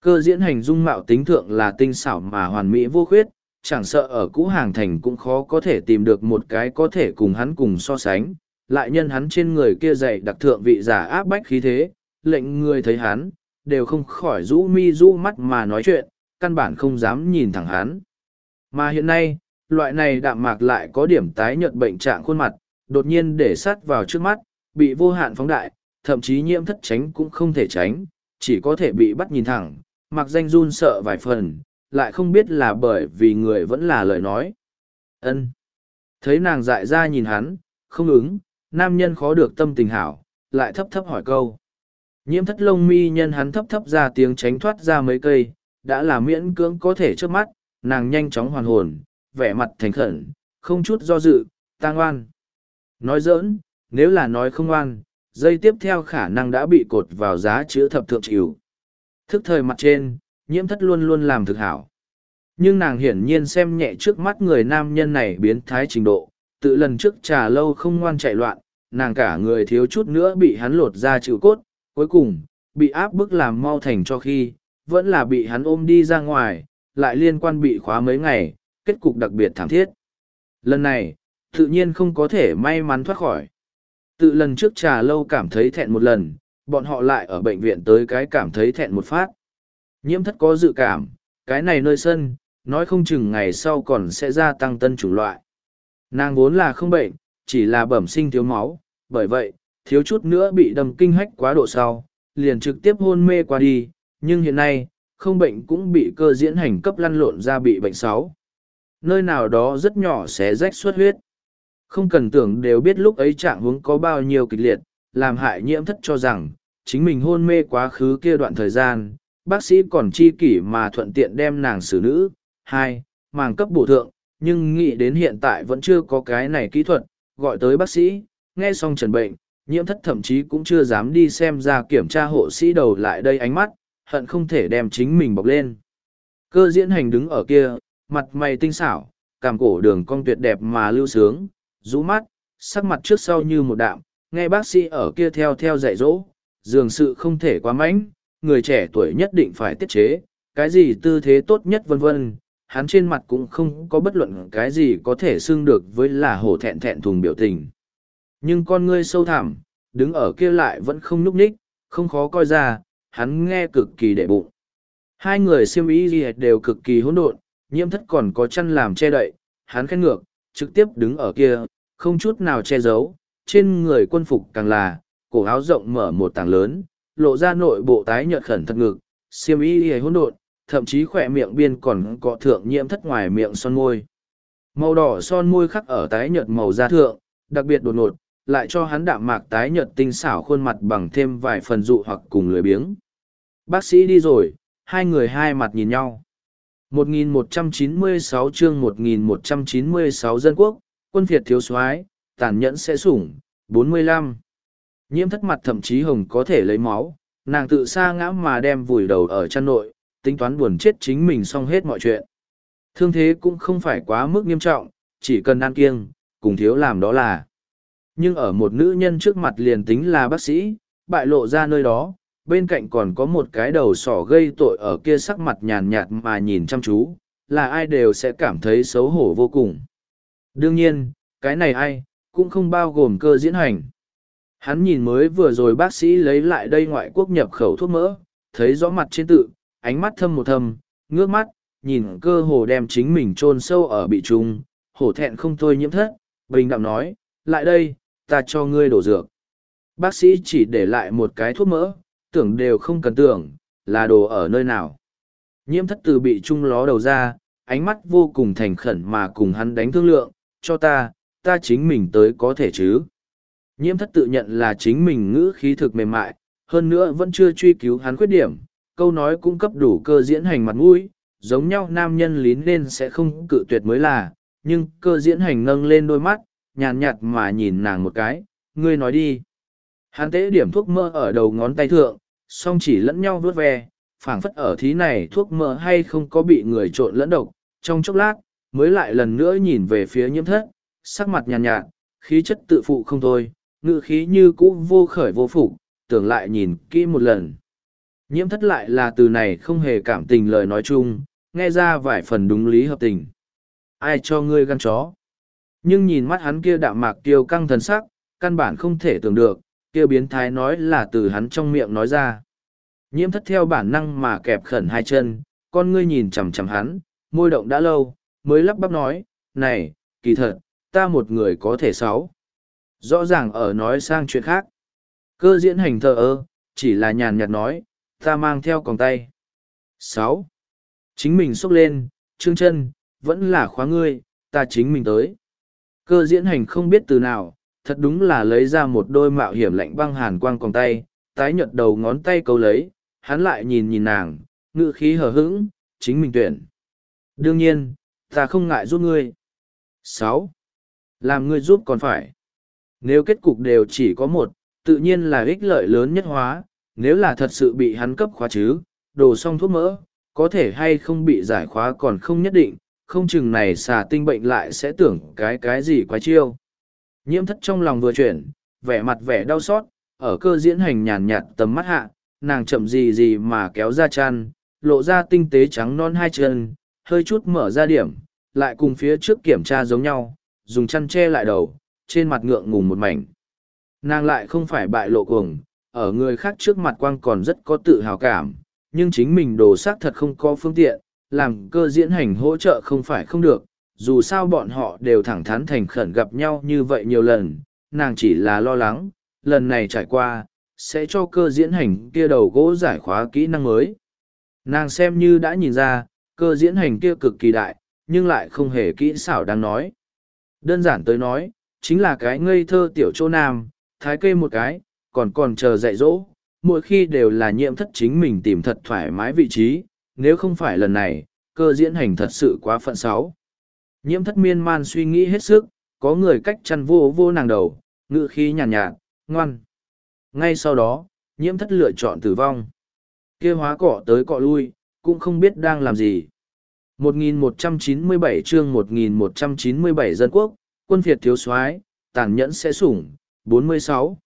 Cơ diễn hành dung mạo tính thượng là tinh xảo mà hoàn mỹ vô khuyết, chẳng sợ ở cũ hàng thành cũng khó có thể tìm được một cái có thể cùng hắn cùng so sánh, lại nhân hắn trên người kia dày đặc thượng vị giả áp bách khí thế, lệnh người thấy hắn, đều không khỏi rũ mi rũ mắt mà nói chuyện, căn bản không dám nhìn thẳng hắn. Mà hiện nay, loại này đạm mạc lại có điểm tái nhợt bệnh trạng khuôn mặt, đột nhiên để sát vào trước mắt, bị vô hạn phóng đại, thậm chí nhiễm thất tránh cũng không thể tránh, chỉ có thể bị bắt nhìn thẳng, mặc danh run sợ vài phần, lại không biết là bởi vì người vẫn là lời nói. ân Thấy nàng dại ra nhìn hắn, không ứng, nam nhân khó được tâm tình hảo, lại thấp thấp hỏi câu. Nhiễm thất lông mi nhân hắn thấp thấp ra tiếng tránh thoát ra mấy cây, đã là miễn cưỡng có thể trước mắt, nàng nhanh chóng hoàn hồn, vẻ mặt thành khẩn, không chút do dự, tang oan. Nói giỡn, nếu là nói không oan, dây tiếp theo khả năng đã bị cột vào giá chữ thập thượng chịu. Thức thời mặt trên, nhiễm thất luôn luôn làm thực hảo. Nhưng nàng hiển nhiên xem nhẹ trước mắt người nam nhân này biến thái trình độ, tự lần trước trà lâu không ngoan chạy loạn, nàng cả người thiếu chút nữa bị hắn lột ra chịu cốt, cuối cùng, bị áp bức làm mau thành cho khi, vẫn là bị hắn ôm đi ra ngoài, lại liên quan bị khóa mấy ngày, kết cục đặc biệt thảm thiết. Lần này, tự nhiên không có thể may mắn thoát khỏi. Tự lần trước trà lâu cảm thấy thẹn một lần, bọn họ lại ở bệnh viện tới cái cảm thấy thẹn một phát. Nhiễm thất có dự cảm, cái này nơi sân, nói không chừng ngày sau còn sẽ gia tăng tân chủng loại. Nàng vốn là không bệnh, chỉ là bẩm sinh thiếu máu, bởi vậy, thiếu chút nữa bị đâm kinh hách quá độ sau, liền trực tiếp hôn mê qua đi, nhưng hiện nay, không bệnh cũng bị cơ diễn hành cấp lăn lộn ra bị bệnh sáu. Nơi nào đó rất nhỏ sẽ rách xuất huyết. Không cần tưởng đều biết lúc ấy trạng huống có bao nhiêu kịch liệt, làm hại nhiễm thất cho rằng, chính mình hôn mê quá khứ kia đoạn thời gian, bác sĩ còn chi kỷ mà thuận tiện đem nàng xử nữ, hai, màng cấp bổ thượng, nhưng nghĩ đến hiện tại vẫn chưa có cái này kỹ thuật, gọi tới bác sĩ, nghe xong trần bệnh, nhiễm thất thậm chí cũng chưa dám đi xem ra kiểm tra hộ sĩ đầu lại đây ánh mắt, hận không thể đem chính mình bọc lên. Cơ diễn hành đứng ở kia, mặt mày tinh xảo, cảm cổ đường cong tuyệt đẹp mà lưu sướng, rũ mắt, sắc mặt trước sau như một đạm, nghe bác sĩ ở kia theo theo dạy dỗ, dường sự không thể quá mãnh, người trẻ tuổi nhất định phải tiết chế, cái gì tư thế tốt nhất vân vân, hắn trên mặt cũng không có bất luận cái gì có thể xưng được với là hổ thẹn thẹn thùng biểu tình. Nhưng con ngươi sâu thẳm, đứng ở kia lại vẫn không nhúc ních, không khó coi ra, hắn nghe cực kỳ đệ bụng. Hai người siêm ý gì đều cực kỳ hỗn độn, nhiễm thất còn có chăn làm che đậy, hắn khét ngược, trực tiếp đứng ở kia, không chút nào che giấu, trên người quân phục càng là, cổ áo rộng mở một tảng lớn, lộ ra nội bộ tái nhợt khẩn thật ngực, siêm ý gì hỗn độn, thậm chí khỏe miệng biên còn cọ thượng nhiễm thất ngoài miệng son môi. Màu đỏ son môi khắc ở tái nhợt màu da thượng, đặc biệt đột ngột, lại cho hắn đạm mạc tái nhợt tinh xảo khuôn mặt bằng thêm vài phần dụ hoặc cùng lười biếng. Bác sĩ đi rồi, hai người hai mặt nhìn nhau. 1196 chương 1196 dân quốc, quân Việt thiếu soái tàn nhẫn sẽ sủng, 45. Nhiễm thất mặt thậm chí hồng có thể lấy máu, nàng tự xa ngã mà đem vùi đầu ở chăn nội, tính toán buồn chết chính mình xong hết mọi chuyện. Thương thế cũng không phải quá mức nghiêm trọng, chỉ cần ăn kiêng, cùng thiếu làm đó là. Nhưng ở một nữ nhân trước mặt liền tính là bác sĩ, bại lộ ra nơi đó, bên cạnh còn có một cái đầu sỏ gây tội ở kia sắc mặt nhàn nhạt mà nhìn chăm chú, là ai đều sẽ cảm thấy xấu hổ vô cùng. Đương nhiên, cái này ai, cũng không bao gồm cơ diễn hành. Hắn nhìn mới vừa rồi bác sĩ lấy lại đây ngoại quốc nhập khẩu thuốc mỡ, thấy rõ mặt trên tự, ánh mắt thâm một thâm, ngước mắt, nhìn cơ hồ đem chính mình chôn sâu ở bị trung, hổ thẹn không thôi nhiễm thất, bình đạm nói, lại đây, ta cho ngươi đổ dược. Bác sĩ chỉ để lại một cái thuốc mỡ, tưởng đều không cần tưởng, là đồ ở nơi nào. Nhiễm thất từ bị trung ló đầu ra, ánh mắt vô cùng thành khẩn mà cùng hắn đánh thương lượng, cho ta, ta chính mình tới có thể chứ. Nhiễm thất tự nhận là chính mình ngữ khí thực mềm mại, hơn nữa vẫn chưa truy cứu hắn khuyết điểm, câu nói cũng cấp đủ cơ diễn hành mặt mũi, giống nhau nam nhân lín lên sẽ không cự tuyệt mới là, nhưng cơ diễn hành nâng lên đôi mắt, nhàn nhạt mà nhìn nàng một cái, ngươi nói đi. Hắn tế điểm thuốc mơ ở đầu ngón tay thượng, song chỉ lẫn nhau vớt ve, phảng phất ở thí này thuốc mơ hay không có bị người trộn lẫn độc, trong chốc lát, mới lại lần nữa nhìn về phía nhiễm thất, sắc mặt nhàn nhạt, khí chất tự phụ không thôi, ngự khí như cũ vô khởi vô phục, tưởng lại nhìn kỹ một lần. Nhiễm thất lại là từ này không hề cảm tình lời nói chung, nghe ra vài phần đúng lý hợp tình. Ai cho ngươi gan chó? Nhưng nhìn mắt hắn kia đạm mạc tiêu căng thần sắc, căn bản không thể tưởng được, kia biến thái nói là từ hắn trong miệng nói ra. Nhiễm thất theo bản năng mà kẹp khẩn hai chân, con ngươi nhìn chằm chằm hắn, môi động đã lâu, mới lắp bắp nói, này, kỳ thật, ta một người có thể sáu. Rõ ràng ở nói sang chuyện khác. Cơ diễn hành thờ ơ, chỉ là nhàn nhạt nói, ta mang theo còng tay. sáu Chính mình xúc lên, trương chân, vẫn là khóa ngươi, ta chính mình tới. Cơ diễn hành không biết từ nào, thật đúng là lấy ra một đôi mạo hiểm lạnh băng hàn quang còng tay, tái nhợt đầu ngón tay câu lấy, hắn lại nhìn nhìn nàng, ngự khí hờ hững, chính mình tuyển. Đương nhiên, ta không ngại giúp ngươi. sáu Làm ngươi giúp còn phải. Nếu kết cục đều chỉ có một, tự nhiên là ích lợi lớn nhất hóa, nếu là thật sự bị hắn cấp khóa chứ, đồ xong thuốc mỡ, có thể hay không bị giải khóa còn không nhất định, không chừng này xà tinh bệnh lại sẽ tưởng cái cái gì quái chiêu. Nhiễm thất trong lòng vừa chuyển, vẻ mặt vẻ đau xót, ở cơ diễn hành nhàn nhạt tầm mắt hạ, nàng chậm gì gì mà kéo ra chăn, lộ ra tinh tế trắng non hai chân, hơi chút mở ra điểm, lại cùng phía trước kiểm tra giống nhau, dùng chăn che lại đầu, trên mặt ngượng ngùng một mảnh. Nàng lại không phải bại lộ cuồng, ở người khác trước mặt quang còn rất có tự hào cảm, nhưng chính mình đồ xác thật không có phương tiện, làm cơ diễn hành hỗ trợ không phải không được, dù sao bọn họ đều thẳng thắn thành khẩn gặp nhau như vậy nhiều lần, nàng chỉ là lo lắng, lần này trải qua, sẽ cho cơ diễn hành kia đầu gỗ giải khóa kỹ năng mới. Nàng xem như đã nhìn ra, cơ diễn hành kia cực kỳ đại, nhưng lại không hề kỹ xảo đang nói. Đơn giản tới nói, chính là cái ngây thơ tiểu chỗ nam, thái kê một cái, còn còn chờ dạy dỗ, mỗi khi đều là nhiễm thất chính mình tìm thật thoải mái vị trí, nếu không phải lần này, cơ diễn hành thật sự quá phận sáu. Nhiễm thất miên man suy nghĩ hết sức, có người cách chăn vô vô nàng đầu, ngự khí nhàn nhạt, nhạt, ngoan. Ngay sau đó, nhiễm thất lựa chọn tử vong. kia hóa cọ tới cọ lui, cũng không biết đang làm gì. 1197 chương 1197 dân quốc, quân Việt thiếu soái tàn nhẫn sẽ sủng, 46.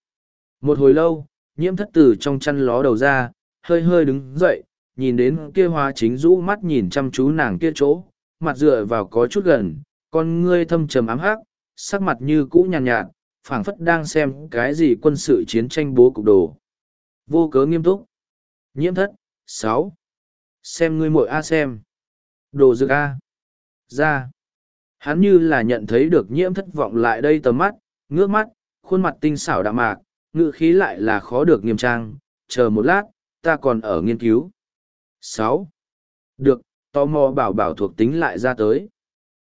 Một hồi lâu, nhiễm thất tử trong chăn ló đầu ra, hơi hơi đứng dậy, nhìn đến kia hóa chính rũ mắt nhìn chăm chú nàng kia chỗ, mặt dựa vào có chút gần, con ngươi thâm trầm ám hắc, sắc mặt như cũ nhàn nhạt, nhạt phảng phất đang xem cái gì quân sự chiến tranh bố cục đồ. Vô cớ nghiêm túc. Nhiễm thất, sáu Xem ngươi muội A xem. Đồ dược A. Ra. Hắn như là nhận thấy được nhiễm thất vọng lại đây tầm mắt, ngước mắt, khuôn mặt tinh xảo đạm mạc, ngự khí lại là khó được nghiêm trang, chờ một lát, ta còn ở nghiên cứu. sáu Được, tò mò bảo bảo thuộc tính lại ra tới.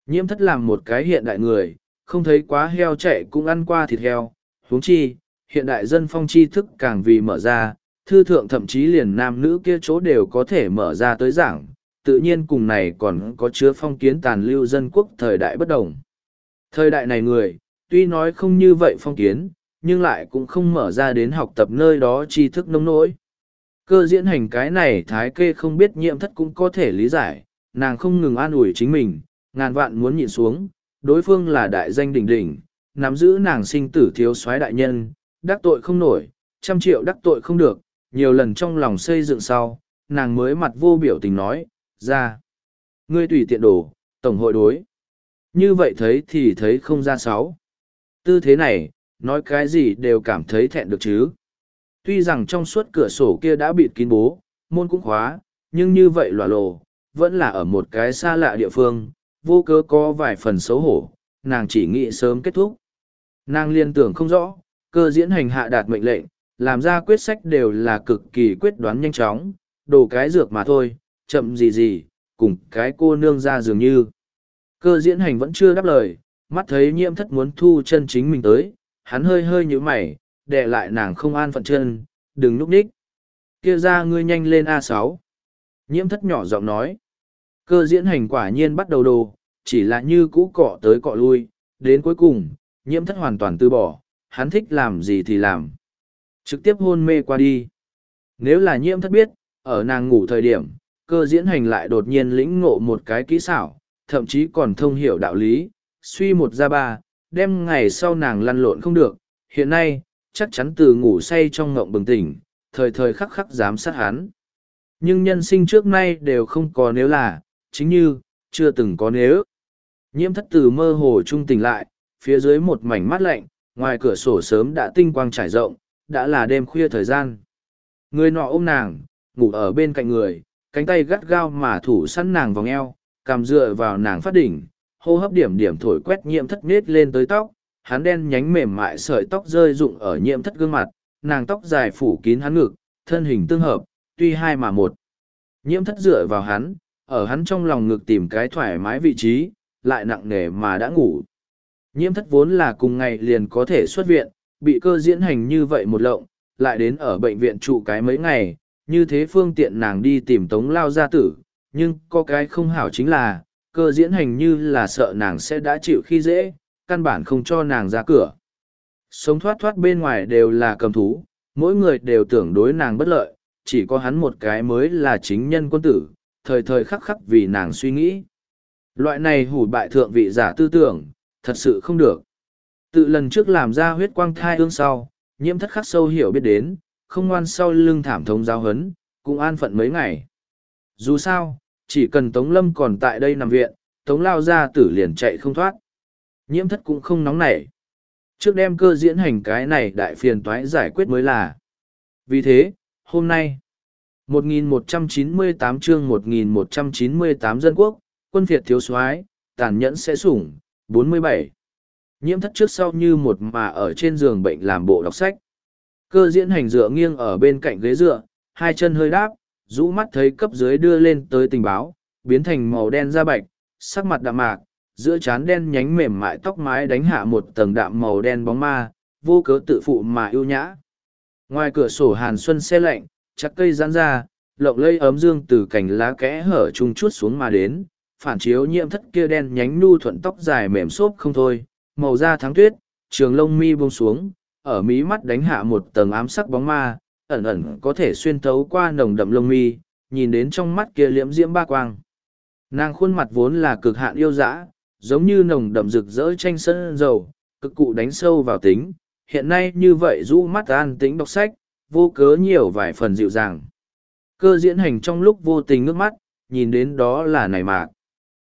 Nhiễm thất làm một cái hiện đại người, không thấy quá heo chạy cũng ăn qua thịt heo, huống chi, hiện đại dân phong tri thức càng vì mở ra, thư thượng thậm chí liền nam nữ kia chỗ đều có thể mở ra tới giảng, tự nhiên cùng này còn có chứa phong kiến tàn lưu dân quốc thời đại bất đồng. Thời đại này người, tuy nói không như vậy phong kiến, nhưng lại cũng không mở ra đến học tập nơi đó tri thức nông nỗi. Cơ diễn hành cái này thái kê không biết nhiễm thất cũng có thể lý giải, nàng không ngừng an ủi chính mình, ngàn vạn muốn nhịn xuống, đối phương là đại danh đỉnh đỉnh, nắm giữ nàng sinh tử thiếu soái đại nhân, đắc tội không nổi, trăm triệu đắc tội không được, nhiều lần trong lòng xây dựng sau, nàng mới mặt vô biểu tình nói, ra. Ngươi tùy tiện đổ, tổng hội đối. Như vậy thấy thì thấy không ra sáu. Tư thế này, nói cái gì đều cảm thấy thẹn được chứ. Tuy rằng trong suốt cửa sổ kia đã bịt kín bố, môn cũng khóa, nhưng như vậy lòa lồ, vẫn là ở một cái xa lạ địa phương, vô cớ có vài phần xấu hổ, nàng chỉ nghĩ sớm kết thúc. Nàng liên tưởng không rõ, cơ diễn hành hạ đạt mệnh lệnh, làm ra quyết sách đều là cực kỳ quyết đoán nhanh chóng, đồ cái dược mà thôi, chậm gì gì, cùng cái cô nương ra dường như. Cơ diễn hành vẫn chưa đáp lời, mắt thấy nhiễm thất muốn thu chân chính mình tới, hắn hơi hơi nhũ mày, để lại nàng không an phận chân, đừng núp ních. Kia ra ngươi nhanh lên a sáu Nhiễm thất nhỏ giọng nói. Cơ diễn hành quả nhiên bắt đầu đồ, chỉ là như cũ cọ tới cọ lui, đến cuối cùng, nhiễm thất hoàn toàn từ bỏ, hắn thích làm gì thì làm. Trực tiếp hôn mê qua đi. Nếu là nhiễm thất biết, ở nàng ngủ thời điểm, cơ diễn hành lại đột nhiên lĩnh ngộ một cái kỹ xảo, thậm chí còn thông hiểu đạo lý, suy một ra ba, đem ngày sau nàng lăn lộn không được. Hiện nay, chắc chắn từ ngủ say trong ngộng bừng tỉnh, thời thời khắc khắc giám sát hắn. Nhưng nhân sinh trước nay đều không có nếu là, chính như, chưa từng có nếu. Nhiễm thất từ mơ hồ trung tỉnh lại, phía dưới một mảnh mắt lạnh, ngoài cửa sổ sớm đã tinh quang trải rộng, đã là đêm khuya thời gian. Người nọ ôm nàng, ngủ ở bên cạnh người, cánh tay gắt gao mà thủ săn nàng vòng eo, cằm dựa vào nàng phát đỉnh, hô hấp điểm điểm thổi quét nhiễm thất nết lên tới tóc, hắn đen nhánh mềm mại sợi tóc rơi rụng ở nhiễm thất gương mặt, nàng tóc dài phủ kín hắn ngực, thân hình tương hợp, tuy hai mà một. Nhiễm thất dựa vào hắn, ở hắn trong lòng ngực tìm cái thoải mái vị trí, lại nặng nề mà đã ngủ. Nhiễm thất vốn là cùng ngày liền có thể xuất viện, bị cơ diễn hành như vậy một lộng, lại đến ở bệnh viện trụ cái mấy ngày, như thế phương tiện nàng đi tìm tống lao gia tử, nhưng có cái không hảo chính là, cơ diễn hành như là sợ nàng sẽ đã chịu khi dễ, căn bản không cho nàng ra cửa. Sống thoát thoát bên ngoài đều là cầm thú, mỗi người đều tưởng đối nàng bất lợi, chỉ có hắn một cái mới là chính nhân quân tử, thời thời khắc khắc vì nàng suy nghĩ. Loại này hủ bại thượng vị giả tư tưởng, thật sự không được. Tự lần trước làm ra huyết quang thai ương sau, nhiễm thất khắc sâu hiểu biết đến, không ngoan sau lưng thảm thống giáo hấn, cũng an phận mấy ngày. Dù sao, chỉ cần Tống Lâm còn tại đây nằm viện, Tống Lao ra tử liền chạy không thoát. Nhiễm thất cũng không nóng nảy. Trước đem cơ diễn hành cái này đại phiền toái giải quyết mới là. Vì thế, hôm nay, 1198 chương 1198 dân quốc, quân Việt thiếu soái tàn nhẫn sẽ sủng, 47. Nhiễm thất trước sau như một mà ở trên giường bệnh làm bộ đọc sách. Cơ diễn hành dựa nghiêng ở bên cạnh ghế dựa, hai chân hơi đáp, rũ mắt thấy cấp dưới đưa lên tới tình báo, biến thành màu đen da bạch, sắc mặt đạm mạc, giữa trán đen nhánh mềm mại tóc mái đánh hạ một tầng đạm màu đen bóng ma, vô cớ tự phụ mà ưu nhã. Ngoài cửa sổ hàn xuân xe lạnh, chắc cây giãn ra, lộng lây ấm dương từ cành lá kẽ hở trung chút xuống mà đến, phản chiếu nhiễm thất kia đen nhánh nu thuận tóc dài mềm xốp không thôi, màu da tháng tuyết, trường lông mi buông xuống, ở mí mắt đánh hạ một tầng ám sắc bóng ma, ẩn ẩn có thể xuyên thấu qua nồng đậm lông mi, nhìn đến trong mắt kia liễm diễm ba quang. Nàng khuôn mặt vốn là cực hạn yêu dã, giống như nồng đậm rực rỡ tranh sân dầu, cực cụ đánh sâu vào tính, hiện nay như vậy rũ mắt an tĩnh đọc sách, vô cớ nhiều vài phần dịu dàng. Cơ diễn hành trong lúc vô tình nước mắt, nhìn đến đó là nảy mạc.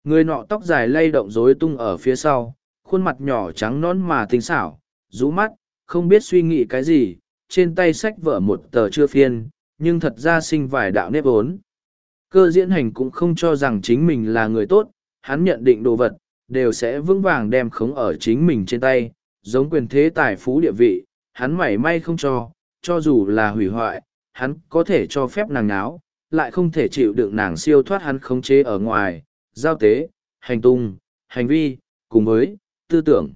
Người nọ tóc dài lay động rối tung ở phía sau, khuôn mặt nhỏ trắng non mà tinh xảo, rũ mắt, không biết suy nghĩ cái gì, trên tay sách vở một tờ chưa phiên, nhưng thật ra sinh vài đạo nếp ốn. Cơ diễn hành cũng không cho rằng chính mình là người tốt, hắn nhận định đồ vật, đều sẽ vững vàng đem khống ở chính mình trên tay, giống quyền thế tài phú địa vị, hắn mảy may không cho, cho dù là hủy hoại, hắn có thể cho phép nàng náo, lại không thể chịu đựng nàng siêu thoát hắn khống chế ở ngoài, giao tế, hành tung, hành vi, cùng với tư tưởng.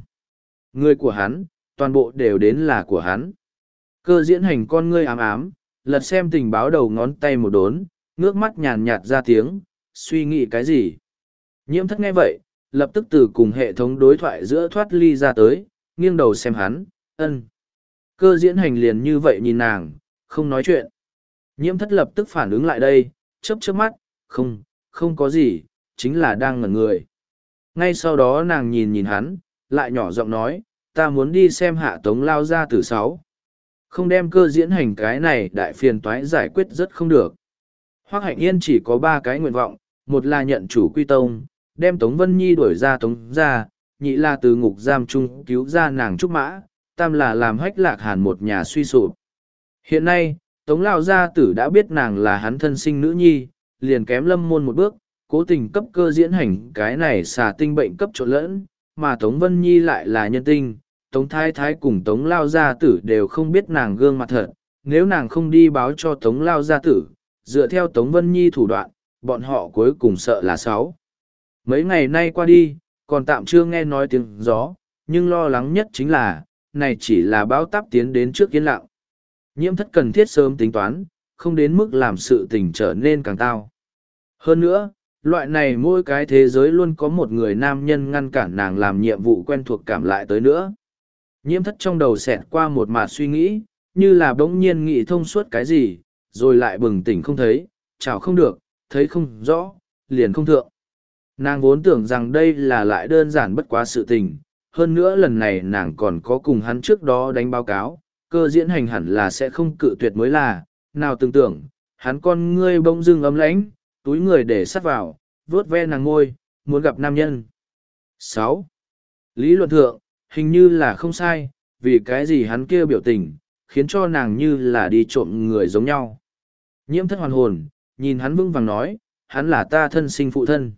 Người của hắn, toàn bộ đều đến là của hắn. Cơ diễn hành con ngươi ám ám, lật xem tình báo đầu ngón tay một đốn, ngước mắt nhàn nhạt ra tiếng, suy nghĩ cái gì. Nhiễm thất nghe vậy, lập tức từ cùng hệ thống đối thoại giữa thoát ly ra tới, nghiêng đầu xem hắn, ân. Cơ diễn hành liền như vậy nhìn nàng, không nói chuyện. Nhiễm thất lập tức phản ứng lại đây, chớp chớp mắt, không, không có gì, chính là đang ngẩn người. Ngay sau đó nàng nhìn nhìn hắn, lại nhỏ giọng nói, ta muốn đi xem hạ tống lao ra từ sáu. Không đem cơ diễn hành cái này đại phiền toái giải quyết rất không được. Hoác hạnh yên chỉ có ba cái nguyện vọng, một là nhận chủ quy tông, đem Tống Vân Nhi đuổi ra Tống ra, nhị là từ ngục giam trung cứu ra nàng Trúc Mã, tam là làm hách lạc hàn một nhà suy sụp. Hiện nay, Tống Lao Gia Tử đã biết nàng là hắn thân sinh nữ nhi, liền kém lâm môn một bước, cố tình cấp cơ diễn hành cái này xà tinh bệnh cấp trộn lẫn, mà Tống Vân Nhi lại là nhân tinh, Tống Thái Thái cùng Tống Lao Gia Tử đều không biết nàng gương mặt thật, nếu nàng không đi báo cho Tống Lao Gia Tử, dựa theo Tống Vân Nhi thủ đoạn, bọn họ cuối cùng sợ là sáu. Mấy ngày nay qua đi, còn tạm chưa nghe nói tiếng gió, nhưng lo lắng nhất chính là, này chỉ là báo táp tiến đến trước yên lặng. Nhiễm thất cần thiết sớm tính toán, không đến mức làm sự tình trở nên càng tao. Hơn nữa, loại này mỗi cái thế giới luôn có một người nam nhân ngăn cản nàng làm nhiệm vụ quen thuộc cảm lại tới nữa. Nhiễm thất trong đầu xẹt qua một mạt suy nghĩ, như là bỗng nhiên nghĩ thông suốt cái gì, rồi lại bừng tỉnh không thấy, chào không được, thấy không rõ, liền không thượng. Nàng vốn tưởng rằng đây là lại đơn giản bất quá sự tình, hơn nữa lần này nàng còn có cùng hắn trước đó đánh báo cáo, cơ diễn hành hẳn là sẽ không cự tuyệt mới là, nào tưởng tưởng, hắn con ngươi bỗng dưng ấm lãnh, túi người để sắt vào, vớt ve nàng ngôi, muốn gặp nam nhân. sáu Lý luận thượng, hình như là không sai, vì cái gì hắn kia biểu tình, khiến cho nàng như là đi trộm người giống nhau. Nhiễm thất hoàn hồn, nhìn hắn vững vàng nói, hắn là ta thân sinh phụ thân.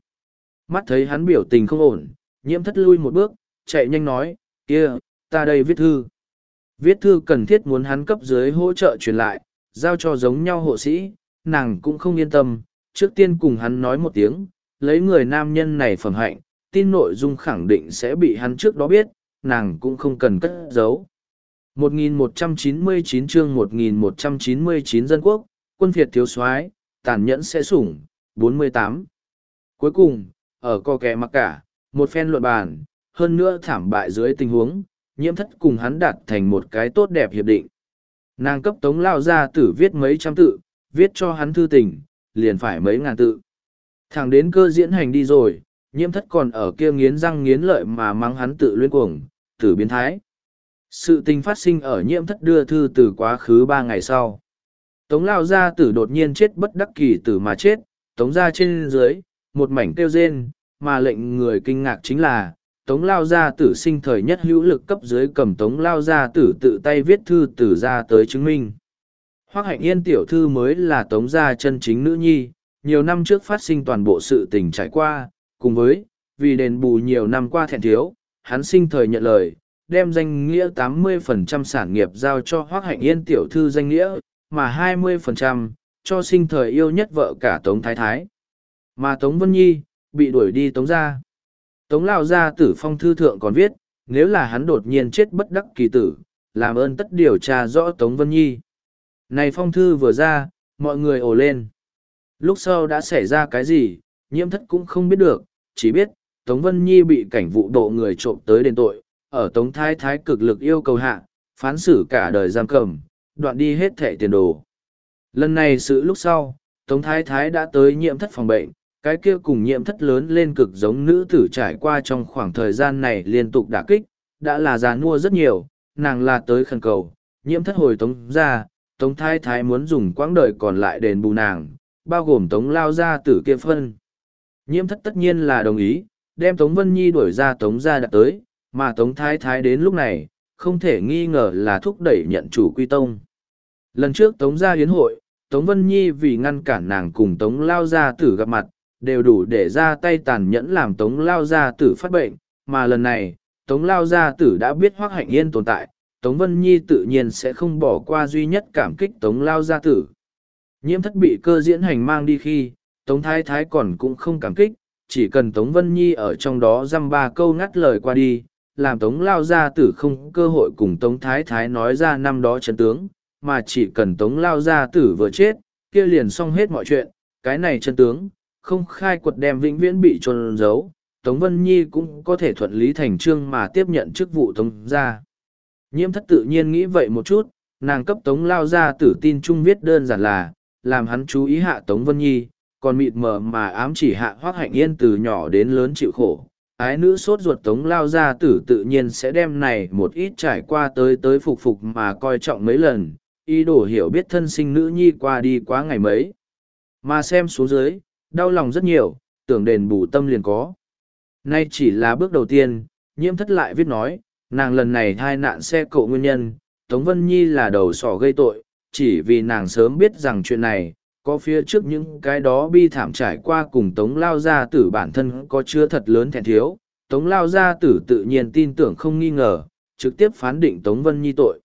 Mắt thấy hắn biểu tình không ổn, nhiễm thất lui một bước, chạy nhanh nói, kia, ta đây viết thư. Viết thư cần thiết muốn hắn cấp dưới hỗ trợ truyền lại, giao cho giống nhau hộ sĩ, nàng cũng không yên tâm, trước tiên cùng hắn nói một tiếng, lấy người nam nhân này phẩm hạnh, tin nội dung khẳng định sẽ bị hắn trước đó biết, nàng cũng không cần cất giấu. 1199 chương 1199 dân quốc, quân Việt thiếu soái tàn nhẫn sẽ sủng, 48. Cuối cùng, ở co kẻ mặc cả, một phen luận bàn, hơn nữa thảm bại dưới tình huống, nhiễm thất cùng hắn đạt thành một cái tốt đẹp hiệp định. Nàng cấp tống lao ra tử viết mấy trăm tự, viết cho hắn thư tình, liền phải mấy ngàn tự. Thẳng đến cơ diễn hành đi rồi, nhiễm thất còn ở kia nghiến răng nghiến lợi mà mắng hắn tự luyên cuồng, tử biến thái. Sự tình phát sinh ở nhiễm thất đưa thư từ quá khứ ba ngày sau. Tống lao gia tử đột nhiên chết bất đắc kỳ tử mà chết, tống ra trên dưới, một mảnh kêu rên, mà lệnh người kinh ngạc chính là, tống lao gia tử sinh thời nhất hữu lực cấp dưới cầm tống lao gia tử tự tay viết thư từ ra tới chứng minh. Hoác hạnh yên tiểu thư mới là tống gia chân chính nữ nhi, nhiều năm trước phát sinh toàn bộ sự tình trải qua, cùng với, vì đền bù nhiều năm qua thẹn thiếu, hắn sinh thời nhận lời, đem danh nghĩa 80% sản nghiệp giao cho Hoác Hạnh Yên tiểu thư danh nghĩa, mà 20% cho sinh thời yêu nhất vợ cả Tống Thái Thái. Mà Tống Vân Nhi, bị đuổi đi Tống ra. Tống Lao Gia tử phong thư thượng còn viết, nếu là hắn đột nhiên chết bất đắc kỳ tử, làm ơn tất điều tra rõ Tống Vân Nhi. Này phong thư vừa ra, mọi người ồ lên. Lúc sau đã xảy ra cái gì, nhiễm thất cũng không biết được, chỉ biết, Tống Vân Nhi bị cảnh vụ độ người trộm tới đền tội, ở Tống Thái Thái cực lực yêu cầu hạ, phán xử cả đời giam cầm, đoạn đi hết thẻ tiền đồ. Lần này sự lúc sau, Tống Thái Thái đã tới nhiễm thất phòng bệnh, cái kia cùng nhiễm thất lớn lên cực giống nữ tử trải qua trong khoảng thời gian này liên tục đả kích, đã là già nua rất nhiều, nàng là tới khẩn cầu, nhiễm thất hồi Tống ra, Tống Thái Thái muốn dùng quãng đời còn lại đền bù nàng, bao gồm Tống lao ra tử kia phân. Nhiễm thất tất nhiên là đồng ý, đem Tống Vân Nhi đuổi ra Tống Gia đã tới, mà Tống Thái Thái đến lúc này, không thể nghi ngờ là thúc đẩy nhận chủ quy tông. Lần trước Tống gia hiến hội, Tống Vân Nhi vì ngăn cản nàng cùng Tống Lao Gia Tử gặp mặt, đều đủ để ra tay tàn nhẫn làm Tống Lao Gia Tử phát bệnh, mà lần này, Tống Lao Gia Tử đã biết Hoác Hạnh Yên tồn tại, Tống Vân Nhi tự nhiên sẽ không bỏ qua duy nhất cảm kích Tống Lao Gia Tử. Nhiễm thất bị cơ diễn hành mang đi khi, Tống Thái Thái còn cũng không cảm kích, chỉ cần Tống Vân Nhi ở trong đó dăm ba câu ngắt lời qua đi, làm Tống Lao Gia Tử không cơ hội cùng Tống Thái Thái nói ra năm đó chấn tướng, mà chỉ cần Tống Lao Gia Tử vừa chết, kia liền xong hết mọi chuyện, cái này chân tướng, không khai quật đem vĩnh viễn bị trôn giấu, Tống Vân Nhi cũng có thể thuận lý thành trương mà tiếp nhận chức vụ Tống gia. Nhiễm thất tự nhiên nghĩ vậy một chút, nàng cấp Tống Lao Gia Tử tin chung viết đơn giản là, làm hắn chú ý hạ Tống Vân Nhi, còn mịt mờ mà ám chỉ hạ Hoác Hạnh Yên từ nhỏ đến lớn chịu khổ. Ái nữ sốt ruột Tống Lao Gia Tử tự nhiên sẽ đem này một ít trải qua tới tới phục phục mà coi trọng mấy lần, ý đồ hiểu biết thân sinh nữ nhi qua đi quá ngày mấy. Mà xem xuống dưới, đau lòng rất nhiều, tưởng đền bù tâm liền có. Nay chỉ là bước đầu tiên, nhiễm thất lại viết nói, nàng lần này thai nạn xe cộ nguyên nhân, Tống Vân Nhi là đầu sỏ gây tội, chỉ vì nàng sớm biết rằng chuyện này, có phía trước những cái đó bi thảm trải qua cùng Tống Lao Gia Tử bản thân có chứa thật lớn thẹn thiếu, Tống Lao Gia Tử tự nhiên tin tưởng không nghi ngờ, trực tiếp phán định Tống Vân Nhi tội.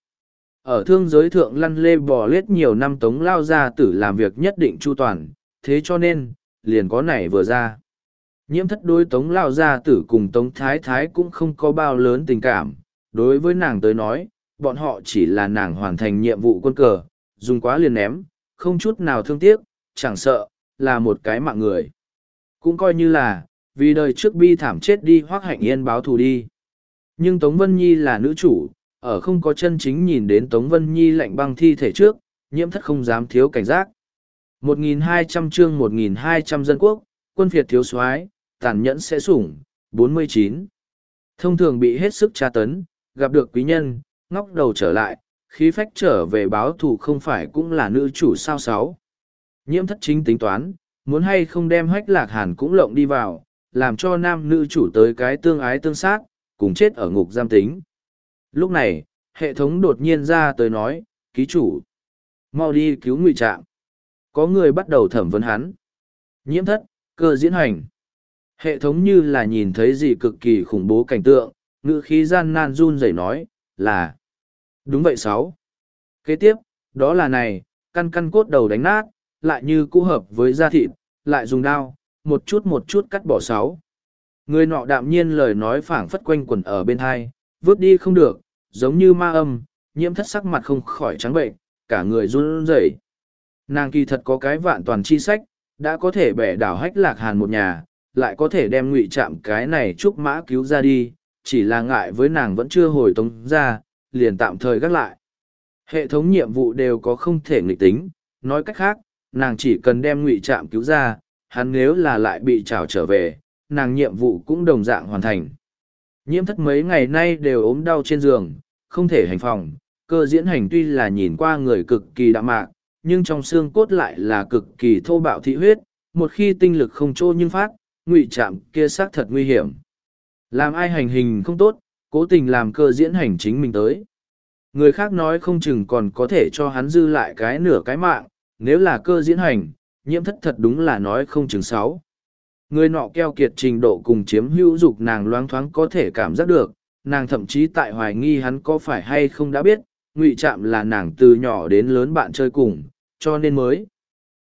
Ở thương giới thượng lăn lê bò lết nhiều năm Tống Lao Gia Tử làm việc nhất định chu toàn, thế cho nên, liền có này vừa ra. Nhiễm thất đối Tống Lao Gia Tử cùng Tống Thái Thái cũng không có bao lớn tình cảm, đối với nàng tới nói, bọn họ chỉ là nàng hoàn thành nhiệm vụ quân cờ, dùng quá liền ném, không chút nào thương tiếc, chẳng sợ, là một cái mạng người. Cũng coi như là, vì đời trước bi thảm chết đi hoác hạnh yên báo thù đi. Nhưng Tống Vân Nhi là nữ chủ, ở không có chân chính nhìn đến Tống Vân Nhi lạnh băng thi thể trước, nhiễm thất không dám thiếu cảnh giác. 1.200 chương 1.200 dân quốc, quân phiệt thiếu soái tàn nhẫn sẽ sủng, 49. Thông thường bị hết sức tra tấn, gặp được quý nhân, ngóc đầu trở lại, khí phách trở về báo thù không phải cũng là nữ chủ sao sáu. Nhiễm thất chính tính toán, muốn hay không đem hách lạc hàn cũng lộng đi vào, làm cho nam nữ chủ tới cái tương ái tương sát, cùng chết ở ngục giam tính. Lúc này, hệ thống đột nhiên ra tới nói, ký chủ, mau đi cứu ngụy trạm. Có người bắt đầu thẩm vấn hắn. Nhiễm thất, cơ diễn hành. Hệ thống như là nhìn thấy gì cực kỳ khủng bố cảnh tượng, ngữ khí gian nan run rẩy nói, là Đúng vậy sáu. Kế tiếp, đó là này, căn căn cốt đầu đánh nát, lại như cũ hợp với da thịt, lại dùng đao, một chút một chút cắt bỏ sáu. Người nọ đạm nhiên lời nói phảng phất quanh quẩn ở bên hai, vứt đi không được, giống như ma âm, nhiễm thất sắc mặt không khỏi trắng bệnh, cả người run rẩy. Nàng kỳ thật có cái vạn toàn chi sách, đã có thể bẻ đảo hách lạc hàn một nhà, lại có thể đem ngụy chạm cái này chúc mã cứu ra đi, chỉ là ngại với nàng vẫn chưa hồi tống ra, liền tạm thời gác lại. Hệ thống nhiệm vụ đều có không thể nghịch tính, nói cách khác, nàng chỉ cần đem ngụy trạm cứu ra, hắn nếu là lại bị trảo trở về, nàng nhiệm vụ cũng đồng dạng hoàn thành. Nhiễm thất mấy ngày nay đều ốm đau trên giường, không thể hành phòng, cơ diễn hành tuy là nhìn qua người cực kỳ đạm mạc, nhưng trong xương cốt lại là cực kỳ thô bạo thị huyết, một khi tinh lực không trô nhưng phát, ngụy trạm kia xác thật nguy hiểm. Làm ai hành hình không tốt, cố tình làm cơ diễn hành chính mình tới. Người khác nói không chừng còn có thể cho hắn dư lại cái nửa cái mạng, nếu là cơ diễn hành, nhiễm thất thật đúng là nói không chừng sáu. Người nọ keo kiệt trình độ cùng chiếm hữu dục nàng loáng thoáng có thể cảm giác được, nàng thậm chí tại hoài nghi hắn có phải hay không đã biết, ngụy trạm là nàng từ nhỏ đến lớn bạn chơi cùng, cho nên mới.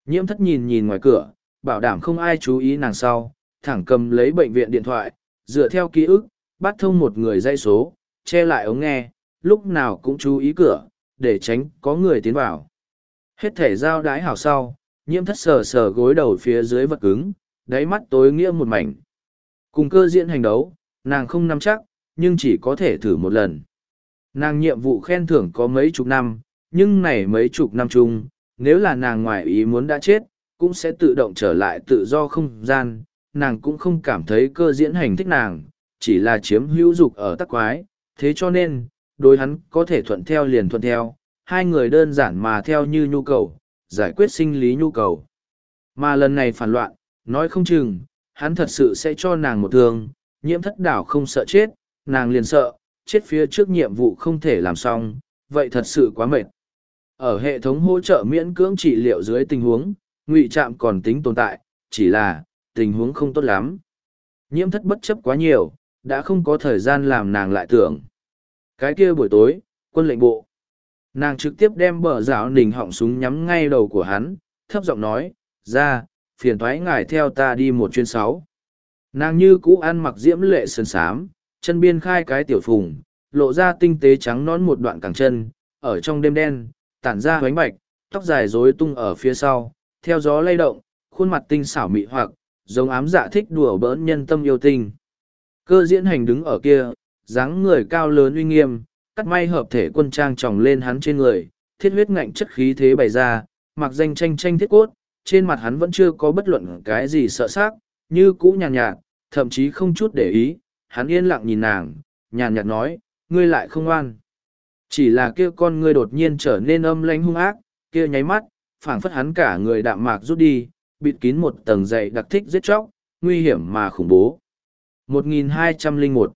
Nhiễm thất nhìn nhìn ngoài cửa, bảo đảm không ai chú ý nàng sau, thẳng cầm lấy bệnh viện điện thoại, dựa theo ký ức, bắt thông một người dây số, che lại ống nghe, lúc nào cũng chú ý cửa, để tránh có người tiến vào. Hết thể giao đái hảo sau, nhiễm thất sờ sờ gối đầu phía dưới vật cứng, đáy mắt tối nghĩa một mảnh. Cùng cơ diễn hành đấu, nàng không nắm chắc, nhưng chỉ có thể thử một lần. Nàng nhiệm vụ khen thưởng có mấy chục năm, nhưng này mấy chục năm chung, nếu là nàng ngoài ý muốn đã chết, cũng sẽ tự động trở lại tự do không gian, nàng cũng không cảm thấy cơ diễn hành thích nàng, chỉ là chiếm hữu dục ở tắc quái, thế cho nên, đối hắn có thể thuận theo liền thuận theo, hai người đơn giản mà theo như nhu cầu, giải quyết sinh lý nhu cầu. Mà lần này phản loạn, nói không chừng, hắn thật sự sẽ cho nàng một thương, nhiễm thất đảo không sợ chết, nàng liền sợ, chết phía trước nhiệm vụ không thể làm xong, vậy thật sự quá mệt. Ở hệ thống hỗ trợ miễn cưỡng trị liệu dưới tình huống, ngụy trạm còn tính tồn tại, chỉ là, tình huống không tốt lắm. Nhiễm thất bất chấp quá nhiều, đã không có thời gian làm nàng lại tưởng. Cái kia buổi tối, quân lệnh bộ. Nàng trực tiếp đem bờ rào nình họng súng nhắm ngay đầu của hắn, thấp giọng nói, ra, phiền thoái ngài theo ta đi một chuyến sáu. Nàng như cũ ăn mặc diễm lệ sơn sám, chân biên khai cái tiểu phùng, lộ ra tinh tế trắng nón một đoạn cẳng chân, ở trong đêm đen, tản ra hoánh bạch, tóc dài rối tung ở phía sau, theo gió lay động, khuôn mặt tinh xảo mị hoặc, giống ám dạ thích đùa bỡn nhân tâm yêu tình. Cơ diễn hành đứng ở kia, dáng người cao lớn uy nghiêm, cắt may hợp thể quân trang tròng lên hắn trên người, thiết huyết ngạnh chất khí thế bày ra, mặc danh tranh tranh thiết cốt, trên mặt hắn vẫn chưa có bất luận cái gì sợ sắc, như cũ nhàn nhạt, nhạt, thậm chí không chút để ý, hắn yên lặng nhìn nàng, nhàn nhạt nói, ngươi lại không oan. Chỉ là kia con ngươi đột nhiên trở nên âm lãnh hung ác, kia nháy mắt, phảng phất hắn cả người đạm mạc rút đi, bịt kín một tầng dày đặc thích giết chóc, nguy hiểm mà khủng bố. 1201